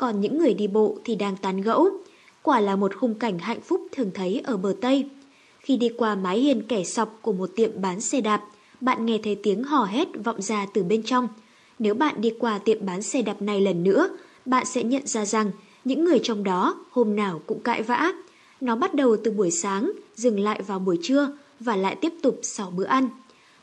còn những người đi bộ thì đang tán gẫu. Quả là một khung cảnh hạnh phúc thường thấy ở bờ Tây. Khi đi qua mái hiên kẻ sọc của một tiệm bán xe đạp, bạn nghe thấy tiếng hò hét vọng ra từ bên trong. Nếu bạn đi qua tiệm bán xe đạp này lần nữa, bạn sẽ nhận ra rằng những người trong đó hôm nào cũng cãi vã. Nó bắt đầu từ buổi sáng, dừng lại vào buổi trưa và lại tiếp tục sau bữa ăn.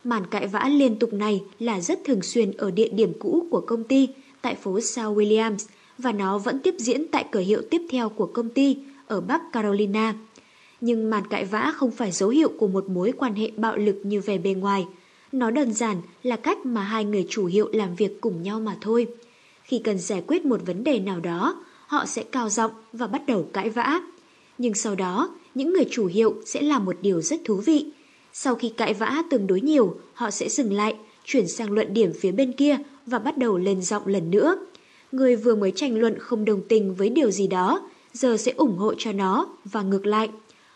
Màn cãi vã liên tục này là rất thường xuyên ở địa điểm cũ của công ty tại phố South Williams và nó vẫn tiếp diễn tại cửa hiệu tiếp theo của công ty ở Bắc Carolina. Nhưng màn cãi vã không phải dấu hiệu của một mối quan hệ bạo lực như về bề ngoài. Nó đơn giản là cách mà hai người chủ hiệu làm việc cùng nhau mà thôi. Khi cần giải quyết một vấn đề nào đó, họ sẽ cao giọng và bắt đầu cãi vã. Nhưng sau đó, những người chủ hiệu sẽ làm một điều rất thú vị. Sau khi cãi vã tương đối nhiều, họ sẽ dừng lại, chuyển sang luận điểm phía bên kia và bắt đầu lên giọng lần nữa. Người vừa mới tranh luận không đồng tình với điều gì đó, giờ sẽ ủng hộ cho nó và ngược lại.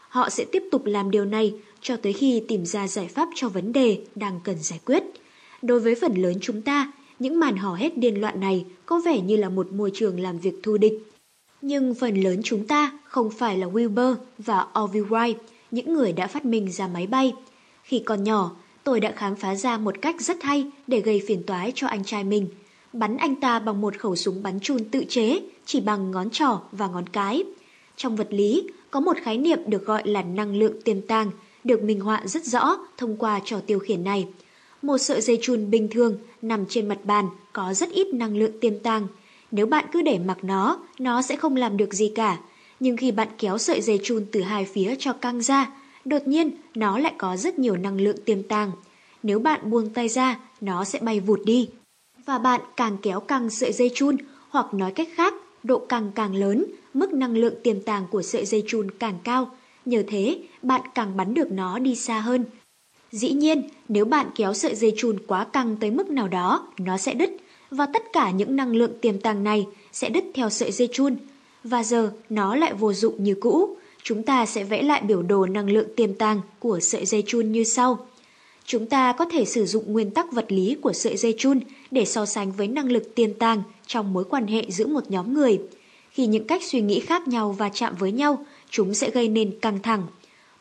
Họ sẽ tiếp tục làm điều này cho tới khi tìm ra giải pháp cho vấn đề đang cần giải quyết. Đối với phần lớn chúng ta, những màn hò hét điên loạn này có vẻ như là một môi trường làm việc thù địch. Nhưng phần lớn chúng ta không phải là Wilbur và Orville Wright, những người đã phát minh ra máy bay. Khi còn nhỏ, tôi đã khám phá ra một cách rất hay để gây phiền toái cho anh trai mình. Bắn anh ta bằng một khẩu súng bắn chun tự chế, chỉ bằng ngón trỏ và ngón cái. Trong vật lý, có một khái niệm được gọi là năng lượng tiềm tàng, được minh họa rất rõ thông qua trò tiêu khiển này. Một sợi dây chun bình thường nằm trên mặt bàn có rất ít năng lượng tiềm tàng. Nếu bạn cứ để mặc nó, nó sẽ không làm được gì cả. Nhưng khi bạn kéo sợi dây chun từ hai phía cho căng ra, đột nhiên nó lại có rất nhiều năng lượng tiềm tàng. Nếu bạn buông tay ra, nó sẽ bay vụt đi. Và bạn càng kéo căng sợi dây chun, hoặc nói cách khác, độ căng càng lớn, mức năng lượng tiềm tàng của sợi dây chun càng cao. Nhờ thế, bạn càng bắn được nó đi xa hơn. Dĩ nhiên, nếu bạn kéo sợi dây chun quá căng tới mức nào đó, nó sẽ đứt, và tất cả những năng lượng tiềm tàng này sẽ đứt theo sợi dây chun. Và giờ nó lại vô dụng như cũ. Chúng ta sẽ vẽ lại biểu đồ năng lượng tiềm tàng của sợi dây chun như sau. Chúng ta có thể sử dụng nguyên tắc vật lý của sợi dây chun để so sánh với năng lực tiềm tàng trong mối quan hệ giữa một nhóm người. Khi những cách suy nghĩ khác nhau và chạm với nhau, chúng sẽ gây nên căng thẳng.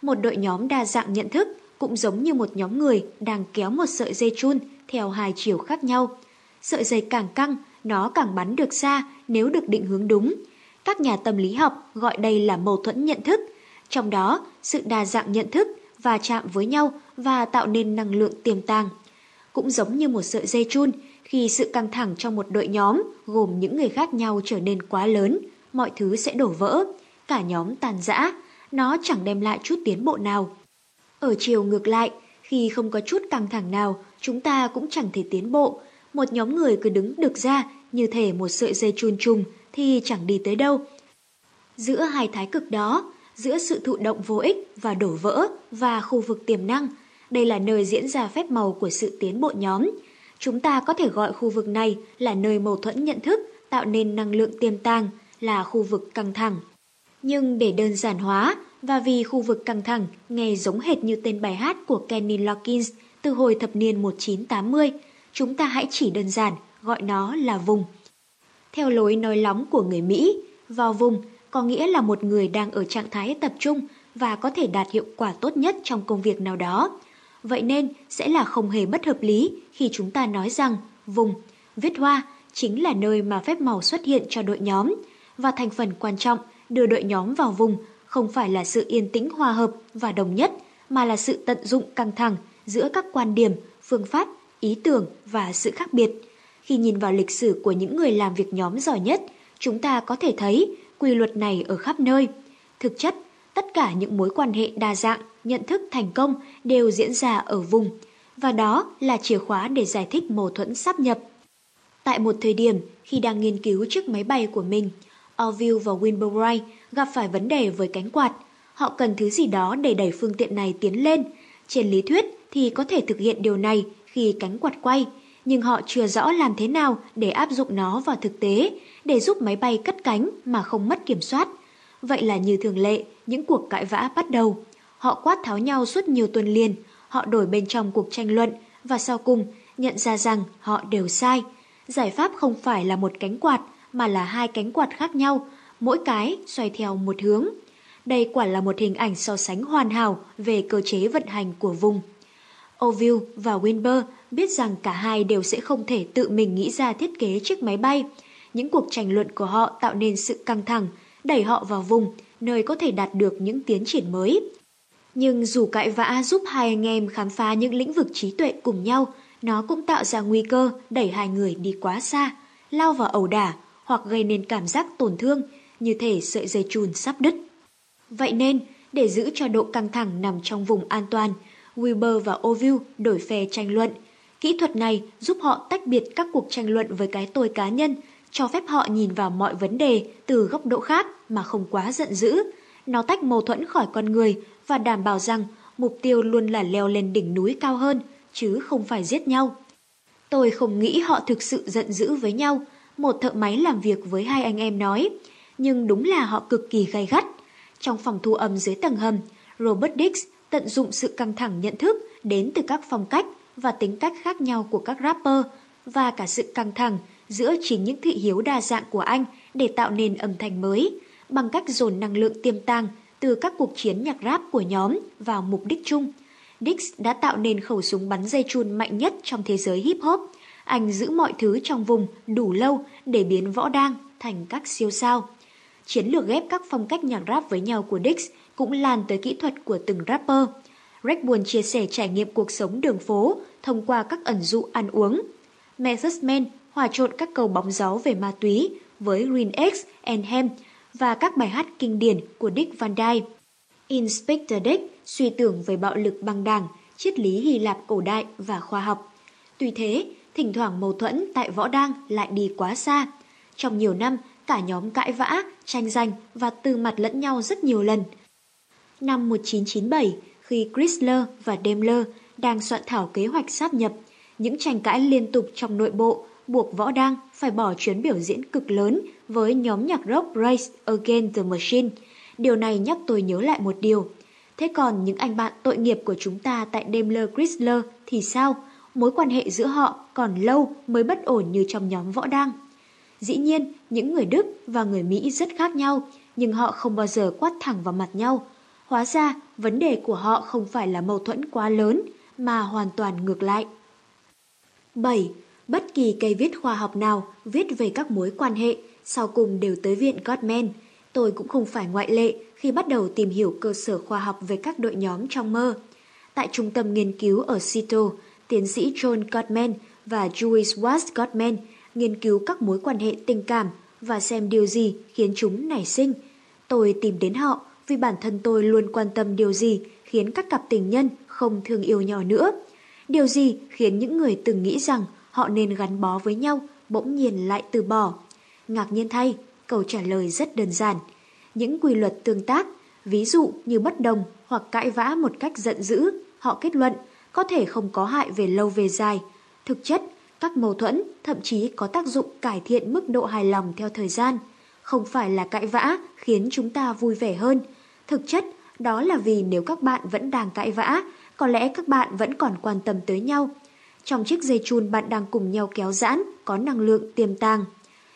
Một đội nhóm đa dạng nhận thức cũng giống như một nhóm người đang kéo một sợi dây chun theo hai chiều khác nhau. Sợi dây càng căng, nó càng bắn được xa nếu được định hướng đúng. Các nhà tâm lý học gọi đây là mâu thuẫn nhận thức. Trong đó, sự đa dạng nhận thức và chạm với nhau và tạo nên năng lượng tiềm tàng. Cũng giống như một sợi dây chun, khi sự căng thẳng trong một đội nhóm gồm những người khác nhau trở nên quá lớn, mọi thứ sẽ đổ vỡ, cả nhóm tàn rã, nó chẳng đem lại chút tiến bộ nào. Ở chiều ngược lại, khi không có chút căng thẳng nào, chúng ta cũng chẳng thể tiến bộ. Một nhóm người cứ đứng được ra như thể một sợi dây chun trùng thì chẳng đi tới đâu. Giữa hai thái cực đó, giữa sự thụ động vô ích và đổ vỡ và khu vực tiềm năng, đây là nơi diễn ra phép màu của sự tiến bộ nhóm. Chúng ta có thể gọi khu vực này là nơi mâu thuẫn nhận thức tạo nên năng lượng tiềm tàng, là khu vực căng thẳng. Nhưng để đơn giản hóa, và vì khu vực căng thẳng nghe giống hệt như tên bài hát của Kenny Loggins từ hồi thập niên 1980, chúng ta hãy chỉ đơn giản gọi nó là vùng. Theo lối nói lóng của người Mỹ, vào vùng có nghĩa là một người đang ở trạng thái tập trung và có thể đạt hiệu quả tốt nhất trong công việc nào đó. Vậy nên sẽ là không hề bất hợp lý khi chúng ta nói rằng vùng, viết hoa chính là nơi mà phép màu xuất hiện cho đội nhóm và thành phần quan trọng đưa đội nhóm vào vùng không phải là sự yên tĩnh hòa hợp và đồng nhất, mà là sự tận dụng căng thẳng giữa các quan điểm, phương pháp, ý tưởng và sự khác biệt. Khi nhìn vào lịch sử của những người làm việc nhóm giỏi nhất, chúng ta có thể thấy quy luật này ở khắp nơi. Thực chất, tất cả những mối quan hệ đa dạng, nhận thức thành công đều diễn ra ở vùng, và đó là chìa khóa để giải thích mâu thuẫn sắp nhập. Tại một thời điểm, khi đang nghiên cứu chiếc máy bay của mình, Orville và Wilbur gặp phải vấn đề với cánh quạt. Họ cần thứ gì đó để đẩy phương tiện này tiến lên. Trên lý thuyết thì có thể thực hiện điều này khi cánh quạt quay, nhưng họ chưa rõ làm thế nào để áp dụng nó vào thực tế, để giúp máy bay cất cánh mà không mất kiểm soát. Vậy là như thường lệ, những cuộc cãi vã bắt đầu. Họ quát tháo nhau suốt nhiều tuần liền, họ đổi bên trong cuộc tranh luận và sau cùng nhận ra rằng họ đều sai. Giải pháp không phải là một cánh quạt mà là hai cánh quạt khác nhau, mỗi cái xoay theo một hướng. Đây quả là một hình ảnh so sánh hoàn hảo về cơ chế vận hành của vùng. Oville và Winber biết rằng cả hai đều sẽ không thể tự mình nghĩ ra thiết kế chiếc máy bay. Những cuộc tranh luận của họ tạo nên sự căng thẳng, đẩy họ vào vùng, nơi có thể đạt được những tiến triển mới. Nhưng dù cãi vã giúp hai anh em khám phá những lĩnh vực trí tuệ cùng nhau, nó cũng tạo ra nguy cơ đẩy hai người đi quá xa, lao vào ẩu đả hoặc gây nên cảm giác tổn thương như thể sợi dây chùn sắp đứt. Vậy nên, để giữ cho độ căng thẳng nằm trong vùng an toàn, Wilbur và Oville đổi phe tranh luận. Kỹ thuật này giúp họ tách biệt các cuộc tranh luận với cái tôi cá nhân, cho phép họ nhìn vào mọi vấn đề từ góc độ khác mà không quá giận dữ. Nó tách mâu thuẫn khỏi con người và đảm bảo rằng mục tiêu luôn là leo lên đỉnh núi cao hơn, chứ không phải giết nhau. Tôi không nghĩ họ thực sự giận dữ với nhau, một thợ máy làm việc với hai anh em nói, nhưng đúng là họ cực kỳ gay gắt. Trong phòng thu âm dưới tầng hầm, Robert Dix tận dụng sự căng thẳng nhận thức đến từ các phong cách và tính cách khác nhau của các rapper và cả sự căng thẳng giữa chính những thị hiếu đa dạng của anh để tạo nên âm thanh mới, bằng cách dồn năng lượng tiềm tàng từ các cuộc chiến nhạc rap của nhóm vào mục đích chung. Dix đã tạo nên khẩu súng bắn dây chun mạnh nhất trong thế giới hip hop. Anh giữ mọi thứ trong vùng đủ lâu để biến võ đang thành các siêu sao. Chiến lược ghép các phong cách nhạc rap với nhau của Dix cũng lan tới kỹ thuật của từng rapper. Rec buồn chia sẻ trải nghiệm cuộc sống đường phố thông qua các ẩn dụ ăn uống. Method Man hòa trộn các cầu bóng gió về ma túy với Green X and Ham và các bài hát kinh điển của Dick Van Dyke. Inspector Dick suy tưởng về bạo lực băng đảng, triết lý Hy Lạp cổ đại và khoa học. Tuy thế, thỉnh thoảng mâu thuẫn tại võ đang lại đi quá xa. Trong nhiều năm, cả nhóm cãi vã, tranh giành và từ mặt lẫn nhau rất nhiều lần. Năm 1997, khi Chrysler và Daimler đang soạn thảo kế hoạch sáp nhập, những tranh cãi liên tục trong nội bộ buộc Võ Đăng phải bỏ chuyến biểu diễn cực lớn với nhóm nhạc rock Race Against the Machine. Điều này nhắc tôi nhớ lại một điều. Thế còn những anh bạn tội nghiệp của chúng ta tại Daimler Chrysler thì sao? Mối quan hệ giữa họ còn lâu mới bất ổn như trong nhóm Võ Đăng. Dĩ nhiên, những người Đức và người Mỹ rất khác nhau, nhưng họ không bao giờ quát thẳng vào mặt nhau. Hóa ra, vấn đề của họ không phải là mâu thuẫn quá lớn, mà hoàn toàn ngược lại. 7. Bất kỳ cây viết khoa học nào viết về các mối quan hệ, sau cùng đều tới viện Gottman. Tôi cũng không phải ngoại lệ khi bắt đầu tìm hiểu cơ sở khoa học về các đội nhóm trong mơ. Tại trung tâm nghiên cứu ở Seattle, tiến sĩ John Gottman và Jewish Watts Gottman nghiên cứu các mối quan hệ tình cảm và xem điều gì khiến chúng nảy sinh. Tôi tìm đến họ vì bản thân tôi luôn quan tâm điều gì khiến các cặp tình nhân không thương yêu nhau nữa. Điều gì khiến những người từng nghĩ rằng họ nên gắn bó với nhau bỗng nhiên lại từ bỏ. Ngạc nhiên thay, câu trả lời rất đơn giản. Những quy luật tương tác, ví dụ như bất đồng hoặc cãi vã một cách giận dữ, họ kết luận có thể không có hại về lâu về dài. Thực chất, các mâu thuẫn thậm chí có tác dụng cải thiện mức độ hài lòng theo thời gian. Không phải là cãi vã khiến chúng ta vui vẻ hơn. Thực chất, đó là vì nếu các bạn vẫn đang cãi vã, có lẽ các bạn vẫn còn quan tâm tới nhau. Trong chiếc dây chun bạn đang cùng nhau kéo giãn, có năng lượng tiềm tàng.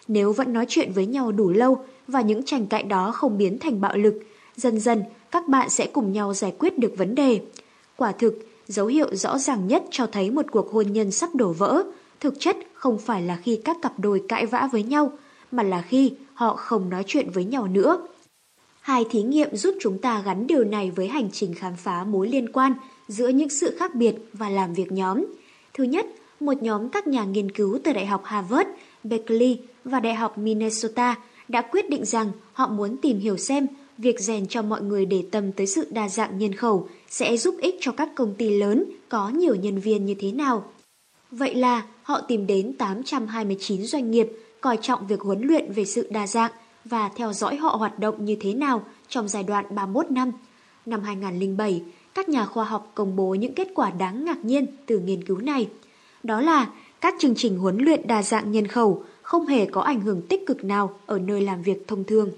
Nếu vẫn nói chuyện với nhau đủ lâu và những tranh cãi đó không biến thành bạo lực, dần dần các bạn sẽ cùng nhau giải quyết được vấn đề. Quả thực, dấu hiệu rõ ràng nhất cho thấy một cuộc hôn nhân sắp đổ vỡ, thực chất không phải là khi các cặp đôi cãi vã với nhau, mà là khi họ không nói chuyện với nhau nữa. Hai thí nghiệm giúp chúng ta gắn điều này với hành trình khám phá mối liên quan giữa những sự khác biệt và làm việc nhóm. Thứ nhất, một nhóm các nhà nghiên cứu từ Đại học Harvard, Berkeley và Đại học Minnesota đã quyết định rằng họ muốn tìm hiểu xem việc rèn cho mọi người để tâm tới sự đa dạng nhân khẩu sẽ giúp ích cho các công ty lớn có nhiều nhân viên như thế nào. Vậy là họ tìm đến 829 doanh nghiệp coi trọng việc huấn luyện về sự đa dạng và theo dõi họ hoạt động như thế nào trong giai đoạn 31 năm. Năm 2007, các nhà khoa học công bố những kết quả đáng ngạc nhiên từ nghiên cứu này. Đó là các chương trình huấn luyện đa dạng nhân khẩu không hề có ảnh hưởng tích cực nào ở nơi làm việc thông thường.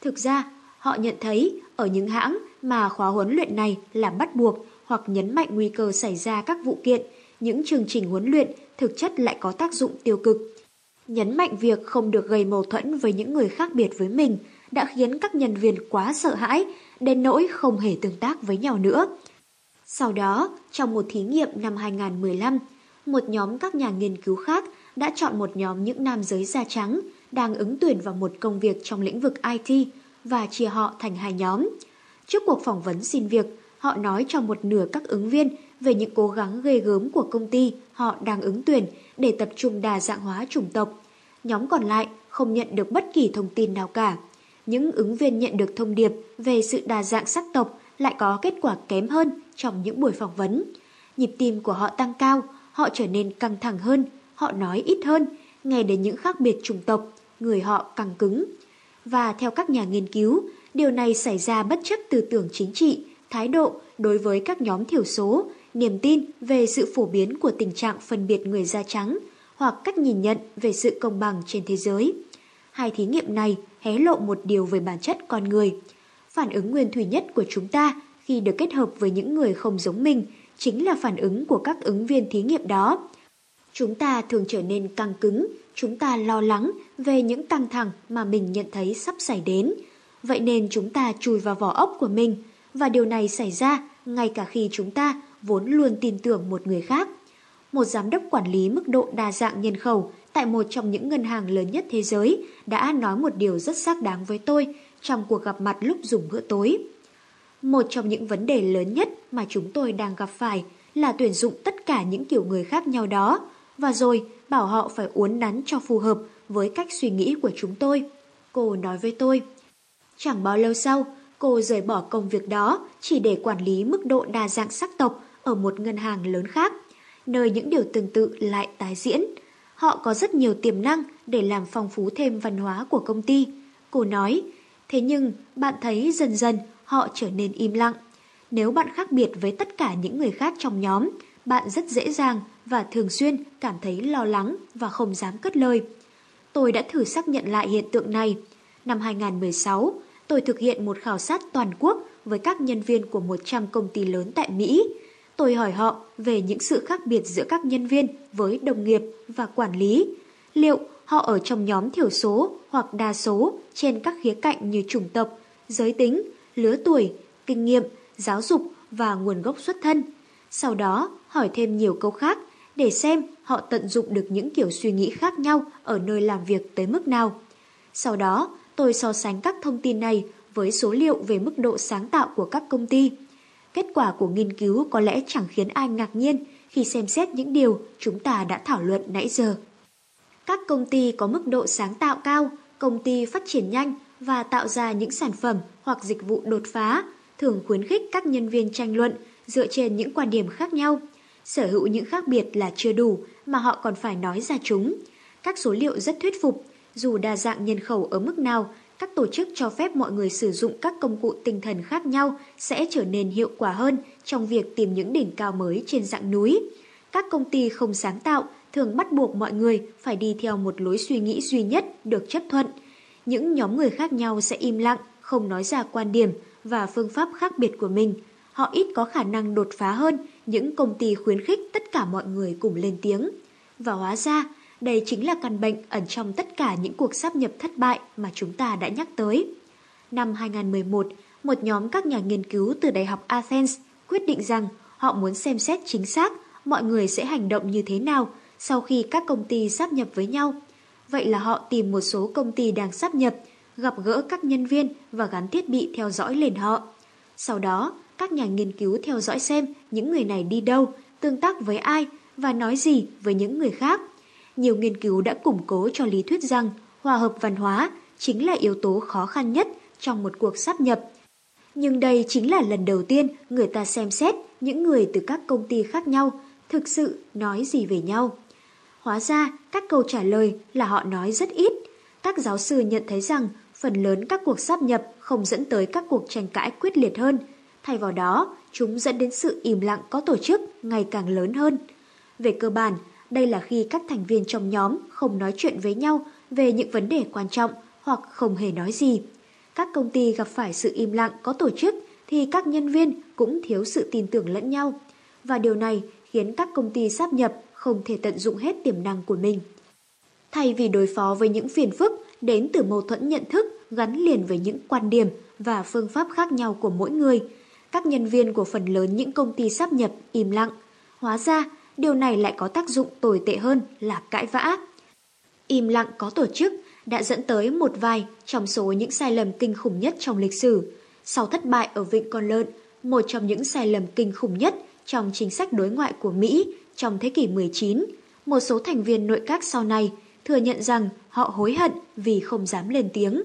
Thực ra, họ nhận thấy ở những hãng mà khóa huấn luyện này là bắt buộc hoặc nhấn mạnh nguy cơ xảy ra các vụ kiện, những chương trình huấn luyện thực chất lại có tác dụng tiêu cực. Nhấn mạnh việc không được gây mâu thuẫn với những người khác biệt với mình đã khiến các nhân viên quá sợ hãi, đến nỗi không hề tương tác với nhau nữa. Sau đó, trong một thí nghiệm năm 2015, một nhóm các nhà nghiên cứu khác đã chọn một nhóm những nam giới da trắng đang ứng tuyển vào một công việc trong lĩnh vực IT và chia họ thành hai nhóm. Trước cuộc phỏng vấn xin việc, họ nói cho một nửa các ứng viên về những cố gắng ghê gớm của công ty họ đang ứng tuyển để tập trung đa dạng hóa chủng tộc. Nhóm còn lại không nhận được bất kỳ thông tin nào cả. Những ứng viên nhận được thông điệp về sự đa dạng sắc tộc lại có kết quả kém hơn trong những buổi phỏng vấn. Nhịp tim của họ tăng cao, họ trở nên căng thẳng hơn, họ nói ít hơn, nghe đến những khác biệt chủng tộc, người họ càng cứng. Và theo các nhà nghiên cứu, điều này xảy ra bất chấp tư tưởng chính trị, thái độ đối với các nhóm thiểu số, niềm tin về sự phổ biến của tình trạng phân biệt người da trắng hoặc cách nhìn nhận về sự công bằng trên thế giới. Hai thí nghiệm này hé lộ một điều về bản chất con người. Phản ứng nguyên thủy nhất của chúng ta khi được kết hợp với những người không giống mình chính là phản ứng của các ứng viên thí nghiệm đó. Chúng ta thường trở nên căng cứng, chúng ta lo lắng về những căng thẳng mà mình nhận thấy sắp xảy đến. Vậy nên chúng ta chui vào vỏ ốc của mình, và điều này xảy ra ngay cả khi chúng ta vốn luôn tin tưởng một người khác. Một giám đốc quản lý mức độ đa dạng nhân khẩu tại một trong những ngân hàng lớn nhất thế giới đã nói một điều rất xác đáng với tôi trong cuộc gặp mặt lúc dùng bữa tối. Một trong những vấn đề lớn nhất mà chúng tôi đang gặp phải là tuyển dụng tất cả những kiểu người khác nhau đó và rồi bảo họ phải uốn nắn cho phù hợp với cách suy nghĩ của chúng tôi. Cô nói với tôi. Chẳng bao lâu sau, cô rời bỏ công việc đó chỉ để quản lý mức độ đa dạng sắc tộc ở một ngân hàng lớn khác, nơi những điều tương tự lại tái diễn. Họ có rất nhiều tiềm năng để làm phong phú thêm văn hóa của công ty. Cô nói, thế nhưng bạn thấy dần dần họ trở nên im lặng. Nếu bạn khác biệt với tất cả những người khác trong nhóm, bạn rất dễ dàng và thường xuyên cảm thấy lo lắng và không dám cất lời. Tôi đã thử xác nhận lại hiện tượng này. Năm 2016, tôi thực hiện một khảo sát toàn quốc với các nhân viên của 100 công ty lớn tại Mỹ. Tôi hỏi họ về những sự khác biệt giữa các nhân viên với đồng nghiệp và quản lý. Liệu họ ở trong nhóm thiểu số hoặc đa số trên các khía cạnh như chủng tộc, giới tính, lứa tuổi, kinh nghiệm, giáo dục và nguồn gốc xuất thân. Sau đó hỏi thêm nhiều câu khác để xem họ tận dụng được những kiểu suy nghĩ khác nhau ở nơi làm việc tới mức nào. Sau đó, tôi so sánh các thông tin này với số liệu về mức độ sáng tạo của các công ty. Kết quả của nghiên cứu có lẽ chẳng khiến ai ngạc nhiên khi xem xét những điều chúng ta đã thảo luận nãy giờ. Các công ty có mức độ sáng tạo cao, công ty phát triển nhanh và tạo ra những sản phẩm hoặc dịch vụ đột phá, thường khuyến khích các nhân viên tranh luận dựa trên những quan điểm khác nhau. Sở hữu những khác biệt là chưa đủ mà họ còn phải nói ra chúng. Các số liệu rất thuyết phục, dù đa dạng nhân khẩu ở mức nào, các tổ chức cho phép mọi người sử dụng các công cụ tinh thần khác nhau sẽ trở nên hiệu quả hơn trong việc tìm những đỉnh cao mới trên dạng núi. Các công ty không sáng tạo thường bắt buộc mọi người phải đi theo một lối suy nghĩ duy nhất được chấp thuận. Những nhóm người khác nhau sẽ im lặng, không nói ra quan điểm và phương pháp khác biệt của mình. Họ ít có khả năng đột phá hơn những công ty khuyến khích tất cả mọi người cùng lên tiếng. Và hóa ra, đây chính là căn bệnh ẩn trong tất cả những cuộc sáp nhập thất bại mà chúng ta đã nhắc tới. Năm 2011, một nhóm các nhà nghiên cứu từ Đại học Athens quyết định rằng họ muốn xem xét chính xác mọi người sẽ hành động như thế nào sau khi các công ty sáp nhập với nhau. Vậy là họ tìm một số công ty đang sáp nhập, gặp gỡ các nhân viên và gắn thiết bị theo dõi lên họ. Sau đó, các nhà nghiên cứu theo dõi xem những người này đi đâu, tương tác với ai và nói gì với những người khác. Nhiều nghiên cứu đã củng cố cho lý thuyết rằng hòa hợp văn hóa chính là yếu tố khó khăn nhất trong một cuộc sáp nhập. Nhưng đây chính là lần đầu tiên người ta xem xét những người từ các công ty khác nhau thực sự nói gì về nhau. Hóa ra, các câu trả lời là họ nói rất ít. Các giáo sư nhận thấy rằng phần lớn các cuộc sáp nhập không dẫn tới các cuộc tranh cãi quyết liệt hơn. Thay vào đó, chúng dẫn đến sự im lặng có tổ chức ngày càng lớn hơn. Về cơ bản, đây là khi các thành viên trong nhóm không nói chuyện với nhau về những vấn đề quan trọng hoặc không hề nói gì. Các công ty gặp phải sự im lặng có tổ chức thì các nhân viên cũng thiếu sự tin tưởng lẫn nhau. Và điều này khiến các công ty sáp nhập không thể tận dụng hết tiềm năng của mình. Thay vì đối phó với những phiền phức đến từ mâu thuẫn nhận thức gắn liền với những quan điểm và phương pháp khác nhau của mỗi người, các nhân viên của phần lớn những công ty sắp nhập im lặng. Hóa ra, điều này lại có tác dụng tồi tệ hơn là cãi vã. Im lặng có tổ chức đã dẫn tới một vài trong số những sai lầm kinh khủng nhất trong lịch sử. Sau thất bại ở Vịnh Con Lợn, một trong những sai lầm kinh khủng nhất trong chính sách đối ngoại của Mỹ trong thế kỷ 19, một số thành viên nội các sau này thừa nhận rằng họ hối hận vì không dám lên tiếng.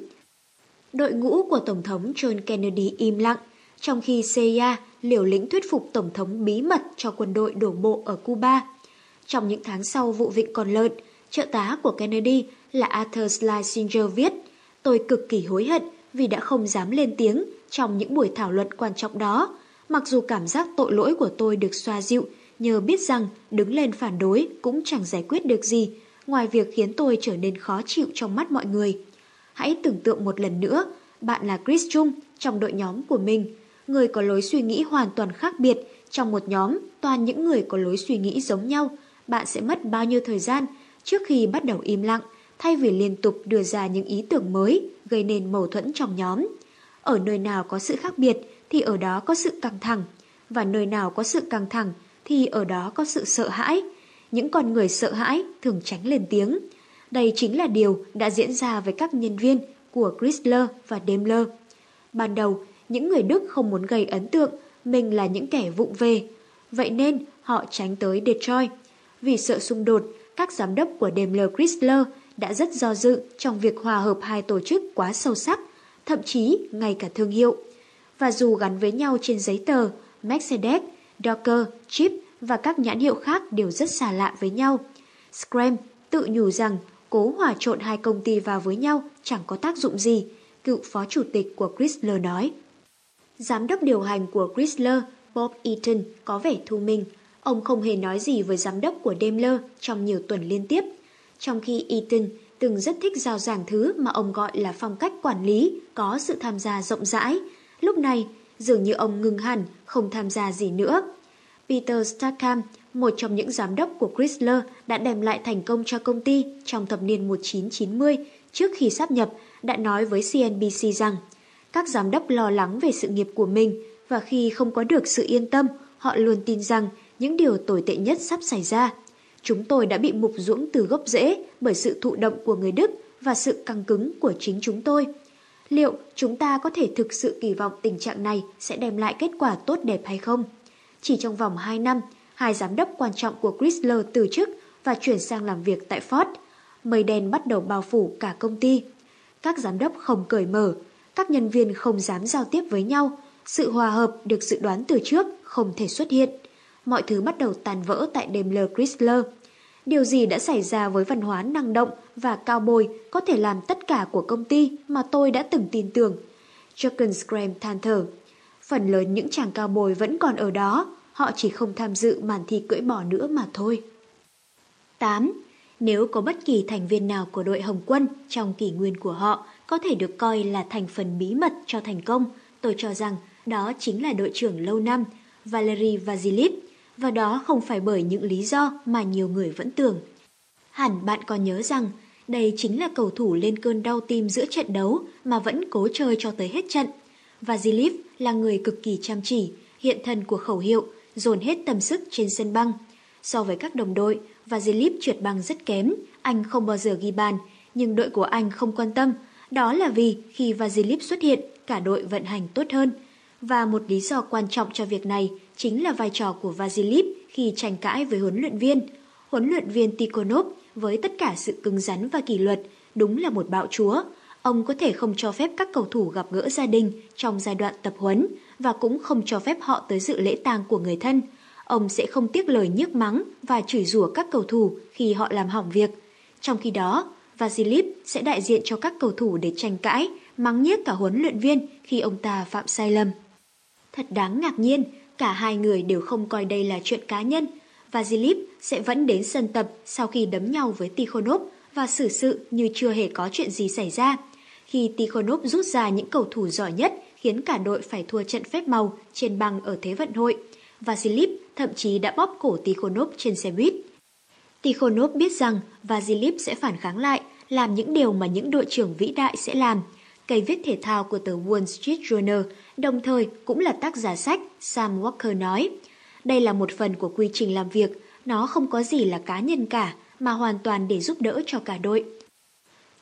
Đội ngũ của Tổng thống John Kennedy im lặng, trong khi CIA liều lĩnh thuyết phục Tổng thống bí mật cho quân đội đổ bộ ở Cuba. Trong những tháng sau vụ vịnh còn lợn, trợ tá của Kennedy là Arthur Schlesinger viết Tôi cực kỳ hối hận vì đã không dám lên tiếng trong những buổi thảo luận quan trọng đó, mặc dù cảm giác tội lỗi của tôi được xoa dịu nhờ biết rằng đứng lên phản đối cũng chẳng giải quyết được gì, ngoài việc khiến tôi trở nên khó chịu trong mắt mọi người. Hãy tưởng tượng một lần nữa, bạn là Chris Chung trong đội nhóm của mình, người có lối suy nghĩ hoàn toàn khác biệt trong một nhóm toàn những người có lối suy nghĩ giống nhau. Bạn sẽ mất bao nhiêu thời gian trước khi bắt đầu im lặng, thay vì liên tục đưa ra những ý tưởng mới gây nên mâu thuẫn trong nhóm. Ở nơi nào có sự khác biệt thì ở đó có sự căng thẳng, và nơi nào có sự căng thẳng thì ở đó có sự sợ hãi. Những con người sợ hãi thường tránh lên tiếng. Đây chính là điều đã diễn ra với các nhân viên của Chrysler và Daimler. Ban đầu, những người Đức không muốn gây ấn tượng mình là những kẻ vụng về. Vậy nên họ tránh tới Detroit. Vì sợ xung đột, các giám đốc của Daimler Chrysler đã rất do dự trong việc hòa hợp hai tổ chức quá sâu sắc, thậm chí ngay cả thương hiệu. Và dù gắn với nhau trên giấy tờ, Mercedes, Docker, Chip và các nhãn hiệu khác đều rất xa lạ với nhau. Scram tự nhủ rằng cố hòa trộn hai công ty vào với nhau chẳng có tác dụng gì, cựu phó chủ tịch của Chrysler nói. Giám đốc điều hành của Chrysler, Bob Eaton, có vẻ thu minh. Ông không hề nói gì với giám đốc của Daimler trong nhiều tuần liên tiếp. Trong khi Eaton từng rất thích giao giảng thứ mà ông gọi là phong cách quản lý, có sự tham gia rộng rãi. Lúc này, dường như ông ngừng hẳn, không tham gia gì nữa. Peter Stackham, một trong những giám đốc của Chrysler, đã đem lại thành công cho công ty trong thập niên 1990 trước khi sáp nhập, đã nói với CNBC rằng các giám đốc lo lắng về sự nghiệp của mình và khi không có được sự yên tâm, họ luôn tin rằng những điều tồi tệ nhất sắp xảy ra. Chúng tôi đã bị mục ruỗng từ gốc rễ bởi sự thụ động của người Đức và sự căng cứng của chính chúng tôi. Liệu chúng ta có thể thực sự kỳ vọng tình trạng này sẽ đem lại kết quả tốt đẹp hay không? Chỉ trong vòng 2 năm, hai giám đốc quan trọng của Chrysler từ chức và chuyển sang làm việc tại Ford. Mây đen bắt đầu bao phủ cả công ty. Các giám đốc không cởi mở, các nhân viên không dám giao tiếp với nhau, sự hòa hợp được dự đoán từ trước không thể xuất hiện. Mọi thứ bắt đầu tàn vỡ tại Daimler Chrysler. Điều gì đã xảy ra với văn hóa năng động và cao bồi có thể làm tất cả của công ty mà tôi đã từng tin tưởng. Jurgen Scram than thở. Phần lớn những chàng cao bồi vẫn còn ở đó, họ chỉ không tham dự màn thi cưỡi bò nữa mà thôi. 8. Nếu có bất kỳ thành viên nào của đội Hồng quân trong kỷ nguyên của họ có thể được coi là thành phần bí mật cho thành công, tôi cho rằng đó chính là đội trưởng lâu năm, Valery Vasilip, và đó không phải bởi những lý do mà nhiều người vẫn tưởng. Hẳn bạn còn nhớ rằng đây chính là cầu thủ lên cơn đau tim giữa trận đấu mà vẫn cố chơi cho tới hết trận. Vasilip là người cực kỳ chăm chỉ, hiện thân của khẩu hiệu, dồn hết tâm sức trên sân băng. So với các đồng đội, Vasilip trượt băng rất kém, anh không bao giờ ghi bàn, nhưng đội của anh không quan tâm. Đó là vì khi Vasilip xuất hiện, cả đội vận hành tốt hơn. Và một lý do quan trọng cho việc này chính là vai trò của Vasilip khi tranh cãi với huấn luyện viên. Huấn luyện viên Tikhonov với tất cả sự cứng rắn và kỷ luật đúng là một bạo chúa. Ông có thể không cho phép các cầu thủ gặp gỡ gia đình trong giai đoạn tập huấn và cũng không cho phép họ tới dự lễ tang của người thân. Ông sẽ không tiếc lời nhức mắng và chửi rủa các cầu thủ khi họ làm hỏng việc. Trong khi đó, Vasilip sẽ đại diện cho các cầu thủ để tranh cãi, mắng nhiếc cả huấn luyện viên khi ông ta phạm sai lầm. Thật đáng ngạc nhiên, cả hai người đều không coi đây là chuyện cá nhân. Vasilip sẽ vẫn đến sân tập sau khi đấm nhau với Tikhonov và xử sự như chưa hề có chuyện gì xảy ra. Khi Tikhonov rút ra những cầu thủ giỏi nhất khiến cả đội phải thua trận phép màu trên băng ở Thế vận hội, Vasilip thậm chí đã bóp cổ Tikhonov trên xe buýt. Tikhonov biết rằng Vasilip sẽ phản kháng lại, làm những điều mà những đội trưởng vĩ đại sẽ làm. Cây viết thể thao của tờ Wall Street Journal, đồng thời cũng là tác giả sách Sam Walker nói. Đây là một phần của quy trình làm việc, nó không có gì là cá nhân cả, mà hoàn toàn để giúp đỡ cho cả đội.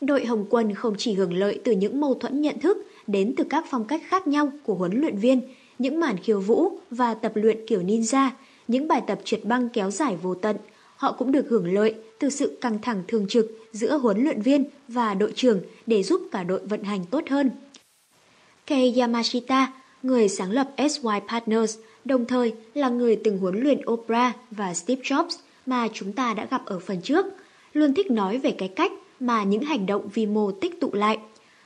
Đội Hồng Quân không chỉ hưởng lợi từ những mâu thuẫn nhận thức đến từ các phong cách khác nhau của huấn luyện viên, những màn khiêu vũ và tập luyện kiểu ninja, những bài tập trượt băng kéo dài vô tận. Họ cũng được hưởng lợi từ sự căng thẳng thường trực giữa huấn luyện viên và đội trưởng để giúp cả đội vận hành tốt hơn. Kei Yamashita, người sáng lập SY Partners, đồng thời là người từng huấn luyện Oprah và Steve Jobs mà chúng ta đã gặp ở phần trước, luôn thích nói về cái cách mà những hành động vi mô tích tụ lại.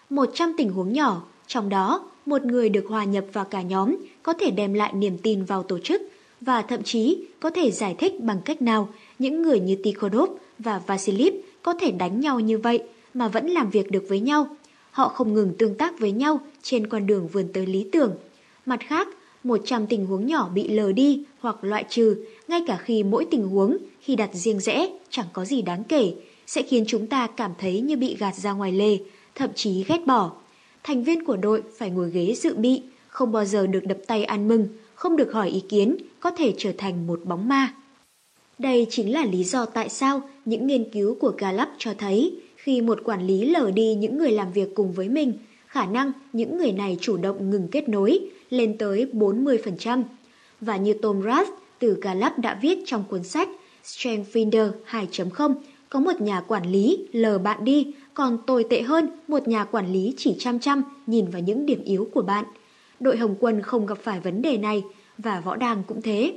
Một trăm tình huống nhỏ, trong đó một người được hòa nhập vào cả nhóm có thể đem lại niềm tin vào tổ chức và thậm chí có thể giải thích bằng cách nào những người như Tikhonov và Vasilip có thể đánh nhau như vậy mà vẫn làm việc được với nhau. Họ không ngừng tương tác với nhau trên con đường vươn tới lý tưởng. Mặt khác, 100 tình huống nhỏ bị lờ đi hoặc loại trừ, ngay cả khi mỗi tình huống khi đặt riêng rẽ chẳng có gì đáng kể, sẽ khiến chúng ta cảm thấy như bị gạt ra ngoài lề, thậm chí ghét bỏ. Thành viên của đội phải ngồi ghế dự bị, không bao giờ được đập tay ăn mừng, không được hỏi ý kiến, có thể trở thành một bóng ma. Đây chính là lý do tại sao những nghiên cứu của Gallup cho thấy khi một quản lý lờ đi những người làm việc cùng với mình, khả năng những người này chủ động ngừng kết nối lên tới 40%. Và như Tom Rath từ Gallup đã viết trong cuốn sách Strength Finder 2.0, có một nhà quản lý lờ bạn đi, còn tồi tệ hơn một nhà quản lý chỉ chăm chăm nhìn vào những điểm yếu của bạn. Đội Hồng Quân không gặp phải vấn đề này, và võ đàng cũng thế.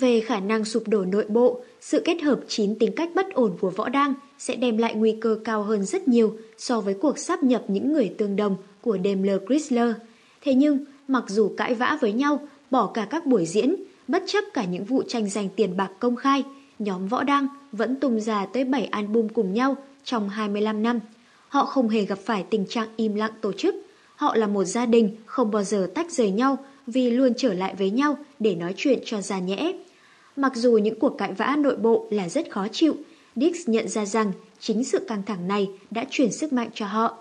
Về khả năng sụp đổ nội bộ, sự kết hợp chín tính cách bất ổn của võ đăng sẽ đem lại nguy cơ cao hơn rất nhiều so với cuộc sắp nhập những người tương đồng của Daimler Chrysler. Thế nhưng, mặc dù cãi vã với nhau, bỏ cả các buổi diễn, bất chấp cả những vụ tranh giành tiền bạc công khai, nhóm võ đăng vẫn tung ra tới 7 album cùng nhau trong 25 năm. Họ không hề gặp phải tình trạng im lặng tổ chức. Họ là một gia đình không bao giờ tách rời nhau vì luôn trở lại với nhau để nói chuyện cho ra nhẽ. Mặc dù những cuộc cãi vã nội bộ là rất khó chịu, Dix nhận ra rằng chính sự căng thẳng này đã chuyển sức mạnh cho họ.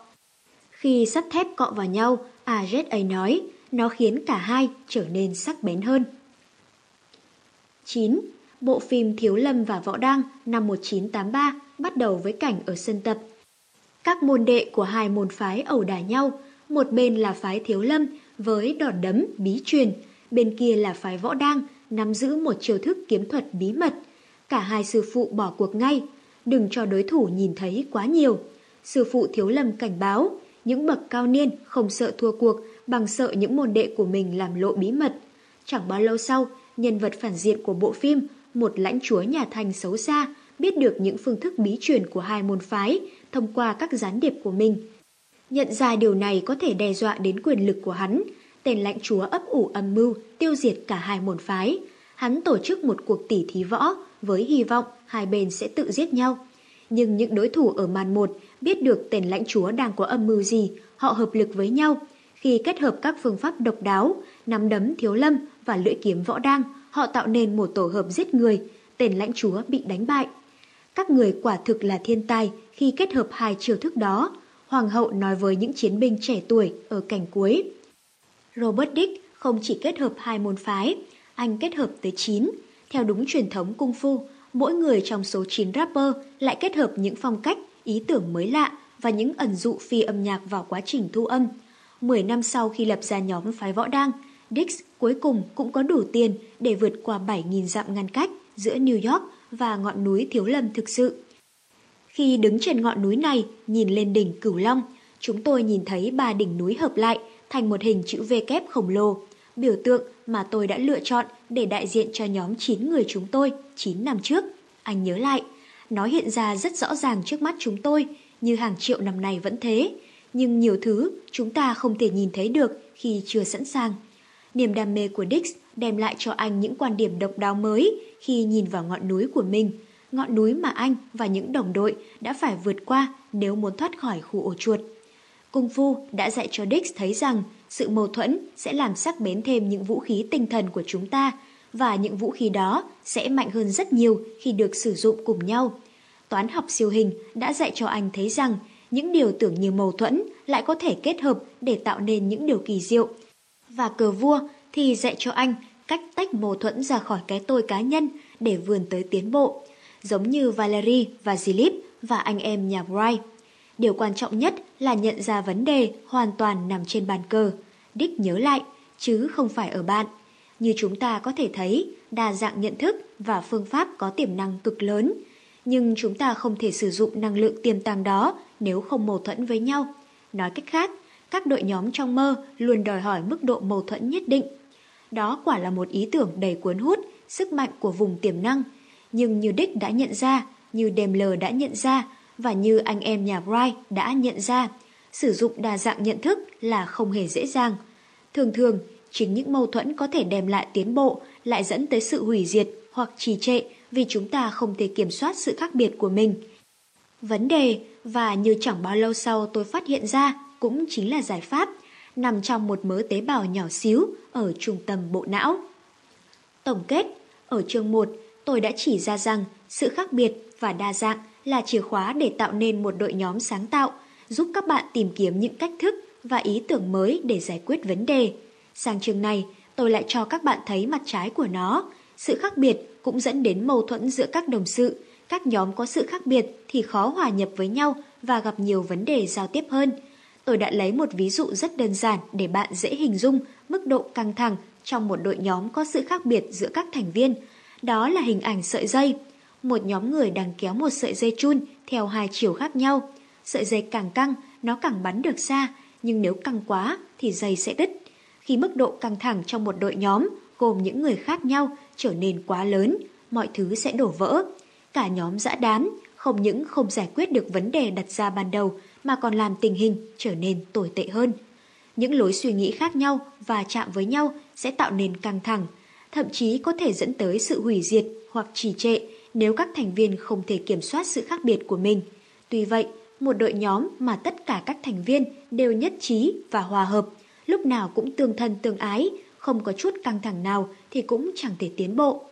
Khi sắt thép cọ vào nhau, Ajet ấy nói, nó khiến cả hai trở nên sắc bén hơn. 9. Bộ phim Thiếu Lâm và Võ Đăng năm 1983 bắt đầu với cảnh ở sân tập. Các môn đệ của hai môn phái ẩu đả nhau, một bên là phái Thiếu Lâm với đòn đấm bí truyền, bên kia là phái Võ Đăng nắm giữ một chiêu thức kiếm thuật bí mật. Cả hai sư phụ bỏ cuộc ngay, đừng cho đối thủ nhìn thấy quá nhiều. Sư phụ Thiếu lầm cảnh báo, những bậc cao niên không sợ thua cuộc bằng sợ những môn đệ của mình làm lộ bí mật. Chẳng bao lâu sau, nhân vật phản diện của bộ phim, một lãnh chúa nhà thành xấu xa, biết được những phương thức bí truyền của hai môn phái thông qua các gián điệp của mình. Nhận ra điều này có thể đe dọa đến quyền lực của hắn, tên lãnh chúa ấp ủ âm mưu tiêu diệt cả hai môn phái. Hắn tổ chức một cuộc tỉ thí võ với hy vọng hai bên sẽ tự giết nhau. Nhưng những đối thủ ở màn một biết được tên lãnh chúa đang có âm mưu gì, họ hợp lực với nhau. Khi kết hợp các phương pháp độc đáo, nắm đấm thiếu lâm và lưỡi kiếm võ đang họ tạo nên một tổ hợp giết người, tên lãnh chúa bị đánh bại. Các người quả thực là thiên tài khi kết hợp hai chiêu thức đó, Hoàng hậu nói với những chiến binh trẻ tuổi ở cảnh cuối. Robert Dick không chỉ kết hợp hai môn phái, anh kết hợp tới 9. Theo đúng truyền thống cung phu, mỗi người trong số 9 rapper lại kết hợp những phong cách, ý tưởng mới lạ và những ẩn dụ phi âm nhạc vào quá trình thu âm. 10 năm sau khi lập ra nhóm phái võ đang, Dix cuối cùng cũng có đủ tiền để vượt qua 7.000 dặm ngăn cách giữa New York và ngọn núi Thiếu Lâm thực sự. Khi đứng trên ngọn núi này, nhìn lên đỉnh Cửu Long, chúng tôi nhìn thấy ba đỉnh núi hợp lại thành một hình chữ V kép khổng lồ, biểu tượng mà tôi đã lựa chọn để đại diện cho nhóm 9 người chúng tôi 9 năm trước. Anh nhớ lại, nó hiện ra rất rõ ràng trước mắt chúng tôi, như hàng triệu năm nay vẫn thế. Nhưng nhiều thứ chúng ta không thể nhìn thấy được khi chưa sẵn sàng. Niềm đam mê của Dix đem lại cho anh những quan điểm độc đáo mới khi nhìn vào ngọn núi của mình, ngọn núi mà anh và những đồng đội đã phải vượt qua nếu muốn thoát khỏi khu ổ chuột. Cung Phu đã dạy cho Dix thấy rằng sự mâu thuẫn sẽ làm sắc bén thêm những vũ khí tinh thần của chúng ta và những vũ khí đó sẽ mạnh hơn rất nhiều khi được sử dụng cùng nhau. Toán học siêu hình đã dạy cho anh thấy rằng những điều tưởng như mâu thuẫn lại có thể kết hợp để tạo nên những điều kỳ diệu. Và cờ vua thì dạy cho anh cách tách mâu thuẫn ra khỏi cái tôi cá nhân để vươn tới tiến bộ, giống như Valerie và Zilip và anh em nhà Bright. Điều quan trọng nhất là nhận ra vấn đề hoàn toàn nằm trên bàn cờ. Đích nhớ lại, chứ không phải ở bạn. Như chúng ta có thể thấy, đa dạng nhận thức và phương pháp có tiềm năng cực lớn. Nhưng chúng ta không thể sử dụng năng lượng tiềm tàng đó nếu không mâu thuẫn với nhau. Nói cách khác, các đội nhóm trong mơ luôn đòi hỏi mức độ mâu thuẫn nhất định. Đó quả là một ý tưởng đầy cuốn hút, sức mạnh của vùng tiềm năng. Nhưng như Đích đã nhận ra, như Dempler đã nhận ra, và như anh em nhà Bright đã nhận ra, sử dụng đa dạng nhận thức là không hề dễ dàng. Thường thường, chính những mâu thuẫn có thể đem lại tiến bộ, lại dẫn tới sự hủy diệt hoặc trì trệ vì chúng ta không thể kiểm soát sự khác biệt của mình. Vấn đề, và như chẳng bao lâu sau tôi phát hiện ra, cũng chính là giải pháp, nằm trong một mớ tế bào nhỏ xíu ở trung tâm bộ não. Tổng kết, ở chương 1, tôi đã chỉ ra rằng sự khác biệt và đa dạng là chìa khóa để tạo nên một đội nhóm sáng tạo, giúp các bạn tìm kiếm những cách thức và ý tưởng mới để giải quyết vấn đề. Sang chương này, tôi lại cho các bạn thấy mặt trái của nó. Sự khác biệt cũng dẫn đến mâu thuẫn giữa các đồng sự. Các nhóm có sự khác biệt thì khó hòa nhập với nhau và gặp nhiều vấn đề giao tiếp hơn. Tôi đã lấy một ví dụ rất đơn giản để bạn dễ hình dung mức độ căng thẳng trong một đội nhóm có sự khác biệt giữa các thành viên. Đó là hình ảnh sợi dây. Một nhóm người đang kéo một sợi dây chun theo hai chiều khác nhau. Sợi dây càng căng, nó càng bắn được xa, nhưng nếu căng quá thì dây sẽ đứt. Khi mức độ căng thẳng trong một đội nhóm gồm những người khác nhau trở nên quá lớn, mọi thứ sẽ đổ vỡ. Cả nhóm dã đám, không những không giải quyết được vấn đề đặt ra ban đầu mà còn làm tình hình trở nên tồi tệ hơn. Những lối suy nghĩ khác nhau và chạm với nhau sẽ tạo nên căng thẳng, thậm chí có thể dẫn tới sự hủy diệt hoặc trì trệ nếu các thành viên không thể kiểm soát sự khác biệt của mình. Tuy vậy, một đội nhóm mà tất cả các thành viên đều nhất trí và hòa hợp, lúc nào cũng tương thân tương ái, không có chút căng thẳng nào thì cũng chẳng thể tiến bộ.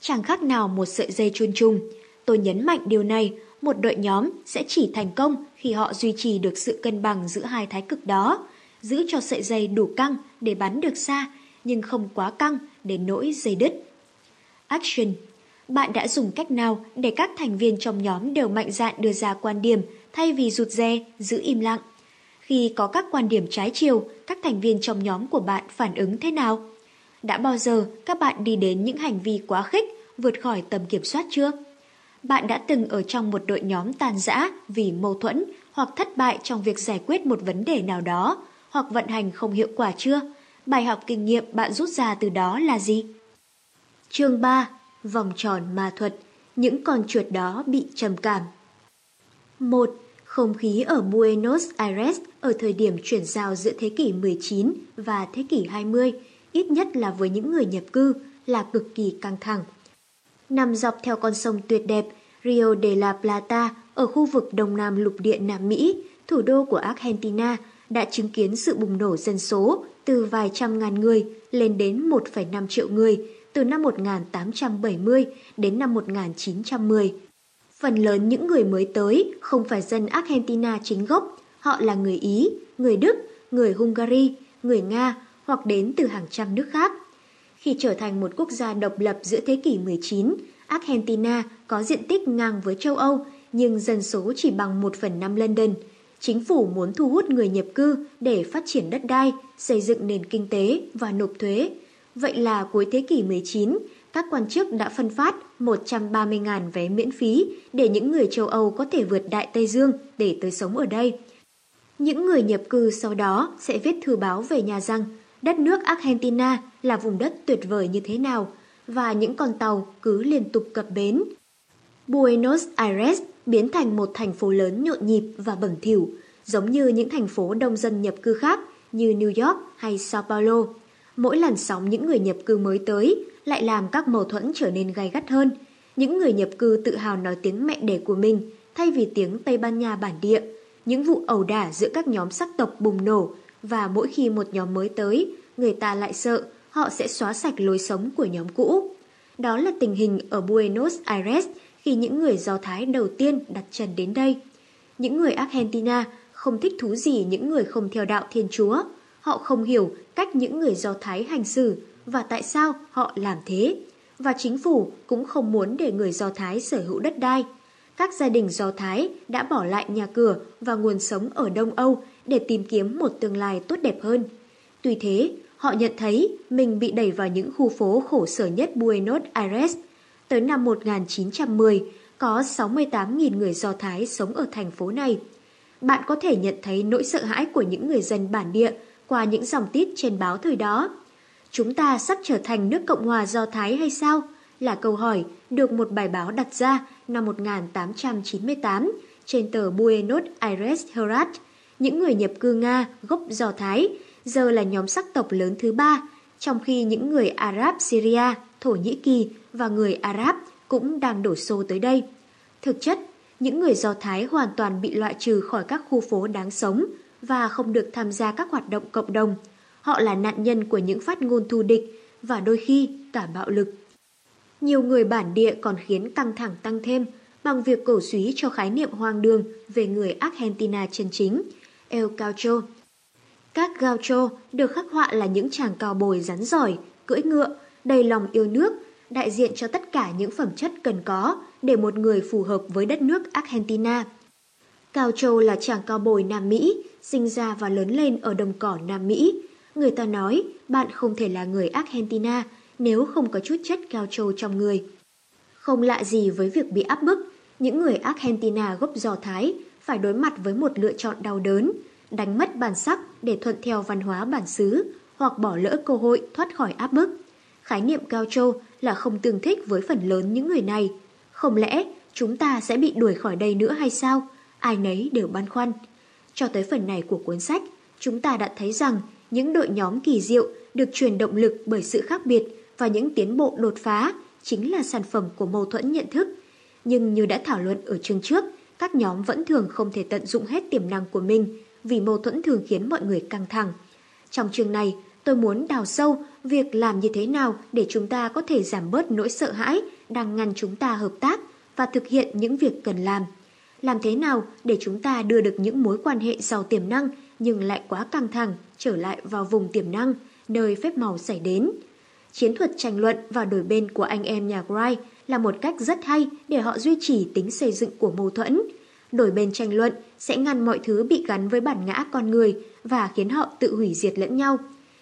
Chẳng khác nào một sợi dây chun chung. Tôi nhấn mạnh điều này, một đội nhóm sẽ chỉ thành công khi họ duy trì được sự cân bằng giữa hai thái cực đó, giữ cho sợi dây đủ căng để bắn được xa, nhưng không quá căng để nỗi dây đứt. Action bạn đã dùng cách nào để các thành viên trong nhóm đều mạnh dạn đưa ra quan điểm thay vì rụt rè, giữ im lặng? Khi có các quan điểm trái chiều, các thành viên trong nhóm của bạn phản ứng thế nào? Đã bao giờ các bạn đi đến những hành vi quá khích, vượt khỏi tầm kiểm soát chưa? Bạn đã từng ở trong một đội nhóm tàn rã vì mâu thuẫn hoặc thất bại trong việc giải quyết một vấn đề nào đó, hoặc vận hành không hiệu quả chưa? Bài học kinh nghiệm bạn rút ra từ đó là gì? Chương 3. Vòng tròn ma thuật Những con chuột đó bị trầm cảm 1. Không khí ở Buenos Aires ở thời điểm chuyển giao giữa thế kỷ 19 và thế kỷ 20, ít nhất là với những người nhập cư, là cực kỳ căng thẳng. Nằm dọc theo con sông tuyệt đẹp Rio de la Plata ở khu vực đông nam lục địa Nam Mỹ, thủ đô của Argentina, đã chứng kiến sự bùng nổ dân số từ vài trăm ngàn người lên đến 1,5 triệu người từ năm 1870 đến năm 1910. Phần lớn những người mới tới không phải dân Argentina chính gốc, họ là người Ý, người Đức, người Hungary, người Nga hoặc đến từ hàng trăm nước khác. Khi trở thành một quốc gia độc lập giữa thế kỷ 19, Argentina có diện tích ngang với châu Âu nhưng dân số chỉ bằng 1 phần 5 London. Chính phủ muốn thu hút người nhập cư để phát triển đất đai, xây dựng nền kinh tế và nộp thuế. Vậy là cuối thế kỷ 19, các quan chức đã phân phát 130.000 vé miễn phí để những người châu Âu có thể vượt Đại Tây Dương để tới sống ở đây. Những người nhập cư sau đó sẽ viết thư báo về nhà rằng đất nước Argentina là vùng đất tuyệt vời như thế nào và những con tàu cứ liên tục cập bến. Buenos Aires biến thành một thành phố lớn nhộn nhịp và bẩn thỉu, giống như những thành phố đông dân nhập cư khác như New York hay Sao Paulo. Mỗi làn sóng những người nhập cư mới tới lại làm các mâu thuẫn trở nên gay gắt hơn. Những người nhập cư tự hào nói tiếng mẹ đẻ của mình thay vì tiếng Tây Ban Nha bản địa. Những vụ ẩu đả giữa các nhóm sắc tộc bùng nổ và mỗi khi một nhóm mới tới, người ta lại sợ họ sẽ xóa sạch lối sống của nhóm cũ. Đó là tình hình ở Buenos Aires khi những người Do Thái đầu tiên đặt chân đến đây. Những người Argentina không thích thú gì những người không theo đạo Thiên Chúa. Họ không hiểu cách những người Do Thái hành xử và tại sao họ làm thế. Và chính phủ cũng không muốn để người Do Thái sở hữu đất đai. Các gia đình Do Thái đã bỏ lại nhà cửa và nguồn sống ở Đông Âu để tìm kiếm một tương lai tốt đẹp hơn. Tuy thế, họ nhận thấy mình bị đẩy vào những khu phố khổ sở nhất Buenos Aires. Tới năm 1910, có 68.000 người Do Thái sống ở thành phố này. Bạn có thể nhận thấy nỗi sợ hãi của những người dân bản địa qua những dòng tít trên báo thời đó. Chúng ta sắp trở thành nước Cộng hòa Do Thái hay sao? Là câu hỏi được một bài báo đặt ra năm 1898 trên tờ Buenos Aires Herald. Những người nhập cư Nga gốc Do Thái giờ là nhóm sắc tộc lớn thứ ba, trong khi những người Arab Syria, Thổ Nhĩ Kỳ và người Arab cũng đang đổ xô tới đây. Thực chất, những người Do Thái hoàn toàn bị loại trừ khỏi các khu phố đáng sống và không được tham gia các hoạt động cộng đồng. Họ là nạn nhân của những phát ngôn thù địch và đôi khi cả bạo lực. Nhiều người bản địa còn khiến căng thẳng tăng thêm bằng việc cổ suý cho khái niệm hoang đường về người Argentina chân chính, El Gaucho. Các gaucho được khắc họa là những chàng cao bồi rắn giỏi, cưỡi ngựa, đầy lòng yêu nước, đại diện cho tất cả những phẩm chất cần có để một người phù hợp với đất nước Argentina. Cao Châu là chàng cao bồi Nam Mỹ, sinh ra và lớn lên ở đồng cỏ Nam Mỹ. Người ta nói bạn không thể là người Argentina nếu không có chút chất cao châu trong người. Không lạ gì với việc bị áp bức, những người Argentina gốc Do Thái phải đối mặt với một lựa chọn đau đớn, đánh mất bản sắc để thuận theo văn hóa bản xứ hoặc bỏ lỡ cơ hội thoát khỏi áp bức. Khái niệm cao châu là không tương thích với phần lớn những người này. Không lẽ chúng ta sẽ bị đuổi khỏi đây nữa hay sao? Ai nấy đều băn khoăn. Cho tới phần này của cuốn sách, chúng ta đã thấy rằng những đội nhóm kỳ diệu được truyền động lực bởi sự khác biệt và những tiến bộ đột phá chính là sản phẩm của mâu thuẫn nhận thức. Nhưng như đã thảo luận ở chương trước, các nhóm vẫn thường không thể tận dụng hết tiềm năng của mình vì mâu thuẫn thường khiến mọi người căng thẳng. Trong chương này, tôi muốn đào sâu việc làm như thế nào để chúng ta có thể giảm bớt nỗi sợ hãi đang ngăn chúng ta hợp tác và thực hiện những việc cần làm. Làm thế nào để chúng ta đưa được những mối quan hệ giàu tiềm năng nhưng lại quá căng thẳng trở lại vào vùng tiềm năng, nơi phép màu xảy đến. Chiến thuật tranh luận và đổi bên của anh em nhà Gray là một cách rất hay để họ duy trì tính xây dựng của mâu thuẫn. Đổi bên tranh luận sẽ ngăn mọi thứ bị gắn với bản ngã con người và khiến họ tự hủy diệt lẫn nhau.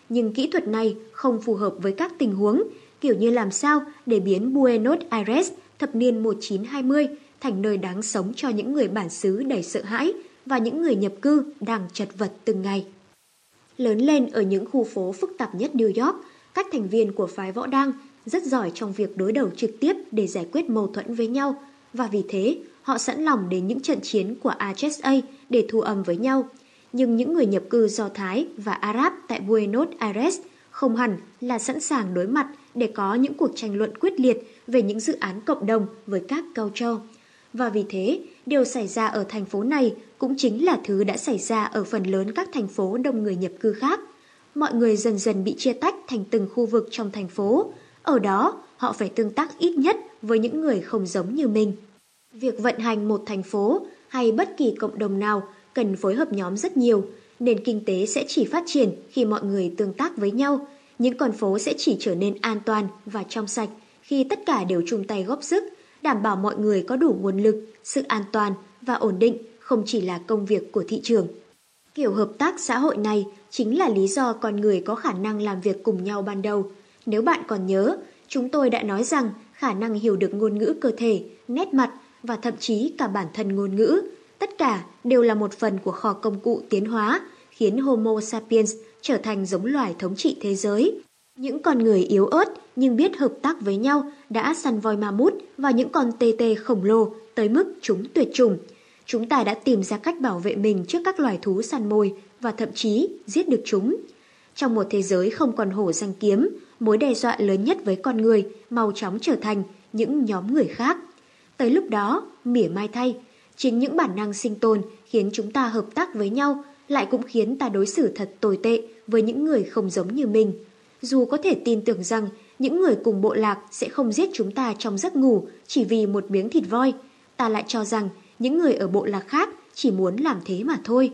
Nhưng kỹ thuật này không phù hợp với các tình huống, kiểu như làm sao để biến Buenos Aires thập niên 1920 thành nơi đáng sống cho những người bản xứ đầy sợ hãi và những người nhập cư đang chật vật từng ngày. Lớn lên ở những khu phố phức tạp nhất New York, các thành viên của phái võ đăng rất giỏi trong việc đối đầu trực tiếp để giải quyết mâu thuẫn với nhau và vì thế họ sẵn lòng đến những trận chiến của AHSA để thu âm với nhau. Nhưng những người nhập cư Do Thái và Arab tại Buenos Aires không hẳn là sẵn sàng đối mặt để có những cuộc tranh luận quyết liệt về những dự án cộng đồng với các cao châu. Và vì thế, điều xảy ra ở thành phố này cũng chính là thứ đã xảy ra ở phần lớn các thành phố đông người nhập cư khác. Mọi người dần dần bị chia tách thành từng khu vực trong thành phố. Ở đó, họ phải tương tác ít nhất với những người không giống như mình. Việc vận hành một thành phố hay bất kỳ cộng đồng nào cần phối hợp nhóm rất nhiều, nền kinh tế sẽ chỉ phát triển khi mọi người tương tác với nhau. Những con phố sẽ chỉ trở nên an toàn và trong sạch khi tất cả đều chung tay góp sức, đảm bảo mọi người có đủ nguồn lực, sự an toàn và ổn định không chỉ là công việc của thị trường. Kiểu hợp tác xã hội này chính là lý do con người có khả năng làm việc cùng nhau ban đầu. Nếu bạn còn nhớ, chúng tôi đã nói rằng khả năng hiểu được ngôn ngữ cơ thể, nét mặt và thậm chí cả bản thân ngôn ngữ, tất cả đều là một phần của kho công cụ tiến hóa, khiến Homo sapiens trở thành giống loài thống trị thế giới. Những con người yếu ớt nhưng biết hợp tác với nhau đã săn voi ma mút và những con tê tê khổng lồ tới mức chúng tuyệt chủng. Chúng ta đã tìm ra cách bảo vệ mình trước các loài thú săn mồi và thậm chí giết được chúng. Trong một thế giới không còn hổ răng kiếm, mối đe dọa lớn nhất với con người mau chóng trở thành những nhóm người khác. Tới lúc đó, mỉa mai thay, chính những bản năng sinh tồn khiến chúng ta hợp tác với nhau lại cũng khiến ta đối xử thật tồi tệ với những người không giống như mình. Dù có thể tin tưởng rằng những người cùng bộ lạc sẽ không giết chúng ta trong giấc ngủ chỉ vì một miếng thịt voi, ta lại cho rằng những người ở bộ lạc khác chỉ muốn làm thế mà thôi.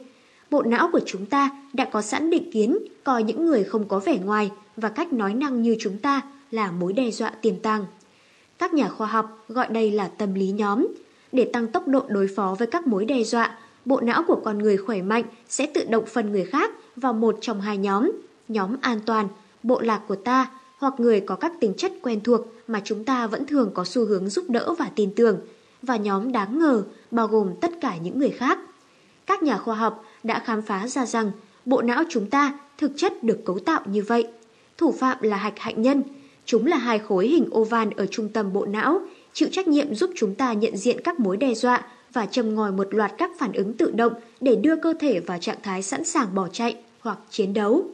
Bộ não của chúng ta đã có sẵn định kiến coi những người không có vẻ ngoài và cách nói năng như chúng ta là mối đe dọa tiềm tàng. Các nhà khoa học gọi đây là tâm lý nhóm. Để tăng tốc độ đối phó với các mối đe dọa, bộ não của con người khỏe mạnh sẽ tự động phân người khác vào một trong hai nhóm. Nhóm an toàn, bộ lạc của ta, hoặc người có các tính chất quen thuộc mà chúng ta vẫn thường có xu hướng giúp đỡ và tin tưởng, và nhóm đáng ngờ, bao gồm tất cả những người khác. Các nhà khoa học đã khám phá ra rằng bộ não chúng ta thực chất được cấu tạo như vậy. Thủ phạm là hạch hạnh nhân. Chúng là hai khối hình oval ở trung tâm bộ não, chịu trách nhiệm giúp chúng ta nhận diện các mối đe dọa và châm ngòi một loạt các phản ứng tự động để đưa cơ thể vào trạng thái sẵn sàng bỏ chạy hoặc chiến đấu.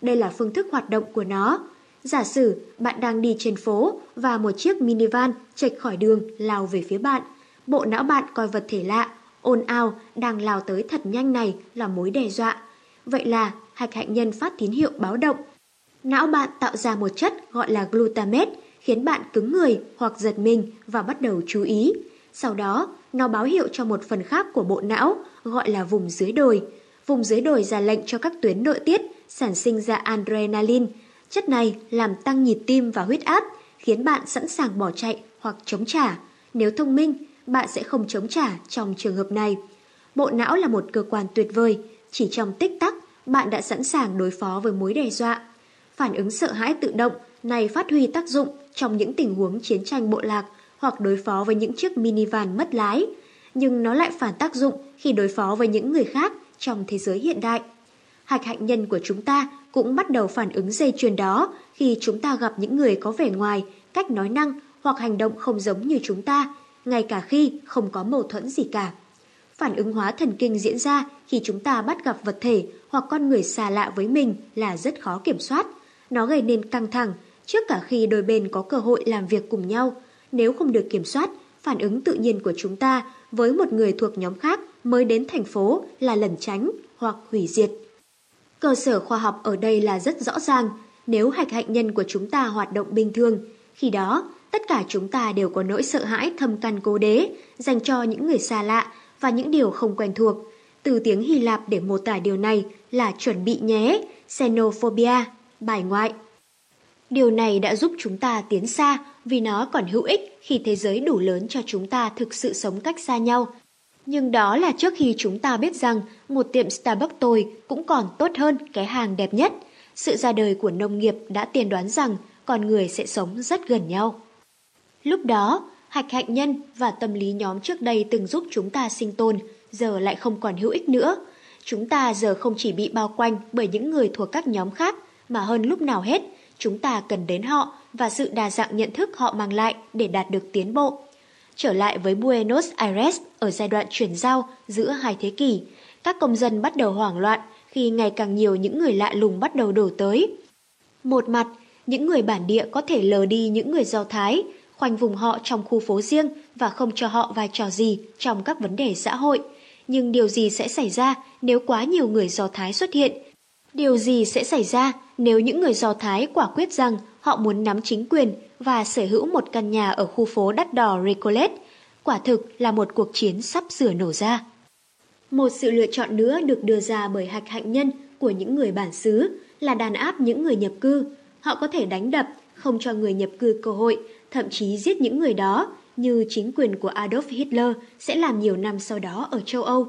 Đây là phương thức hoạt động của nó. Giả sử bạn đang đi trên phố và một chiếc minivan chệch khỏi đường lao về phía bạn. Bộ não bạn coi vật thể lạ, ồn ào đang lao tới thật nhanh này là mối đe dọa. Vậy là hạch hạnh nhân phát tín hiệu báo động. Não bạn tạo ra một chất gọi là glutamate khiến bạn cứng người hoặc giật mình và bắt đầu chú ý. Sau đó, nó báo hiệu cho một phần khác của bộ não gọi là vùng dưới đồi. Vùng dưới đồi ra lệnh cho các tuyến nội tiết sản sinh ra adrenaline. Chất này làm tăng nhịp tim và huyết áp, khiến bạn sẵn sàng bỏ chạy hoặc chống trả. Nếu thông minh, bạn sẽ không chống trả trong trường hợp này. Bộ não là một cơ quan tuyệt vời, chỉ trong tích tắc bạn đã sẵn sàng đối phó với mối đe dọa. Phản ứng sợ hãi tự động này phát huy tác dụng trong những tình huống chiến tranh bộ lạc hoặc đối phó với những chiếc minivan mất lái, nhưng nó lại phản tác dụng khi đối phó với những người khác trong thế giới hiện đại. Hạch hạnh nhân của chúng ta cũng bắt đầu phản ứng dây chuyền đó khi chúng ta gặp những người có vẻ ngoài, cách nói năng hoặc hành động không giống như chúng ta, ngay cả khi không có mâu thuẫn gì cả. Phản ứng hóa thần kinh diễn ra khi chúng ta bắt gặp vật thể hoặc con người xa lạ với mình là rất khó kiểm soát. Nó gây nên căng thẳng trước cả khi đôi bên có cơ hội làm việc cùng nhau. Nếu không được kiểm soát, phản ứng tự nhiên của chúng ta với một người thuộc nhóm khác mới đến thành phố là lẩn tránh hoặc hủy diệt. Cơ sở khoa học ở đây là rất rõ ràng. Nếu hạch hạnh nhân của chúng ta hoạt động bình thường, khi đó tất cả chúng ta đều có nỗi sợ hãi thâm căn cố đế dành cho những người xa lạ và những điều không quen thuộc. Từ tiếng Hy Lạp để mô tả điều này là chuẩn bị nhé, xenophobia, bài ngoại. Điều này đã giúp chúng ta tiến xa vì nó còn hữu ích khi thế giới đủ lớn cho chúng ta thực sự sống cách xa nhau. Nhưng đó là trước khi chúng ta biết rằng một tiệm Starbucks tồi cũng còn tốt hơn cái hàng đẹp nhất. Sự ra đời của nông nghiệp đã tiên đoán rằng con người sẽ sống rất gần nhau. Lúc đó, hạch hạnh nhân và tâm lý nhóm trước đây từng giúp chúng ta sinh tồn, giờ lại không còn hữu ích nữa. Chúng ta giờ không chỉ bị bao quanh bởi những người thuộc các nhóm khác, mà hơn lúc nào hết, chúng ta cần đến họ và sự đa dạng nhận thức họ mang lại để đạt được tiến bộ. Trở lại với Buenos Aires ở giai đoạn chuyển giao giữa hai thế kỷ, các công dân bắt đầu hoảng loạn khi ngày càng nhiều những người lạ lùng bắt đầu đổ tới. Một mặt, những người bản địa có thể lờ đi những người Do Thái, khoanh vùng họ trong khu phố riêng và không cho họ vai trò gì trong các vấn đề xã hội. Nhưng điều gì sẽ xảy ra nếu quá nhiều người Do Thái xuất hiện? Điều gì sẽ xảy ra nếu những người Do Thái quả quyết rằng họ muốn nắm chính quyền và sở hữu một căn nhà ở khu phố đắt đỏ Recolet. Quả thực là một cuộc chiến sắp sửa nổ ra. Một sự lựa chọn nữa được đưa ra bởi hạch hạnh nhân của những người bản xứ là đàn áp những người nhập cư. Họ có thể đánh đập, không cho người nhập cư cơ hội, thậm chí giết những người đó như chính quyền của Adolf Hitler sẽ làm nhiều năm sau đó ở châu Âu.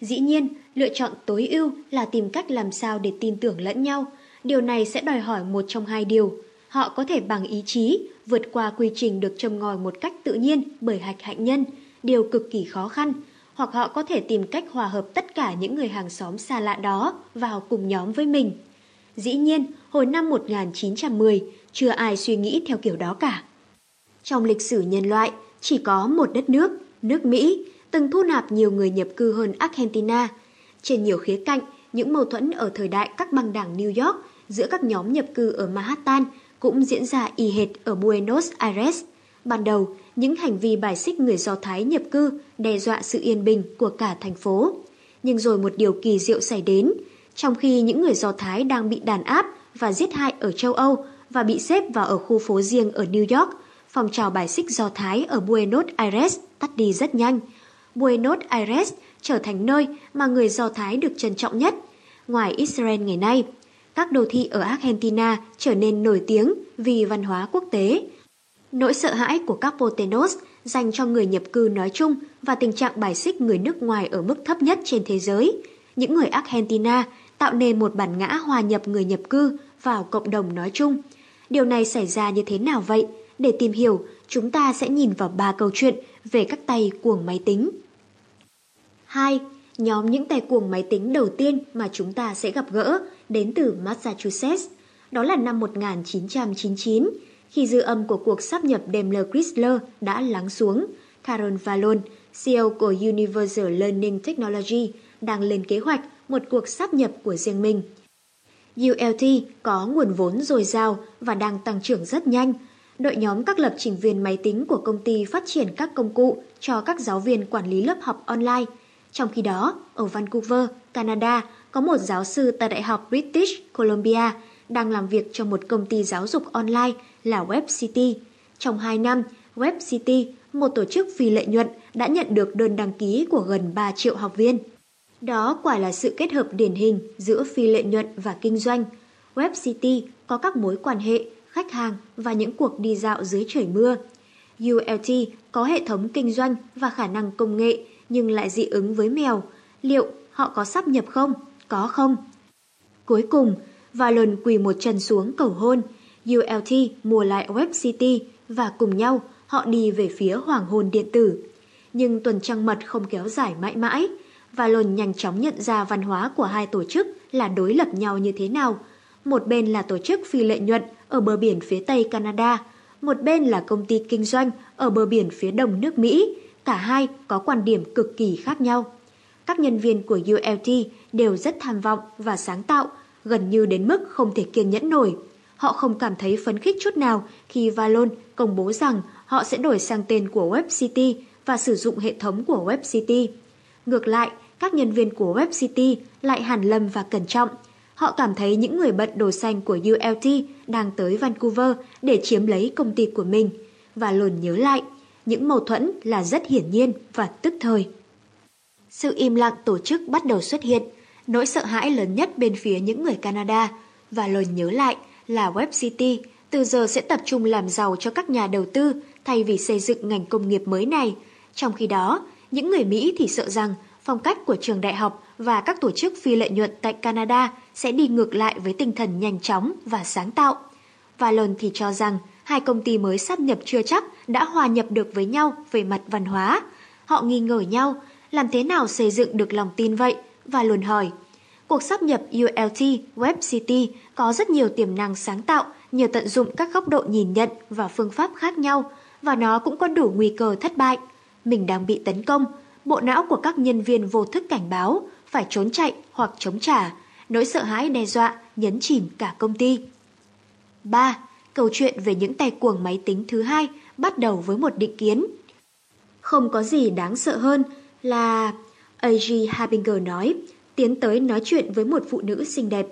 Dĩ nhiên, lựa chọn tối ưu là tìm cách làm sao để tin tưởng lẫn nhau. Điều này sẽ đòi hỏi một trong hai điều. Họ có thể bằng ý chí vượt qua quy trình được châm ngòi một cách tự nhiên bởi hạch hạnh nhân, điều cực kỳ khó khăn, hoặc họ có thể tìm cách hòa hợp tất cả những người hàng xóm xa lạ đó vào cùng nhóm với mình. Dĩ nhiên, hồi năm 1910, chưa ai suy nghĩ theo kiểu đó cả. Trong lịch sử nhân loại, chỉ có một đất nước, nước Mỹ, từng thu nạp nhiều người nhập cư hơn Argentina. Trên nhiều khía cạnh, những mâu thuẫn ở thời đại các băng đảng New York giữa các nhóm nhập cư ở Manhattan cũng diễn ra y hệt ở Buenos Aires. Ban đầu, những hành vi bài xích người Do Thái nhập cư đe dọa sự yên bình của cả thành phố. Nhưng rồi một điều kỳ diệu xảy đến, trong khi những người Do Thái đang bị đàn áp và giết hại ở châu Âu và bị xếp vào ở khu phố riêng ở New York. Phong trào bài xích Do Thái ở Buenos Aires tắt đi rất nhanh. Buenos Aires trở thành nơi mà người Do Thái được trân trọng nhất. Ngoài Israel ngày nay, các đô thị ở Argentina trở nên nổi tiếng vì văn hóa quốc tế. Nỗi sợ hãi của các Potenos dành cho người nhập cư nói chung và tình trạng bài xích người nước ngoài ở mức thấp nhất trên thế giới. Những người Argentina tạo nên một bản ngã hòa nhập người nhập cư vào cộng đồng nói chung. Điều này xảy ra như thế nào vậy? Để tìm hiểu, chúng ta sẽ nhìn vào ba câu chuyện về các tay cuồng máy tính. 2. Nhóm những tay cuồng máy tính đầu tiên mà chúng ta sẽ gặp gỡ đến từ Massachusetts. Đó là năm 1999, khi dư âm của cuộc sáp nhập Daimler Chrysler đã lắng xuống. Karen Valon, CEO của Universal Learning Technology, đang lên kế hoạch một cuộc sáp nhập của riêng mình. ULT có nguồn vốn dồi dào và đang tăng trưởng rất nhanh. Đội nhóm các lập trình viên máy tính của công ty phát triển các công cụ cho các giáo viên quản lý lớp học online. Trong khi đó, ở Vancouver, Canada, có một giáo sư tại Đại học British Columbia đang làm việc cho một công ty giáo dục online là WebCity. Trong 2 năm, WebCity, một tổ chức phi lợi nhuận, đã nhận được đơn đăng ký của gần 3 triệu học viên. Đó quả là sự kết hợp điển hình giữa phi lợi nhuận và kinh doanh. WebCity có các mối quan hệ, khách hàng và những cuộc đi dạo dưới trời mưa. ULT có hệ thống kinh doanh và khả năng công nghệ nhưng lại dị ứng với mèo. Liệu họ có sắp nhập không? Có không? Cuối cùng, Valon quỳ một chân xuống cầu hôn. ULT mua lại WebCity và cùng nhau họ đi về phía hoàng hôn điện tử. Nhưng tuần trăng mật không kéo dài mãi mãi. Valon nhanh chóng nhận ra văn hóa của hai tổ chức là đối lập nhau như thế nào. Một bên là tổ chức phi lợi nhuận ở bờ biển phía tây Canada, một bên là công ty kinh doanh ở bờ biển phía đông nước Mỹ. Cả hai có quan điểm cực kỳ khác nhau. Các nhân viên của ULT đều rất tham vọng và sáng tạo, gần như đến mức không thể kiên nhẫn nổi. Họ không cảm thấy phấn khích chút nào khi Valon công bố rằng họ sẽ đổi sang tên của WebCity và sử dụng hệ thống của WebCity. Ngược lại, các nhân viên của WebCity lại hàn lâm và cẩn trọng. Họ cảm thấy những người bận đồ xanh của ULT đang tới Vancouver để chiếm lấy công ty của mình. Và lồn nhớ lại, những mâu thuẫn là rất hiển nhiên và tức thời. Sự im lặng tổ chức bắt đầu xuất hiện, nỗi sợ hãi lớn nhất bên phía những người Canada. Và lời nhớ lại là Web City từ giờ sẽ tập trung làm giàu cho các nhà đầu tư thay vì xây dựng ngành công nghiệp mới này. Trong khi đó, những người Mỹ thì sợ rằng phong cách của trường đại học và các tổ chức phi lợi nhuận tại Canada sẽ đi ngược lại với tinh thần nhanh chóng và sáng tạo. Và lần thì cho rằng hai công ty mới sắp nhập chưa chắc đã hòa nhập được với nhau về mặt văn hóa. Họ nghi ngờ nhau, làm thế nào xây dựng được lòng tin vậy? Và luôn hỏi, cuộc sắp nhập ULT Web City có rất nhiều tiềm năng sáng tạo nhờ tận dụng các góc độ nhìn nhận và phương pháp khác nhau, và nó cũng có đủ nguy cơ thất bại. Mình đang bị tấn công, bộ não của các nhân viên vô thức cảnh báo, phải trốn chạy hoặc chống trả, nỗi sợ hãi đe dọa, nhấn chìm cả công ty. 3. Câu chuyện về những tay cuồng máy tính thứ hai bắt đầu với một định kiến. Không có gì đáng sợ hơn là... A.G. Habinger nói, tiến tới nói chuyện với một phụ nữ xinh đẹp.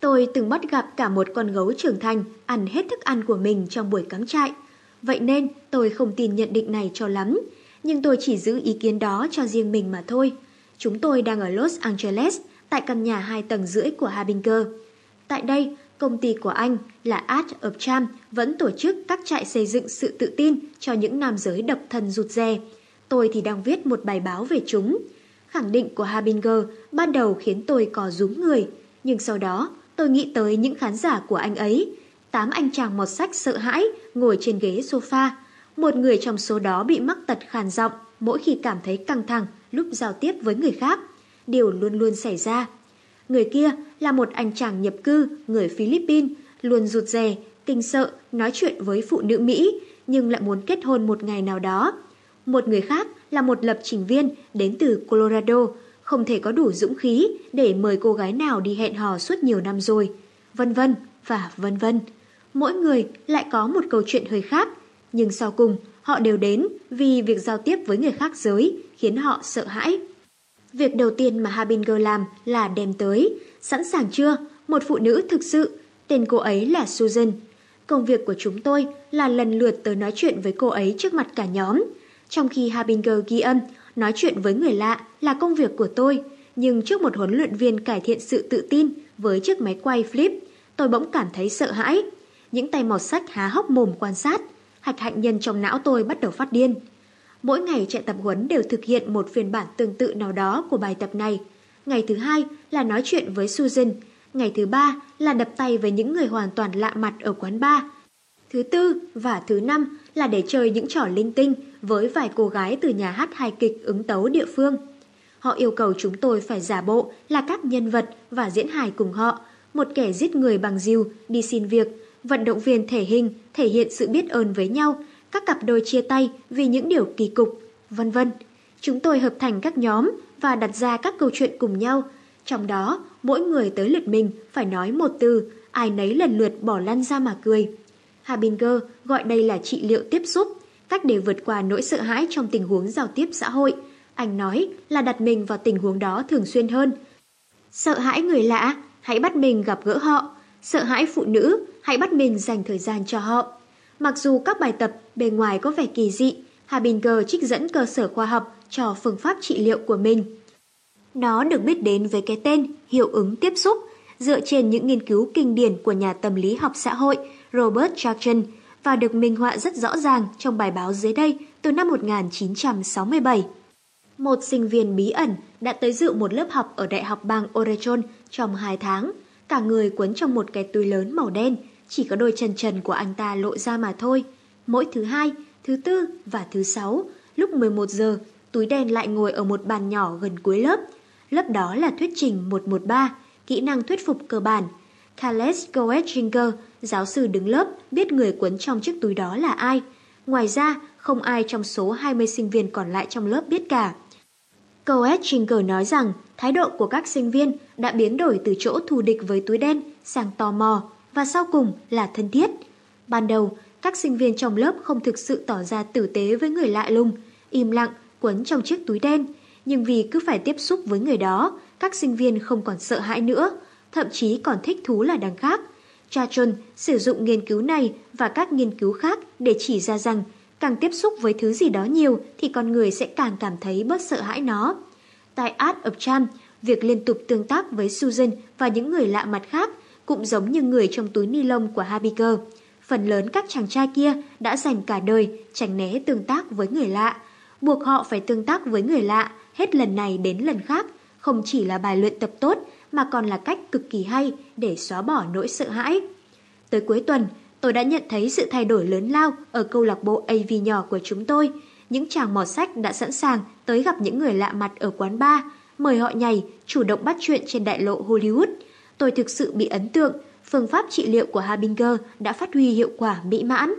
Tôi từng bắt gặp cả một con gấu trưởng thành ăn hết thức ăn của mình trong buổi cắm trại. Vậy nên tôi không tin nhận định này cho lắm, nhưng tôi chỉ giữ ý kiến đó cho riêng mình mà thôi. Chúng tôi đang ở Los Angeles, tại căn nhà hai tầng rưỡi của Habinger. Tại đây, công ty của anh là Art of Charm vẫn tổ chức các trại xây dựng sự tự tin cho những nam giới độc thân rụt rè. Tôi thì đang viết một bài báo về chúng. Khẳng định của Habinger ban đầu khiến tôi có rúm người, nhưng sau đó tôi nghĩ tới những khán giả của anh ấy. Tám anh chàng một sách sợ hãi ngồi trên ghế sofa. Một người trong số đó bị mắc tật khàn giọng mỗi khi cảm thấy căng thẳng lúc giao tiếp với người khác. Điều luôn luôn xảy ra. Người kia là một anh chàng nhập cư, người Philippines, luôn rụt rè, kinh sợ, nói chuyện với phụ nữ Mỹ, nhưng lại muốn kết hôn một ngày nào đó. Một người khác là một lập trình viên đến từ Colorado, không thể có đủ dũng khí để mời cô gái nào đi hẹn hò suốt nhiều năm rồi. Vân vân và vân vân. Mỗi người lại có một câu chuyện hơi khác, nhưng sau cùng họ đều đến vì việc giao tiếp với người khác giới khiến họ sợ hãi. Việc đầu tiên mà Habinger làm là đem tới, sẵn sàng chưa, một phụ nữ thực sự, Tên cô ấy là Susan. Công việc của chúng tôi là lần lượt tới nói chuyện với cô ấy trước mặt cả nhóm. Trong khi Harbinger ghi âm, nói chuyện với người lạ là công việc của tôi, nhưng trước một huấn luyện viên cải thiện sự tự tin với chiếc máy quay flip, tôi bỗng cảm thấy sợ hãi. Những tay mọt sách há hốc mồm quan sát, hạch hạnh nhân trong não tôi bắt đầu phát điên. Mỗi ngày chạy tập huấn đều thực hiện một phiên bản tương tự nào đó của bài tập này. Ngày thứ hai là nói chuyện với Susan, ngày thứ ba là đập tay với những người hoàn toàn lạ mặt ở quán bar. Thứ tư và thứ năm là để chơi những trò linh tinh với vài cô gái từ nhà hát hài kịch ứng tấu địa phương. Họ yêu cầu chúng tôi phải giả bộ là các nhân vật và diễn hài cùng họ, một kẻ giết người bằng diều đi xin việc, vận động viên thể hình thể hiện sự biết ơn với nhau, các cặp đôi chia tay vì những điều kỳ cục, vân vân. Chúng tôi hợp thành các nhóm và đặt ra các câu chuyện cùng nhau. Trong đó, mỗi người tới lượt mình phải nói một từ, ai nấy lần lượt bỏ lăn ra mà cười. Habinger gọi đây là trị liệu tiếp xúc, cách để vượt qua nỗi sợ hãi trong tình huống giao tiếp xã hội. Anh nói là đặt mình vào tình huống đó thường xuyên hơn. Sợ hãi người lạ, hãy bắt mình gặp gỡ họ. Sợ hãi phụ nữ, hãy bắt mình dành thời gian cho họ. Mặc dù các bài tập bề ngoài có vẻ kỳ dị, Habinger trích dẫn cơ sở khoa học cho phương pháp trị liệu của mình. Nó được biết đến với cái tên hiệu ứng tiếp xúc, dựa trên những nghiên cứu kinh điển của nhà tâm lý học xã hội Robert Chartrand và được minh họa rất rõ ràng trong bài báo dưới đây từ năm 1967. Một sinh viên bí ẩn đã tới dự một lớp học ở Đại học bang Oregon trong 2 tháng. Cả người quấn trong một cái túi lớn màu đen, chỉ có đôi chân trần của anh ta lộ ra mà thôi. Mỗi thứ hai, thứ tư và thứ sáu, lúc 11 giờ, túi đen lại ngồi ở một bàn nhỏ gần cuối lớp. Lớp đó là thuyết trình 113, kỹ năng thuyết phục cơ bản. Kales Goetzinger, giáo sư đứng lớp, biết người quấn trong chiếc túi đó là ai. Ngoài ra, không ai trong số 20 sinh viên còn lại trong lớp biết cả. Goetzinger nói rằng thái độ của các sinh viên đã biến đổi từ chỗ thù địch với túi đen sang tò mò và sau cùng là thân thiết. Ban đầu, các sinh viên trong lớp không thực sự tỏ ra tử tế với người lạ lùng, im lặng, quấn trong chiếc túi đen. Nhưng vì cứ phải tiếp xúc với người đó, các sinh viên không còn sợ hãi nữa, thậm chí còn thích thú là đằng khác. Chachon sử dụng nghiên cứu này và các nghiên cứu khác để chỉ ra rằng càng tiếp xúc với thứ gì đó nhiều thì con người sẽ càng cảm thấy bớt sợ hãi nó. Tại Art of Charm, việc liên tục tương tác với Susan và những người lạ mặt khác cũng giống như người trong túi ni lông của Habiger. Phần lớn các chàng trai kia đã dành cả đời tránh né tương tác với người lạ, buộc họ phải tương tác với người lạ hết lần này đến lần khác, không chỉ là bài luyện tập tốt mà còn là cách cực kỳ hay để xóa bỏ nỗi sợ hãi. Tới cuối tuần, tôi đã nhận thấy sự thay đổi lớn lao ở câu lạc bộ AV nhỏ của chúng tôi. Những chàng mò sách đã sẵn sàng tới gặp những người lạ mặt ở quán bar, mời họ nhảy, chủ động bắt chuyện trên đại lộ Hollywood. Tôi thực sự bị ấn tượng, phương pháp trị liệu của Habinger đã phát huy hiệu quả mỹ mãn.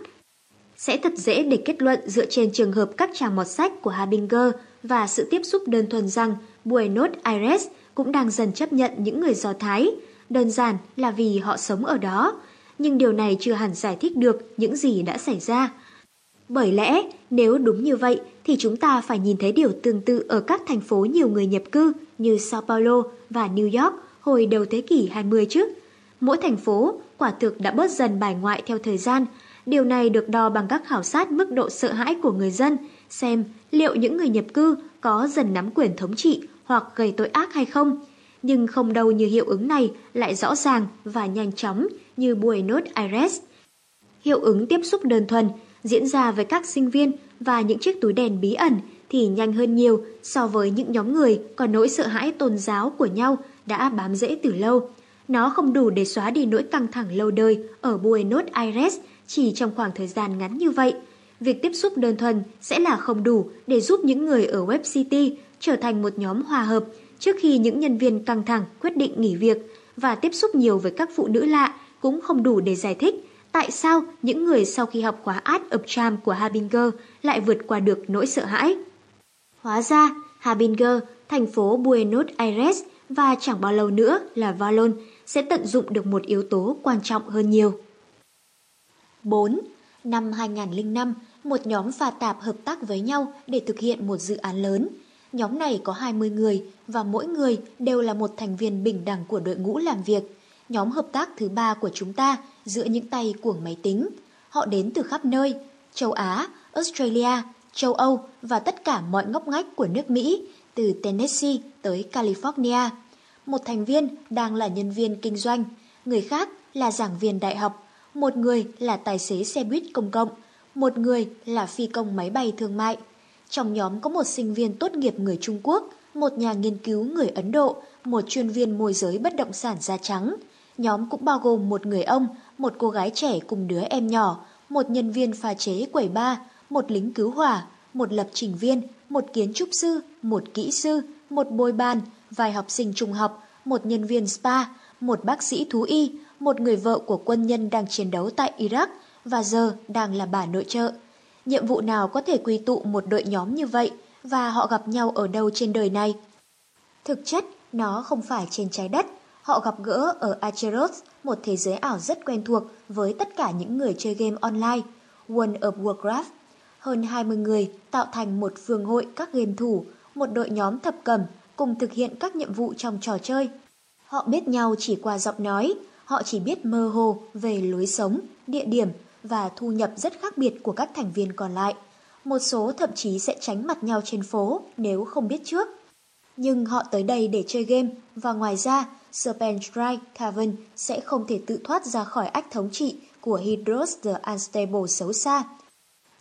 Sẽ thật dễ để kết luận dựa trên trường hợp các chàng mọt sách của Habinger và sự tiếp xúc đơn thuần rằng Buenos Aires cũng đang dần chấp nhận những người Do Thái, đơn giản là vì họ sống ở đó. Nhưng điều này chưa hẳn giải thích được những gì đã xảy ra. Bởi lẽ, nếu đúng như vậy thì chúng ta phải nhìn thấy điều tương tự ở các thành phố nhiều người nhập cư như Sao Paulo và New York hồi đầu thế kỷ 20 chứ. Mỗi thành phố quả thực đã bớt dần bài ngoại theo thời gian. Điều này được đo bằng các khảo sát mức độ sợ hãi của người dân, xem liệu những người nhập cư có dần nắm quyền thống trị hoặc gây tội ác hay không. Nhưng không đâu như hiệu ứng này lại rõ ràng và nhanh chóng như Buenos Aires. Hiệu ứng tiếp xúc đơn thuần diễn ra với các sinh viên và những chiếc túi đèn bí ẩn thì nhanh hơn nhiều so với những nhóm người có nỗi sợ hãi tôn giáo của nhau đã bám rễ từ lâu. Nó không đủ để xóa đi nỗi căng thẳng lâu đời ở Buenos Aires chỉ trong khoảng thời gian ngắn như vậy. Việc tiếp xúc đơn thuần sẽ là không đủ để giúp những người ở Web City trở thành một nhóm hòa hợp trước khi những nhân viên căng thẳng quyết định nghỉ việc và tiếp xúc nhiều với các phụ nữ lạ cũng không đủ để giải thích tại sao những người sau khi học khóa Art of Charm của Habinger lại vượt qua được nỗi sợ hãi. Hóa ra, Habinger, thành phố Buenos Aires và chẳng bao lâu nữa là Valon sẽ tận dụng được một yếu tố quan trọng hơn nhiều. 4. Năm 2005, một nhóm pha tạp hợp tác với nhau để thực hiện một dự án lớn. Nhóm này có 20 người và mỗi người đều là một thành viên bình đẳng của đội ngũ làm việc. nhóm hợp tác thứ ba của chúng ta giữa những tay của máy tính. Họ đến từ khắp nơi, châu Á, Australia, châu Âu và tất cả mọi ngóc ngách của nước Mỹ, từ Tennessee tới California. Một thành viên đang là nhân viên kinh doanh, người khác là giảng viên đại học, một người là tài xế xe buýt công cộng, một người là phi công máy bay thương mại. Trong nhóm có một sinh viên tốt nghiệp người Trung Quốc, một nhà nghiên cứu người Ấn Độ, một chuyên viên môi giới bất động sản da trắng. Nhóm cũng bao gồm một người ông, một cô gái trẻ cùng đứa em nhỏ, một nhân viên pha chế quầy ba, một lính cứu hỏa, một lập trình viên, một kiến trúc sư, một kỹ sư, một bồi bàn, vài học sinh trung học, một nhân viên spa, một bác sĩ thú y, một người vợ của quân nhân đang chiến đấu tại Iraq và giờ đang là bà nội trợ. Nhiệm vụ nào có thể quy tụ một đội nhóm như vậy và họ gặp nhau ở đâu trên đời này? Thực chất, nó không phải trên trái đất. Họ gặp gỡ ở Acheros, một thế giới ảo rất quen thuộc với tất cả những người chơi game online, World of Warcraft. Hơn 20 người tạo thành một phường hội các game thủ, một đội nhóm thập cẩm cùng thực hiện các nhiệm vụ trong trò chơi. Họ biết nhau chỉ qua giọng nói, họ chỉ biết mơ hồ về lối sống, địa điểm và thu nhập rất khác biệt của các thành viên còn lại. Một số thậm chí sẽ tránh mặt nhau trên phố nếu không biết trước. Nhưng họ tới đây để chơi game và ngoài ra, Serpent Strike Cavern sẽ không thể tự thoát ra khỏi ách thống trị của Hydros the Unstable xấu xa.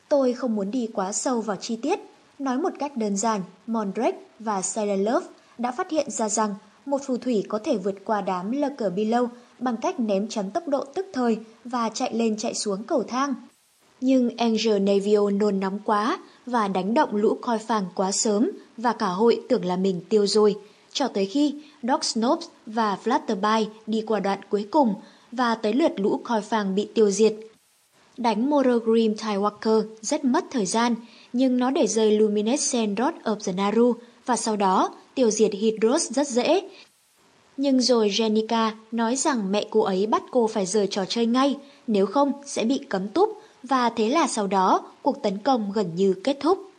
Tôi không muốn đi quá sâu vào chi tiết, nói một cách đơn giản, Mondrake và Silent Love đã phát hiện ra rằng một phù thủy có thể vượt qua đám Lurker cờ bi lâu bằng cách ném chắn tốc độ tức thời và chạy lên chạy xuống cầu thang. Nhưng Angel Navio nôn nóng quá và đánh động lũ coi phàng quá sớm và cả hội tưởng là mình tiêu rồi, cho tới khi Doc Snopes và Flutterby đi qua đoạn cuối cùng và tới lượt lũ coi phàng bị tiêu diệt. Đánh Morogrim Tywalker rất mất thời gian, nhưng nó để rơi Luminescent Rod of the Naru và sau đó tiêu diệt Hydros rất dễ. Nhưng rồi Jenica nói rằng mẹ cô ấy bắt cô phải rời trò chơi ngay, nếu không sẽ bị cấm túc, và thế là sau đó cuộc tấn công gần như kết thúc.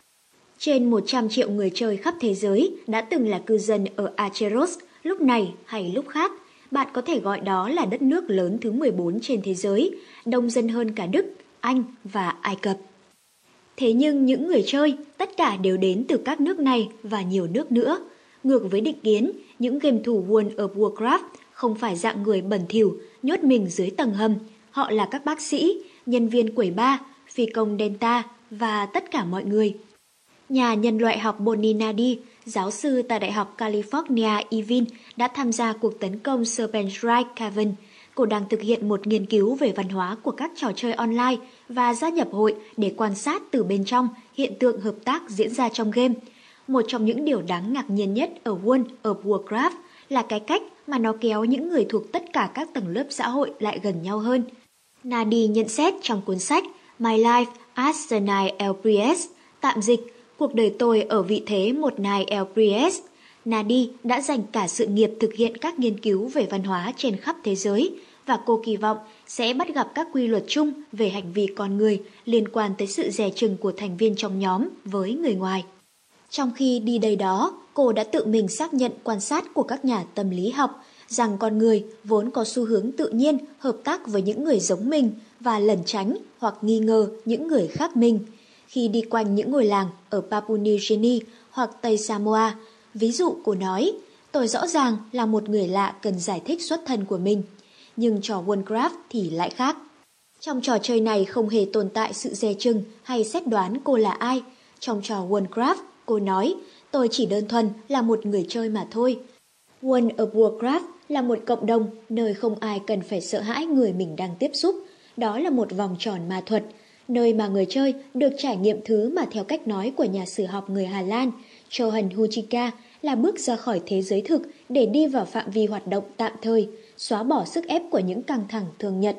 Trên 100 triệu người chơi khắp thế giới đã từng là cư dân ở Acheros, lúc này hay lúc khác. Bạn có thể gọi đó là đất nước lớn thứ 14 trên thế giới, đông dân hơn cả Đức, Anh và Ai Cập. Thế nhưng những người chơi, tất cả đều đến từ các nước này và nhiều nước nữa. Ngược với định kiến, những game thủ World of Warcraft không phải dạng người bẩn thỉu, nhốt mình dưới tầng hầm. Họ là các bác sĩ, nhân viên quẩy ba, phi công Delta và tất cả mọi người. Nhà nhân loại học Bonnie Nadi, giáo sư tại Đại học California Irvine đã tham gia cuộc tấn công Serpent Strike Cavern. Cô đang thực hiện một nghiên cứu về văn hóa của các trò chơi online và gia nhập hội để quan sát từ bên trong hiện tượng hợp tác diễn ra trong game. Một trong những điều đáng ngạc nhiên nhất ở World of Warcraft là cái cách mà nó kéo những người thuộc tất cả các tầng lớp xã hội lại gần nhau hơn. Nadi nhận xét trong cuốn sách My Life as the Nine Elpriest, tạm dịch, cuộc đời tôi ở vị thế một Nine Elpriest. Nadi đã dành cả sự nghiệp thực hiện các nghiên cứu về văn hóa trên khắp thế giới và cô kỳ vọng sẽ bắt gặp các quy luật chung về hành vi con người liên quan tới sự dè chừng của thành viên trong nhóm với người ngoài. Trong khi đi đây đó, cô đã tự mình xác nhận quan sát của các nhà tâm lý học rằng con người vốn có xu hướng tự nhiên hợp tác với những người giống mình và lẩn tránh hoặc nghi ngờ những người khác mình. Khi đi quanh những ngôi làng ở Papua New Guinea hoặc Tây Samoa, ví dụ cô nói, tôi rõ ràng là một người lạ cần giải thích xuất thân của mình. Nhưng trò Warcraft thì lại khác. Trong trò chơi này không hề tồn tại sự dè chừng hay xét đoán cô là ai. Trong trò Warcraft, cô nói, tôi chỉ đơn thuần là một người chơi mà thôi. World of Warcraft là một cộng đồng nơi không ai cần phải sợ hãi người mình đang tiếp xúc. Đó là một vòng tròn ma thuật, nơi mà người chơi được trải nghiệm thứ mà theo cách nói của nhà sử học người Hà Lan, Johan Huchika, là bước ra khỏi thế giới thực để đi vào phạm vi hoạt động tạm thời, xóa bỏ sức ép của những căng thẳng thường nhật.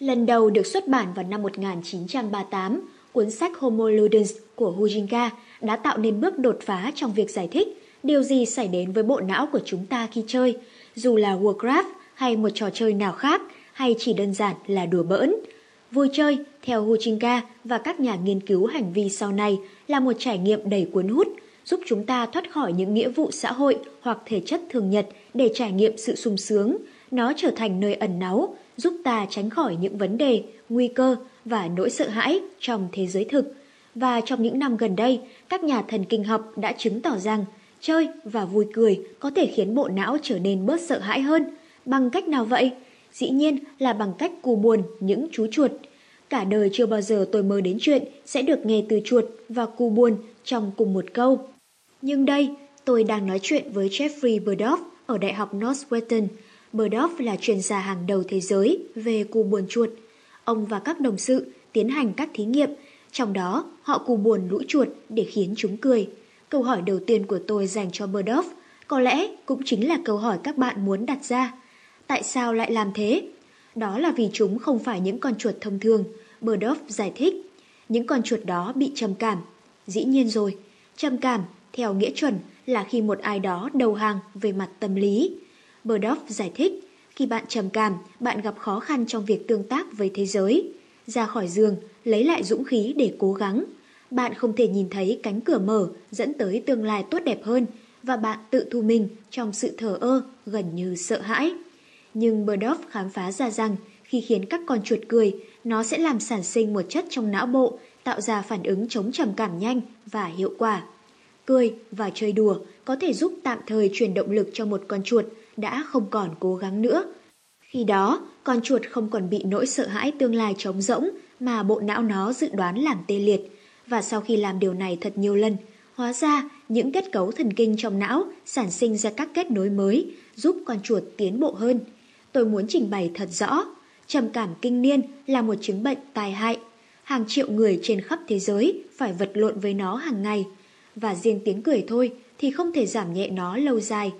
Lần đầu được xuất bản vào năm 1938, cuốn sách Homo Ludens của Huchika đã tạo nên bước đột phá trong việc giải thích điều gì xảy đến với bộ não của chúng ta khi chơi, dù là Warcraft hay một trò chơi nào khác hay chỉ đơn giản là đùa bỡn. Vui chơi, theo Huchinka và các nhà nghiên cứu hành vi sau này là một trải nghiệm đầy cuốn hút, giúp chúng ta thoát khỏi những nghĩa vụ xã hội hoặc thể chất thường nhật để trải nghiệm sự sung sướng. Nó trở thành nơi ẩn náu, giúp ta tránh khỏi những vấn đề, nguy cơ và nỗi sợ hãi trong thế giới thực. Và trong những năm gần đây, các nhà thần kinh học đã chứng tỏ rằng chơi và vui cười có thể khiến bộ não trở nên bớt sợ hãi hơn. Bằng cách nào vậy? Dĩ nhiên là bằng cách cù buồn những chú chuột. Cả đời chưa bao giờ tôi mơ đến chuyện sẽ được nghe từ chuột và cù buồn trong cùng một câu. Nhưng đây, tôi đang nói chuyện với Jeffrey Burdoff ở Đại học Northwestern. Burdoff là chuyên gia hàng đầu thế giới về cù buồn chuột. Ông và các đồng sự tiến hành các thí nghiệm, trong đó họ cù buồn lũ chuột để khiến chúng cười. Câu hỏi đầu tiên của tôi dành cho Burdoff có lẽ cũng chính là câu hỏi các bạn muốn đặt ra. Tại sao lại làm thế? Đó là vì chúng không phải những con chuột thông thường, Burdoff giải thích. Những con chuột đó bị trầm cảm. Dĩ nhiên rồi, trầm cảm, theo nghĩa chuẩn, là khi một ai đó đầu hàng về mặt tâm lý. Burdoff giải thích, khi bạn trầm cảm, bạn gặp khó khăn trong việc tương tác với thế giới. Ra khỏi giường, lấy lại dũng khí để cố gắng. Bạn không thể nhìn thấy cánh cửa mở dẫn tới tương lai tốt đẹp hơn và bạn tự thu mình trong sự thờ ơ, gần như sợ hãi. Nhưng Burdoff khám phá ra rằng khi khiến các con chuột cười, nó sẽ làm sản sinh một chất trong não bộ, tạo ra phản ứng chống trầm cảm nhanh và hiệu quả. Cười và chơi đùa có thể giúp tạm thời truyền động lực cho một con chuột đã không còn cố gắng nữa. Khi đó, con chuột không còn bị nỗi sợ hãi tương lai trống rỗng mà bộ não nó dự đoán làm tê liệt. Và sau khi làm điều này thật nhiều lần, hóa ra những kết cấu thần kinh trong não sản sinh ra các kết nối mới, giúp con chuột tiến bộ hơn. Tôi muốn trình bày thật rõ, trầm cảm kinh niên là một chứng bệnh tai hại. Hàng triệu người trên khắp thế giới phải vật lộn với nó hàng ngày. Và riêng tiếng cười thôi thì không thể giảm nhẹ nó lâu dài.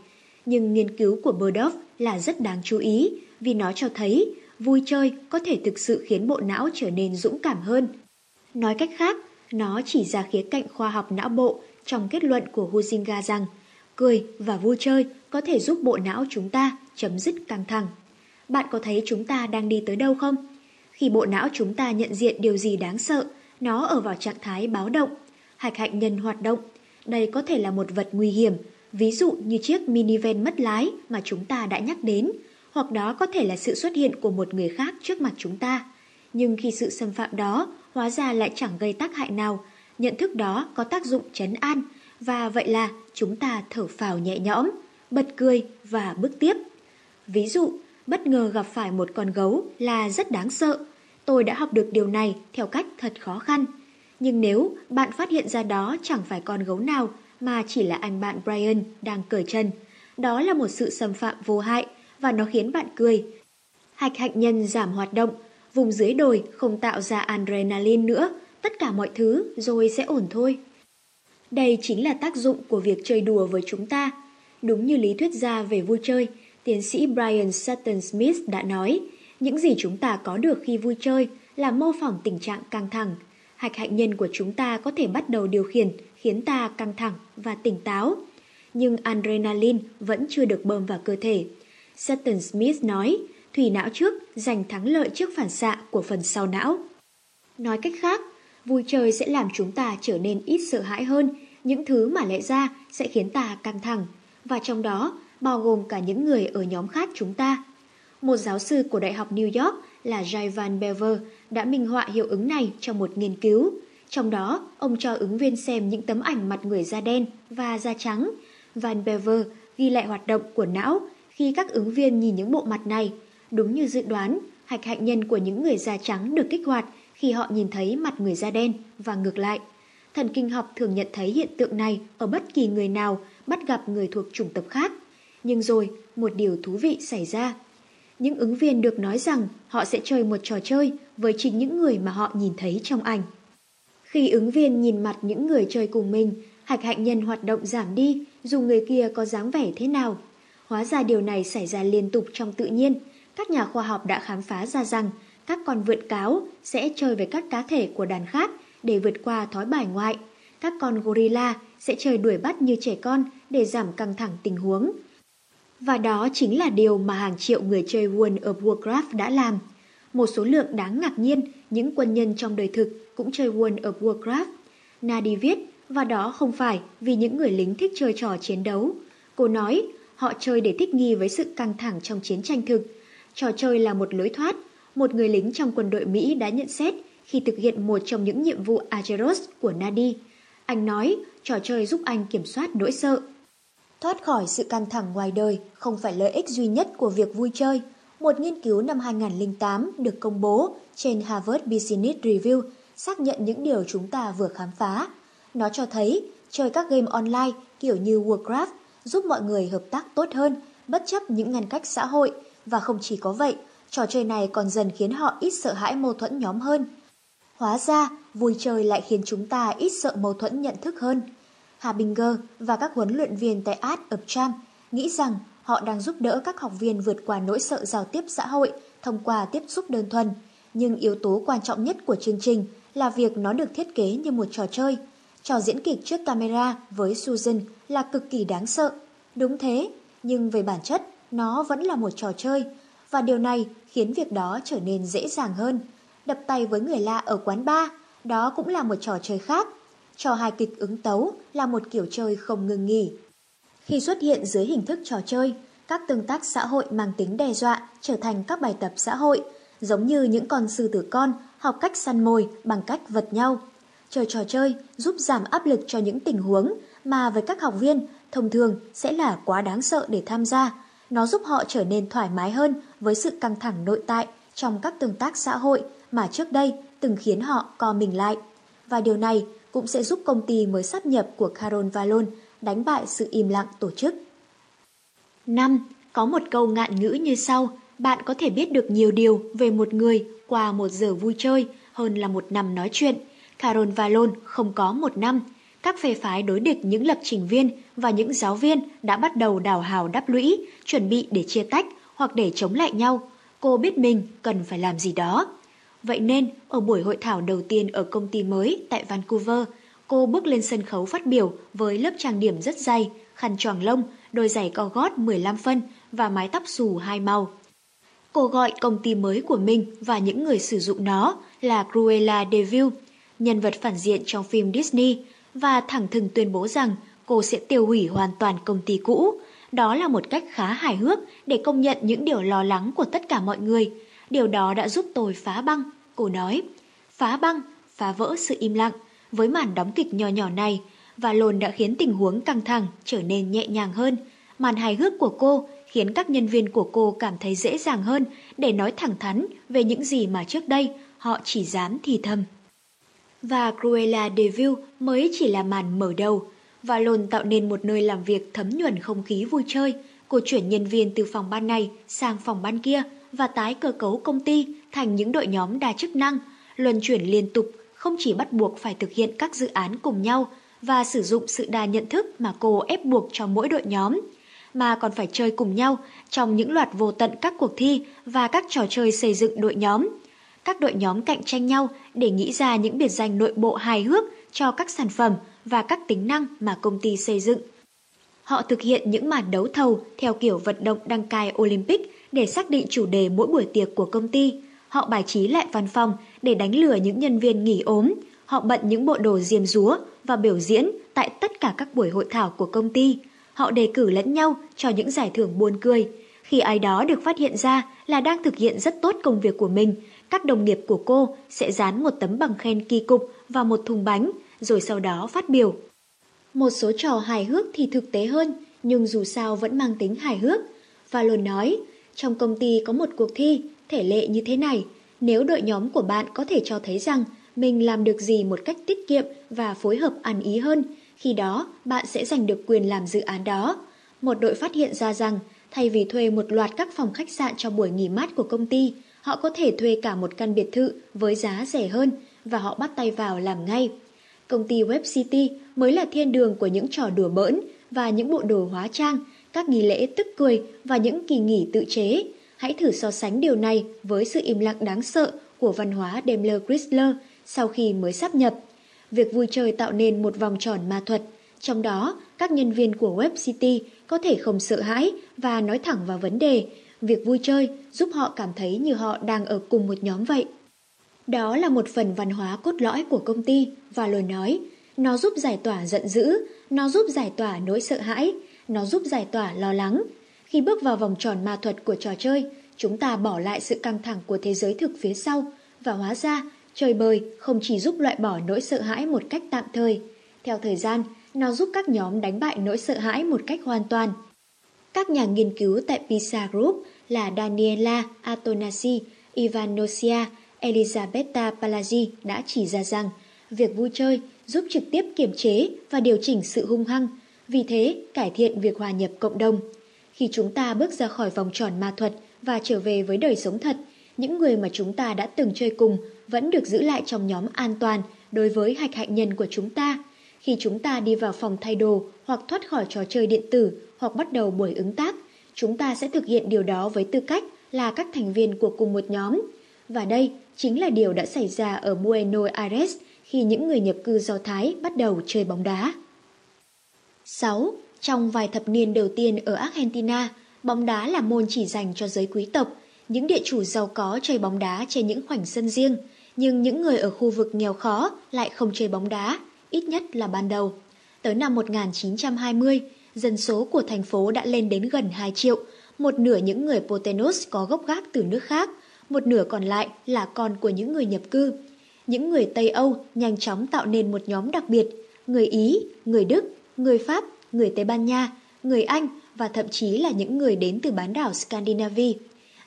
Nhưng nghiên cứu của Burdoff là rất đáng chú ý vì nó cho thấy vui chơi có thể thực sự khiến bộ não trở nên dũng cảm hơn. Nói cách khác, nó chỉ ra khía cạnh khoa học não bộ trong kết luận của Huizinga rằng cười và vui chơi có thể giúp bộ não chúng ta chấm dứt căng thẳng. Bạn có thấy chúng ta đang đi tới đâu không? Khi bộ não chúng ta nhận diện điều gì đáng sợ, nó ở vào trạng thái báo động, hạch hạnh nhân hoạt động. Đây có thể là một vật nguy hiểm, ví dụ như chiếc minivan mất lái mà chúng ta đã nhắc đến, hoặc đó có thể là sự xuất hiện của một người khác trước mặt chúng ta. Nhưng khi sự xâm phạm đó hóa ra lại chẳng gây tác hại nào, nhận thức đó có tác dụng chấn an, và vậy là chúng ta thở phào nhẹ nhõm, bật cười và bước tiếp. Ví dụ, bất ngờ gặp phải một con gấu là rất đáng sợ. Tôi đã học được điều này theo cách thật khó khăn. Nhưng nếu bạn phát hiện ra đó chẳng phải con gấu nào mà chỉ là anh bạn Brian đang cởi chân, đó là một sự xâm phạm vô hại và nó khiến bạn cười. Hạch hạnh nhân giảm hoạt động, vùng dưới đồi không tạo ra adrenaline nữa, tất cả mọi thứ rồi sẽ ổn thôi. Đây chính là tác dụng của việc chơi đùa với chúng ta. Đúng như lý thuyết gia về vui chơi, tiến sĩ Brian Sutton Smith đã nói, những gì chúng ta có được khi vui chơi là mô phỏng tình trạng căng thẳng. Hạch hạnh nhân của chúng ta có thể bắt đầu điều khiển, khiến ta căng thẳng và tỉnh táo. Nhưng adrenaline vẫn chưa được bơm vào cơ thể. Sutton Smith nói, thủy não trước giành thắng lợi trước phản xạ của phần sau não. Nói cách khác, vui chơi sẽ làm chúng ta trở nên ít sợ hãi hơn, những thứ mà lẽ ra sẽ khiến ta căng thẳng, và trong đó bao gồm cả những người ở nhóm khác chúng ta. Một giáo sư của Đại học New York là Jay Van Bever đã minh họa hiệu ứng này trong một nghiên cứu. Trong đó, ông cho ứng viên xem những tấm ảnh mặt người da đen và da trắng. Van Bever ghi lại hoạt động của não khi các ứng viên nhìn những bộ mặt này. Đúng như dự đoán, hạch hạnh nhân của những người da trắng được kích hoạt khi họ nhìn thấy mặt người da đen và ngược lại. Thần kinh học thường nhận thấy hiện tượng này ở bất kỳ người nào bắt gặp người thuộc chủng tộc khác. Nhưng rồi, một điều thú vị xảy ra. Những ứng viên được nói rằng họ sẽ chơi một trò chơi với chính những người mà họ nhìn thấy trong ảnh. Khi ứng viên nhìn mặt những người chơi cùng mình, hạch hạnh nhân hoạt động giảm đi dù người kia có dáng vẻ thế nào. Hóa ra điều này xảy ra liên tục trong tự nhiên. Các nhà khoa học đã khám phá ra rằng các con vượn cáo sẽ chơi với các cá thể của đàn khác để vượt qua thói bài ngoại. Các con gorilla sẽ chơi đuổi bắt như trẻ con để giảm căng thẳng tình huống. Và đó chính là điều mà hàng triệu người chơi World of Warcraft đã làm. Một số lượng đáng ngạc nhiên, những quân nhân trong đời thực cũng chơi World of Warcraft. Nadi viết, và đó không phải vì những người lính thích chơi trò chiến đấu. Cô nói, họ chơi để thích nghi với sự căng thẳng trong chiến tranh thực. Trò chơi là một lối thoát. Một người lính trong quân đội Mỹ đã nhận xét khi thực hiện một trong những nhiệm vụ Ageros của Nadi. Anh nói, trò chơi giúp anh kiểm soát nỗi sợ. Thoát khỏi sự căng thẳng ngoài đời không phải lợi ích duy nhất của việc vui chơi. Một nghiên cứu năm 2008 được công bố trên Harvard Business Review xác nhận những điều chúng ta vừa khám phá. Nó cho thấy chơi các game online kiểu như Warcraft giúp mọi người hợp tác tốt hơn, bất chấp những ngăn cách xã hội. Và không chỉ có vậy, trò chơi này còn dần khiến họ ít sợ hãi mâu thuẫn nhóm hơn. Hóa ra, vui chơi lại khiến chúng ta ít sợ mâu thuẫn nhận thức hơn. Hà Binger và các huấn luyện viên tại Art of Charm nghĩ rằng họ đang giúp đỡ các học viên vượt qua nỗi sợ giao tiếp xã hội thông qua tiếp xúc đơn thuần. Nhưng yếu tố quan trọng nhất của chương trình là việc nó được thiết kế như một trò chơi. Trò diễn kịch trước camera với Susan là cực kỳ đáng sợ. Đúng thế, nhưng về bản chất, nó vẫn là một trò chơi. Và điều này khiến việc đó trở nên dễ dàng hơn. Đập tay với người lạ ở quán bar, đó cũng là một trò chơi khác. Trò hài kịch ứng tấu là một kiểu chơi không ngừng nghỉ. Khi xuất hiện dưới hình thức trò chơi, các tương tác xã hội mang tính đe dọa trở thành các bài tập xã hội, giống như những con sư tử con học cách săn mồi bằng cách vật nhau. Chơi trò chơi giúp giảm áp lực cho những tình huống mà với các học viên thông thường sẽ là quá đáng sợ để tham gia. Nó giúp họ trở nên thoải mái hơn với sự căng thẳng nội tại trong các tương tác xã hội mà trước đây từng khiến họ co mình lại. Và điều này cũng sẽ giúp công ty mới sắp nhập của Carol Valon đánh bại sự im lặng tổ chức. 5. Có một câu ngạn ngữ như sau, bạn có thể biết được nhiều điều về một người qua một giờ vui chơi hơn là một năm nói chuyện. Carol Valon không có một năm. Các phe phái đối địch những lập trình viên và những giáo viên đã bắt đầu đào hào đắp lũy, chuẩn bị để chia tách hoặc để chống lại nhau. Cô biết mình cần phải làm gì đó. Vậy nên, ở buổi hội thảo đầu tiên ở công ty mới tại Vancouver, cô bước lên sân khấu phát biểu với lớp trang điểm rất dày, khăn choàng lông, đôi giày cao gót 15 phân và mái tóc xù hai màu. Cô gọi công ty mới của mình và những người sử dụng nó là Cruella Deville nhân vật phản diện trong phim Disney, và thẳng thừng tuyên bố rằng cô sẽ tiêu hủy hoàn toàn công ty cũ. Đó là một cách khá hài hước để công nhận những điều lo lắng của tất cả mọi người. Điều đó đã giúp tôi phá băng, cô nói. Phá băng, phá vỡ sự im lặng. Với màn đóng kịch nhỏ nhỏ này, và lồn đã khiến tình huống căng thẳng trở nên nhẹ nhàng hơn. Màn hài hước của cô khiến các nhân viên của cô cảm thấy dễ dàng hơn để nói thẳng thắn về những gì mà trước đây họ chỉ dám thì thầm. Và Cruella de Vil mới chỉ là màn mở đầu. Và lồn tạo nên một nơi làm việc thấm nhuần không khí vui chơi. Cô chuyển nhân viên từ phòng ban này sang phòng ban kia và tái cơ cấu công ty thành những đội nhóm đa chức năng, luân chuyển liên tục, không chỉ bắt buộc phải thực hiện các dự án cùng nhau và sử dụng sự đa nhận thức mà cô ép buộc cho mỗi đội nhóm, mà còn phải chơi cùng nhau trong những loạt vô tận các cuộc thi và các trò chơi xây dựng đội nhóm. Các đội nhóm cạnh tranh nhau để nghĩ ra những biệt danh nội bộ hài hước cho các sản phẩm và các tính năng mà công ty xây dựng. Họ thực hiện những màn đấu thầu theo kiểu vận động đăng cai Olympic để xác định chủ đề mỗi buổi tiệc của công ty. Họ bài trí lại văn phòng để đánh lừa những nhân viên nghỉ ốm. Họ bận những bộ đồ diêm rúa và biểu diễn tại tất cả các buổi hội thảo của công ty. Họ đề cử lẫn nhau cho những giải thưởng buồn cười. Khi ai đó được phát hiện ra là đang thực hiện rất tốt công việc của mình, các đồng nghiệp của cô sẽ dán một tấm bằng khen kỳ cục vào một thùng bánh, rồi sau đó phát biểu. Một số trò hài hước thì thực tế hơn, nhưng dù sao vẫn mang tính hài hước. Và luôn nói, trong công ty có một cuộc thi, thể lệ như thế này, nếu đội nhóm của bạn có thể cho thấy rằng mình làm được gì một cách tiết kiệm và phối hợp ăn ý hơn, khi đó bạn sẽ giành được quyền làm dự án đó. Một đội phát hiện ra rằng thay vì thuê một loạt các phòng khách sạn cho buổi nghỉ mát của công ty, họ có thể thuê cả một căn biệt thự với giá rẻ hơn và họ bắt tay vào làm ngay. Công ty Web City mới là thiên đường của những trò đùa bỡn và những bộ đồ hóa trang, các nghi lễ tức cười và những kỳ nghỉ tự chế. Hãy thử so sánh điều này với sự im lặng đáng sợ của văn hóa Daimler Chrysler sau khi mới sắp nhập. Việc vui chơi tạo nên một vòng tròn ma thuật, trong đó các nhân viên của Web City có thể không sợ hãi và nói thẳng vào vấn đề. Việc vui chơi giúp họ cảm thấy như họ đang ở cùng một nhóm vậy. Đó là một phần văn hóa cốt lõi của công ty và lời nói. Nó giúp giải tỏa giận dữ, nó giúp giải tỏa nỗi sợ hãi. nó giúp giải tỏa lo lắng. Khi bước vào vòng tròn ma thuật của trò chơi, chúng ta bỏ lại sự căng thẳng của thế giới thực phía sau và hóa ra chơi bời không chỉ giúp loại bỏ nỗi sợ hãi một cách tạm thời. Theo thời gian, nó giúp các nhóm đánh bại nỗi sợ hãi một cách hoàn toàn. Các nhà nghiên cứu tại PISA Group là Daniela Atonasi, Ivanosia, Elisabetta Palagi đã chỉ ra rằng việc vui chơi giúp trực tiếp kiểm chế và điều chỉnh sự hung hăng, vì thế cải thiện việc hòa nhập cộng đồng. Khi chúng ta bước ra khỏi vòng tròn ma thuật và trở về với đời sống thật, những người mà chúng ta đã từng chơi cùng vẫn được giữ lại trong nhóm an toàn đối với hạch hạnh nhân của chúng ta. Khi chúng ta đi vào phòng thay đồ hoặc thoát khỏi trò chơi điện tử hoặc bắt đầu buổi ứng tác, chúng ta sẽ thực hiện điều đó với tư cách là các thành viên của cùng một nhóm. Và đây chính là điều đã xảy ra ở Buenos Aires khi những người nhập cư Do Thái bắt đầu chơi bóng đá. 6. Trong vài thập niên đầu tiên ở Argentina, bóng đá là môn chỉ dành cho giới quý tộc. Những địa chủ giàu có chơi bóng đá trên những khoảnh sân riêng, nhưng những người ở khu vực nghèo khó lại không chơi bóng đá, ít nhất là ban đầu. Tới năm 1920, dân số của thành phố đã lên đến gần 2 triệu, một nửa những người Potenos có gốc gác từ nước khác, một nửa còn lại là con của những người nhập cư. Những người Tây Âu nhanh chóng tạo nên một nhóm đặc biệt, người Ý, người Đức, người Pháp, người Tây Ban Nha, người Anh và thậm chí là những người đến từ bán đảo Scandinavia.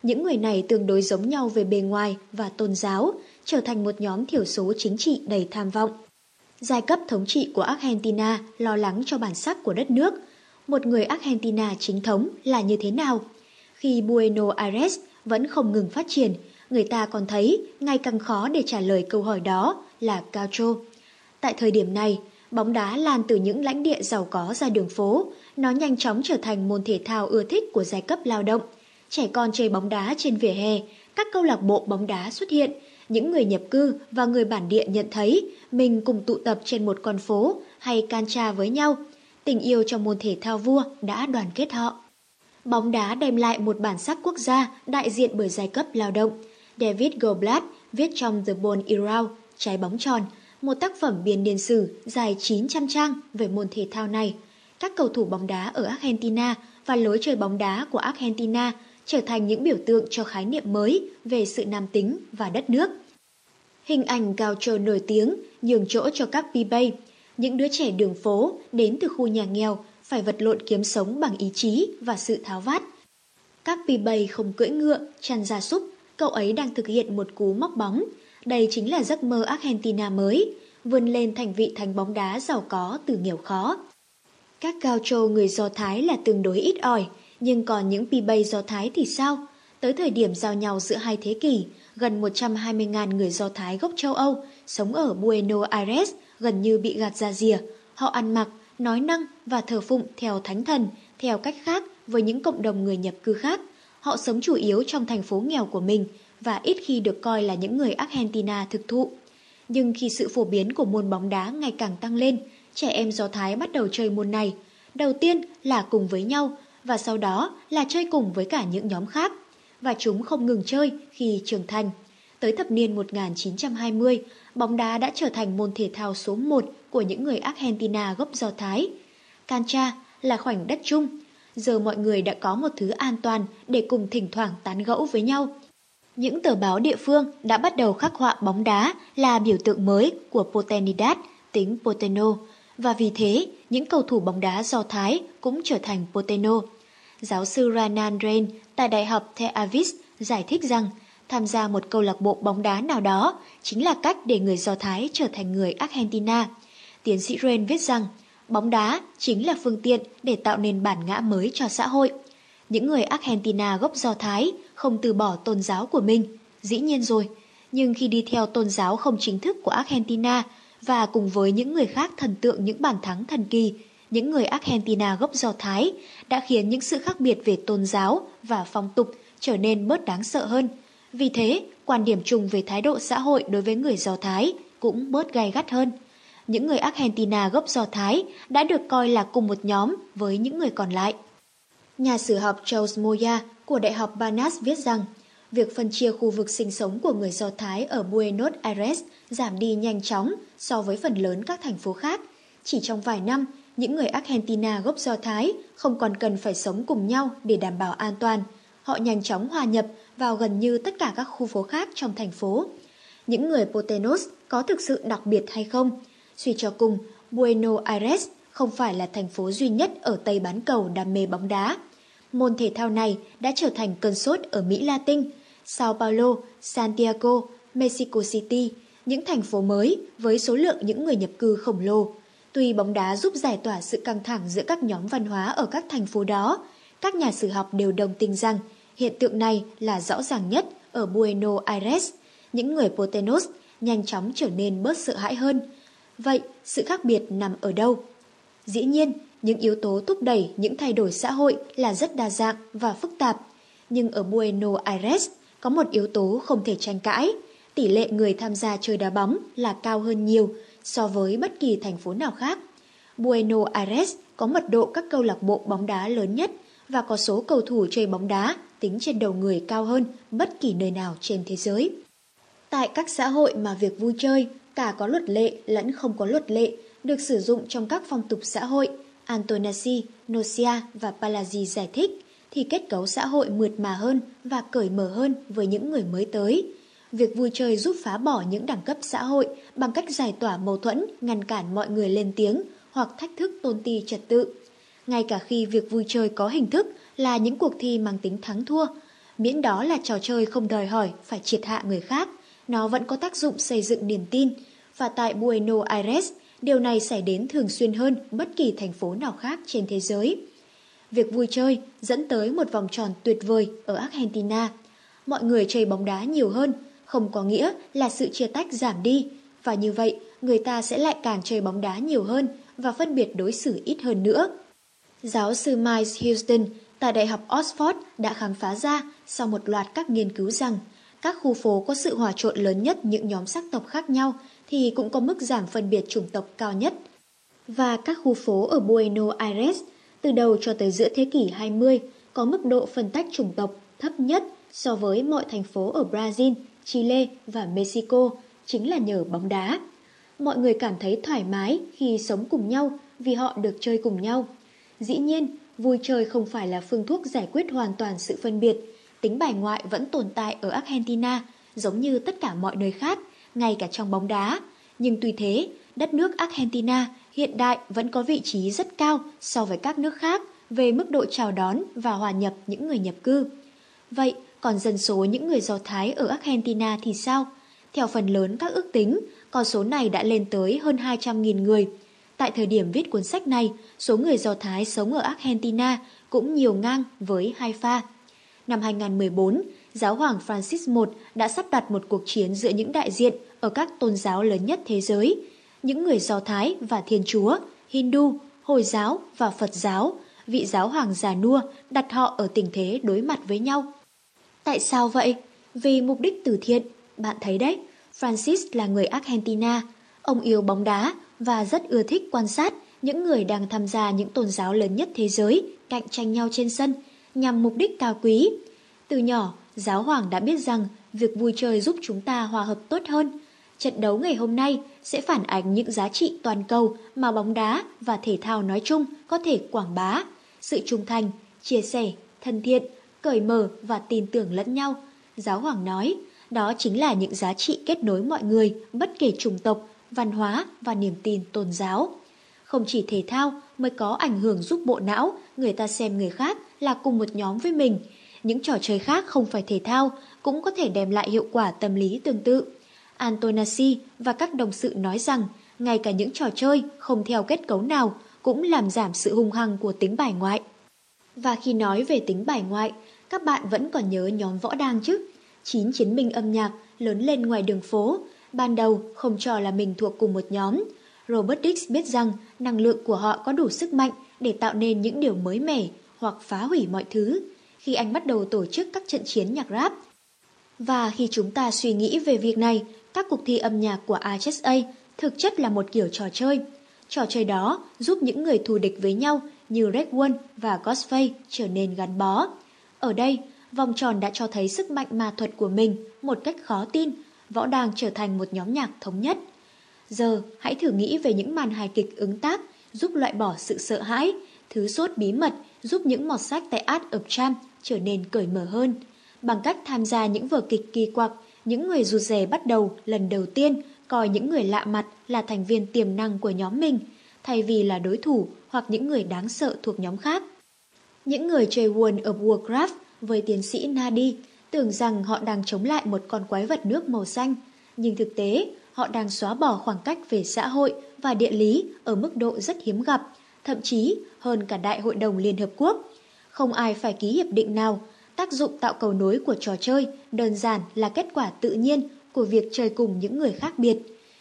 Những người này tương đối giống nhau về bề ngoài và tôn giáo, trở thành một nhóm thiểu số chính trị đầy tham vọng. Giai cấp thống trị của Argentina lo lắng cho bản sắc của đất nước. Một người Argentina chính thống là như thế nào? Khi Buenos Aires vẫn không ngừng phát triển, người ta còn thấy ngày càng khó để trả lời câu hỏi đó là Castro. Tại thời điểm này, bóng đá lan từ những lãnh địa giàu có ra đường phố, nó nhanh chóng trở thành môn thể thao ưa thích của giai cấp lao động. Trẻ con chơi bóng đá trên vỉa hè, các câu lạc bộ bóng đá xuất hiện, những người nhập cư và người bản địa nhận thấy mình cùng tụ tập trên một con phố hay can tra với nhau. Tình yêu trong môn thể thao vua đã đoàn kết họ. Bóng đá đem lại một bản sắc quốc gia đại diện bởi giai cấp lao động. David Goldblatt viết trong The Ball Era, Trái bóng tròn, một tác phẩm biên niên sử dài 900 trang về môn thể thao này. Các cầu thủ bóng đá ở Argentina và lối chơi bóng đá của Argentina trở thành những biểu tượng cho khái niệm mới về sự nam tính và đất nước. Hình ảnh cao trồ nổi tiếng nhường chỗ cho các p-bay, những đứa trẻ đường phố đến từ khu nhà nghèo phải vật lộn kiếm sống bằng ý chí và sự tháo vát. Các p-bay không cưỡi ngựa, chăn gia súc, cậu ấy đang thực hiện một cú móc bóng. Đây chính là giấc mơ Argentina mới, vươn lên thành vị thành bóng đá giàu có từ nghèo khó. Các cao trô người Do Thái là tương đối ít ỏi, nhưng còn những P-Bay Do Thái thì sao? Tới thời điểm giao nhau giữa hai thế kỷ, gần 120.000 người Do Thái gốc châu Âu sống ở Buenos Aires gần như bị gạt ra rìa. Họ ăn mặc, nói năng và thờ phụng theo thánh thần, theo cách khác với những cộng đồng người nhập cư khác. Họ sống chủ yếu trong thành phố nghèo của mình và ít khi được coi là những người Argentina thực thụ. Nhưng khi sự phổ biến của môn bóng đá ngày càng tăng lên, trẻ em Do Thái bắt đầu chơi môn này. Đầu tiên là cùng với nhau và sau đó là chơi cùng với cả những nhóm khác. Và chúng không ngừng chơi khi trưởng thành. Tới thập niên 1920, bóng đá đã trở thành môn thể thao số 1 của những người Argentina gốc Do Thái. Cancha là khoảnh đất chung. Giờ mọi người đã có một thứ an toàn để cùng thỉnh thoảng tán gẫu với nhau. Những tờ báo địa phương đã bắt đầu khắc họa bóng đá là biểu tượng mới của Potenidad, tính Poteno, và vì thế những cầu thủ bóng đá Do Thái cũng trở thành Poteno. Giáo sư Ranan Rain tại Đại học Tel Aviv giải thích rằng tham gia một câu lạc bộ bóng đá nào đó chính là cách để người Do Thái trở thành người Argentina. Tiến sĩ Ren viết rằng bóng đá chính là phương tiện để tạo nên bản ngã mới cho xã hội. Những người Argentina gốc Do Thái không từ bỏ tôn giáo của mình, dĩ nhiên rồi, nhưng khi đi theo tôn giáo không chính thức của Argentina và cùng với những người khác thần tượng những bàn thắng thần kỳ, những người Argentina gốc Do Thái đã khiến những sự khác biệt về tôn giáo và phong tục trở nên bớt đáng sợ hơn. Vì thế, quan điểm chung về thái độ xã hội đối với người Do Thái cũng bớt gay gắt hơn. Những người Argentina gốc Do Thái đã được coi là cùng một nhóm với những người còn lại. Nhà sử học Charles Moya của Đại học Banas viết rằng, việc phân chia khu vực sinh sống của người Do Thái ở Buenos Aires giảm đi nhanh chóng so với phần lớn các thành phố khác. Chỉ trong vài năm, những người Argentina gốc Do Thái không còn cần phải sống cùng nhau để đảm bảo an toàn. Họ nhanh chóng hòa nhập vào gần như tất cả các khu phố khác trong thành phố. Những người Potenos có thực sự đặc biệt hay không? Suy cho cùng, Buenos Aires không phải là thành phố duy nhất ở Tây bán cầu đam mê bóng đá. Môn thể thao này đã trở thành cơn sốt ở Mỹ Latin, Sao Paulo, Santiago, Mexico City, những thành phố mới với số lượng những người nhập cư khổng lồ. Tuy bóng đá giúp giải tỏa sự căng thẳng giữa các nhóm văn hóa ở các thành phố đó, các nhà sử học đều đồng tình rằng hiện tượng này là rõ ràng nhất ở Buenos Aires. Những người Potenos nhanh chóng trở nên bớt sợ hãi hơn. Vậy, sự khác biệt nằm ở đâu? Dĩ nhiên, những yếu tố thúc đẩy những thay đổi xã hội là rất đa dạng và phức tạp. Nhưng ở Buenos Aires có một yếu tố không thể tranh cãi. Tỷ lệ người tham gia chơi đá bóng là cao hơn nhiều so với bất kỳ thành phố nào khác. Buenos Aires có mật độ các câu lạc bộ bóng đá lớn nhất và có số cầu thủ chơi bóng đá tính trên đầu người cao hơn bất kỳ nơi nào trên thế giới. Tại các xã hội mà việc vui chơi, cả có luật lệ lẫn không có luật lệ, được sử dụng trong các phong tục xã hội, Antonasi, Nocia và Palazzi giải thích, thì kết cấu xã hội mượt mà hơn và cởi mở hơn với những người mới tới. Việc vui chơi giúp phá bỏ những đẳng cấp xã hội bằng cách giải tỏa mâu thuẫn, ngăn cản mọi người lên tiếng hoặc thách thức tôn ti trật tự. Ngay cả khi việc vui chơi có hình thức là những cuộc thi mang tính thắng thua, miễn đó là trò chơi không đòi hỏi phải triệt hạ người khác, nó vẫn có tác dụng xây dựng niềm tin. Và tại Buenos Aires, điều này xảy đến thường xuyên hơn bất kỳ thành phố nào khác trên thế giới. Việc vui chơi dẫn tới một vòng tròn tuyệt vời ở Argentina. Mọi người chơi bóng đá nhiều hơn, không có nghĩa là sự chia tách giảm đi, và như vậy người ta sẽ lại càng chơi bóng đá nhiều hơn và phân biệt đối xử ít hơn nữa. Giáo sư Miles Houston tại Đại học Oxford đã khám phá ra sau một loạt các nghiên cứu rằng các khu phố có sự hòa trộn lớn nhất những nhóm sắc tộc khác nhau thì cũng có mức giảm phân biệt chủng tộc cao nhất. Và các khu phố ở Buenos Aires từ đầu cho tới giữa thế kỷ 20 có mức độ phân tách chủng tộc thấp nhất so với mọi thành phố ở Brazil, Chile và Mexico chính là nhờ bóng đá. Mọi người cảm thấy thoải mái khi sống cùng nhau vì họ được chơi cùng nhau. Dĩ nhiên, vui chơi không phải là phương thuốc giải quyết hoàn toàn sự phân biệt. Tính bài ngoại vẫn tồn tại ở Argentina, giống như tất cả mọi nơi khác, ngay cả trong bóng đá. Nhưng tuy thế, đất nước Argentina hiện đại vẫn có vị trí rất cao so với các nước khác về mức độ chào đón và hòa nhập những người nhập cư. Vậy, còn dân số những người Do Thái ở Argentina thì sao? Theo phần lớn các ước tính, con số này đã lên tới hơn 200.000 người. Tại thời điểm viết cuốn sách này, số người Do Thái sống ở Argentina cũng nhiều ngang với Haifa. Năm 2014, giáo hoàng Francis I đã sắp đặt một cuộc chiến giữa những đại diện ở các tôn giáo lớn nhất thế giới, những người Do Thái và Thiên Chúa, Hindu, Hồi giáo và Phật giáo, vị giáo hoàng già nua đặt họ ở tình thế đối mặt với nhau. Tại sao vậy? Vì mục đích từ thiện, bạn thấy đấy, Francis là người Argentina, ông yêu bóng đá và rất ưa thích quan sát những người đang tham gia những tôn giáo lớn nhất thế giới cạnh tranh nhau trên sân nhằm mục đích cao quý. Từ nhỏ, giáo hoàng đã biết rằng việc vui chơi giúp chúng ta hòa hợp tốt hơn. Trận đấu ngày hôm nay sẽ phản ánh những giá trị toàn cầu mà bóng đá và thể thao nói chung có thể quảng bá. Sự trung thành, chia sẻ, thân thiện, cởi mở và tin tưởng lẫn nhau. Giáo hoàng nói, đó chính là những giá trị kết nối mọi người, bất kể chủng tộc, văn hóa và niềm tin tôn giáo. Không chỉ thể thao mới có ảnh hưởng giúp bộ não, người ta xem người khác là cùng một nhóm với mình. Những trò chơi khác không phải thể thao cũng có thể đem lại hiệu quả tâm lý tương tự. Antonasi và các đồng sự nói rằng ngay cả những trò chơi không theo kết cấu nào cũng làm giảm sự hung hăng của tính bài ngoại. Và khi nói về tính bài ngoại, các bạn vẫn còn nhớ nhóm võ đang chứ? Chín chiến binh âm nhạc lớn lên ngoài đường phố, ban đầu không cho là mình thuộc cùng một nhóm. Robert Dix biết rằng năng lượng của họ có đủ sức mạnh để tạo nên những điều mới mẻ hoặc phá hủy mọi thứ. Khi anh bắt đầu tổ chức các trận chiến nhạc rap, và khi chúng ta suy nghĩ về việc này, các cuộc thi âm nhạc của RSA thực chất là một kiểu trò chơi. Trò chơi đó giúp những người thù địch với nhau như Red One và Ghostface trở nên gắn bó. Ở đây, vòng tròn đã cho thấy sức mạnh ma thuật của mình một cách khó tin, võ đàng trở thành một nhóm nhạc thống nhất. Giờ, hãy thử nghĩ về những màn hài kịch ứng tác giúp loại bỏ sự sợ hãi, thứ sốt bí mật giúp những mọt sách tại Art of Charm trở nên cởi mở hơn. Bằng cách tham gia những vở kịch kỳ quặc, những người rụt rè bắt đầu lần đầu tiên coi những người lạ mặt là thành viên tiềm năng của nhóm mình, thay vì là đối thủ hoặc những người đáng sợ thuộc nhóm khác. Những người chơi World of Warcraft với tiến sĩ Nadi tưởng rằng họ đang chống lại một con quái vật nước màu xanh, nhưng thực tế họ đang xóa bỏ khoảng cách về xã hội và địa lý ở mức độ rất hiếm gặp, thậm chí hơn cả Đại hội đồng Liên Hợp Quốc. Không ai phải ký hiệp định nào, tác dụng tạo cầu nối của trò chơi đơn giản là kết quả tự nhiên của việc chơi cùng những người khác biệt.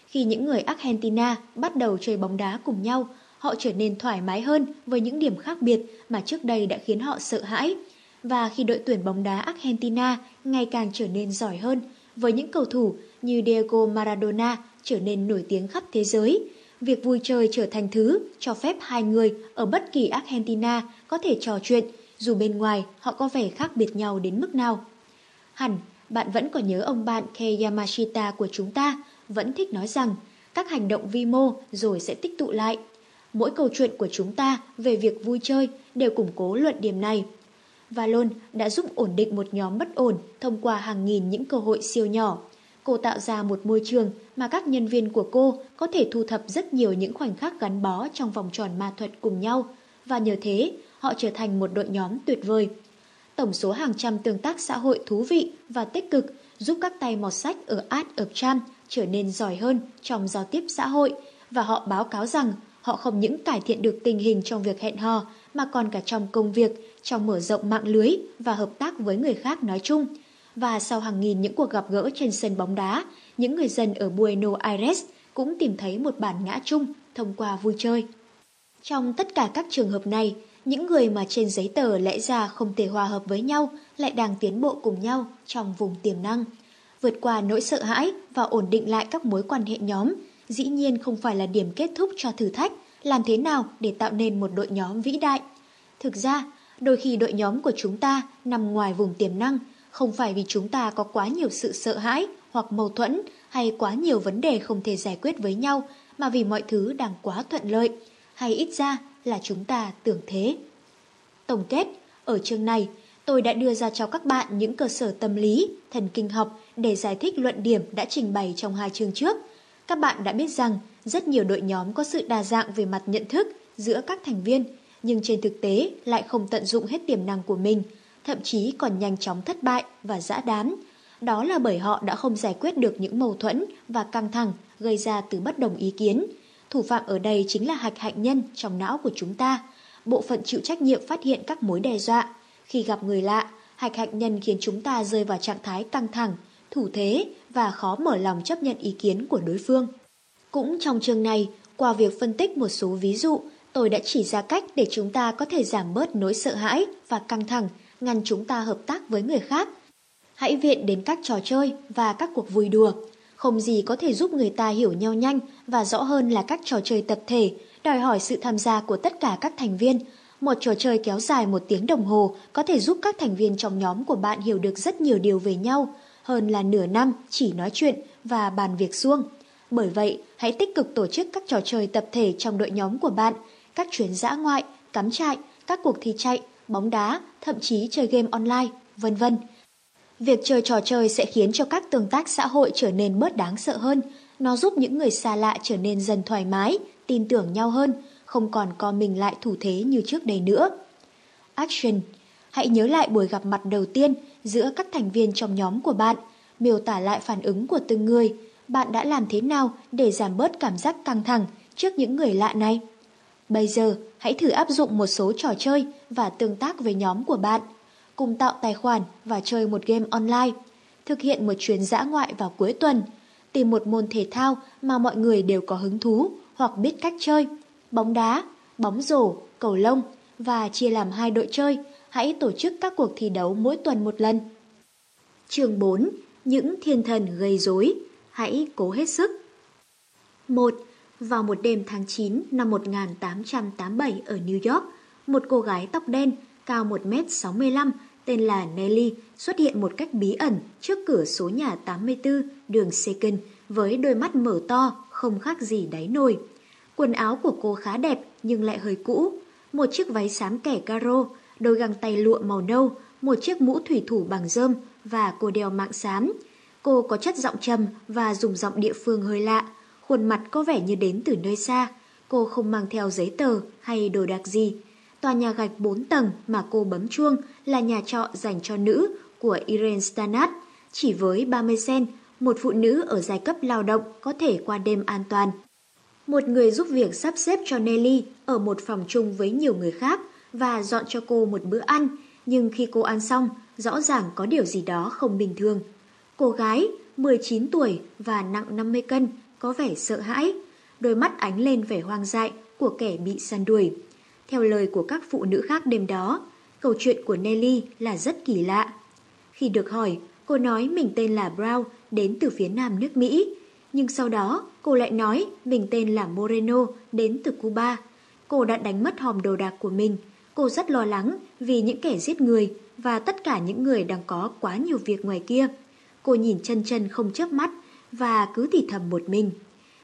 Khi những người Argentina bắt đầu chơi bóng đá cùng nhau, họ trở nên thoải mái hơn với những điểm khác biệt mà trước đây đã khiến họ sợ hãi. Và khi đội tuyển bóng đá Argentina ngày càng trở nên giỏi hơn, với những cầu thủ như Diego Maradona trở nên nổi tiếng khắp thế giới, việc vui chơi trở thành thứ cho phép hai người ở bất kỳ Argentina có thể trò chuyện, dù bên ngoài họ có vẻ khác biệt nhau đến mức nào. Hẳn, bạn vẫn còn nhớ ông bạn Kei Yamashita của chúng ta, vẫn thích nói rằng các hành động vi mô rồi sẽ tích tụ lại. Mỗi câu chuyện của chúng ta về việc vui chơi đều củng cố luận điểm này. Valon đã giúp ổn định một nhóm bất ổn thông qua hàng nghìn những cơ hội siêu nhỏ. Cô tạo ra một môi trường mà các nhân viên của cô có thể thu thập rất nhiều những khoảnh khắc gắn bó trong vòng tròn ma thuật cùng nhau, và nhờ thế họ trở thành một đội nhóm tuyệt vời. Tổng số hàng trăm tương tác xã hội thú vị và tích cực giúp các tay mọt sách ở Art of Charm trở nên giỏi hơn trong giao tiếp xã hội và họ báo cáo rằng họ không những cải thiện được tình hình trong việc hẹn hò mà còn cả trong công việc, trong mở rộng mạng lưới và hợp tác với người khác nói chung. Và sau hàng nghìn những cuộc gặp gỡ trên sân bóng đá, những người dân ở Buenos Aires cũng tìm thấy một bản ngã chung thông qua vui chơi. Trong tất cả các trường hợp này, những người mà trên giấy tờ lẽ ra không thể hòa hợp với nhau lại đang tiến bộ cùng nhau trong vùng tiềm năng. Vượt qua nỗi sợ hãi và ổn định lại các mối quan hệ nhóm, dĩ nhiên không phải là điểm kết thúc cho thử thách, làm thế nào để tạo nên một đội nhóm vĩ đại. Thực ra, đôi khi đội nhóm của chúng ta nằm ngoài vùng tiềm năng, không phải vì chúng ta có quá nhiều sự sợ hãi hoặc mâu thuẫn hay quá nhiều vấn đề không thể giải quyết với nhau, mà vì mọi thứ đang quá thuận lợi, hay ít ra là chúng ta tưởng thế. Tổng kết, ở chương này, tôi đã đưa ra cho các bạn những cơ sở tâm lý, thần kinh học để giải thích luận điểm đã trình bày trong hai chương trước. Các bạn đã biết rằng rất nhiều đội nhóm có sự đa dạng về mặt nhận thức giữa các thành viên, nhưng trên thực tế lại không tận dụng hết tiềm năng của mình, thậm chí còn nhanh chóng thất bại và dã đám. Đó là bởi họ đã không giải quyết được những mâu thuẫn và căng thẳng gây ra từ bất đồng ý kiến. Thủ phạm ở đây chính là hạch hạnh nhân trong não của chúng ta, bộ phận chịu trách nhiệm phát hiện các mối đe dọa. Khi gặp người lạ, hạch hạnh nhân khiến chúng ta rơi vào trạng thái căng thẳng, thủ thế và khó mở lòng chấp nhận ý kiến của đối phương. Cũng trong chương này, qua việc phân tích một số ví dụ, tôi đã chỉ ra cách để chúng ta có thể giảm bớt nỗi sợ hãi và căng thẳng, ngăn chúng ta hợp tác với người khác. Hãy viện đến các trò chơi và các cuộc vui đùa. Không gì có thể giúp người ta hiểu nhau nhanh và rõ hơn là các trò chơi tập thể, đòi hỏi sự tham gia của tất cả các thành viên. Một trò chơi kéo dài một tiếng đồng hồ có thể giúp các thành viên trong nhóm của bạn hiểu được rất nhiều điều về nhau, hơn là nửa năm chỉ nói chuyện và bàn việc suông. Bởi vậy, hãy tích cực tổ chức các trò chơi tập thể trong đội nhóm của bạn, các chuyến dã ngoại, cắm trại, các cuộc thi chạy, bóng đá, thậm chí chơi game online, vân vân. Việc chơi trò chơi sẽ khiến cho các tương tác xã hội trở nên bớt đáng sợ hơn. Nó giúp những người xa lạ trở nên dần thoải mái, tin tưởng nhau hơn, không còn co mình lại thủ thế như trước đây nữa. Action Hãy nhớ lại buổi gặp mặt đầu tiên giữa các thành viên trong nhóm của bạn, miêu tả lại phản ứng của từng người. Bạn đã làm thế nào để giảm bớt cảm giác căng thẳng trước những người lạ này? Bây giờ, hãy thử áp dụng một số trò chơi và tương tác với nhóm của bạn. Cùng tạo tài khoản và chơi một game online. Thực hiện một chuyến dã ngoại vào cuối tuần. Tìm một môn thể thao mà mọi người đều có hứng thú hoặc biết cách chơi. Bóng đá, bóng rổ, cầu lông và chia làm hai đội chơi. Hãy tổ chức các cuộc thi đấu mỗi tuần một lần. Chương 4. Những thiên thần gây rối. Hãy cố hết sức. 1. Vào một đêm tháng 9 năm 1887 ở New York, một cô gái tóc đen, cao 1m65, tên là Nelly, xuất hiện một cách bí ẩn trước cửa số nhà 84 đường Second với đôi mắt mở to, không khác gì đáy nồi. Quần áo của cô khá đẹp nhưng lại hơi cũ. Một chiếc váy xám kẻ caro, đôi găng tay lụa màu nâu, một chiếc mũ thủy thủ bằng rơm và cô đeo mạng xám. Cô có chất giọng trầm và dùng giọng địa phương hơi lạ, khuôn mặt có vẻ như đến từ nơi xa. Cô không mang theo giấy tờ hay đồ đạc gì. Tòa nhà gạch 4 tầng mà cô bấm chuông là nhà trọ dành cho nữ của Irene Stanat. Chỉ với 30 sen, một phụ nữ ở giai cấp lao động có thể qua đêm an toàn. Một người giúp việc sắp xếp cho Nelly ở một phòng chung với nhiều người khác và dọn cho cô một bữa ăn, nhưng khi cô ăn xong, rõ ràng có điều gì đó không bình thường. Cô gái, 19 tuổi và nặng 50 cân, có vẻ sợ hãi, đôi mắt ánh lên vẻ hoang dại của kẻ bị săn đuổi. Theo lời của các phụ nữ khác đêm đó, câu chuyện của Nelly là rất kỳ lạ. Khi được hỏi, cô nói mình tên là Brown, đến từ phía nam nước Mỹ. Nhưng sau đó, cô lại nói mình tên là Moreno, đến từ Cuba. Cô đã đánh mất hòm đồ đạc của mình. Cô rất lo lắng vì những kẻ giết người và tất cả những người đang có quá nhiều việc ngoài kia. Cô nhìn chân chân không chớp mắt và cứ thì thầm một mình.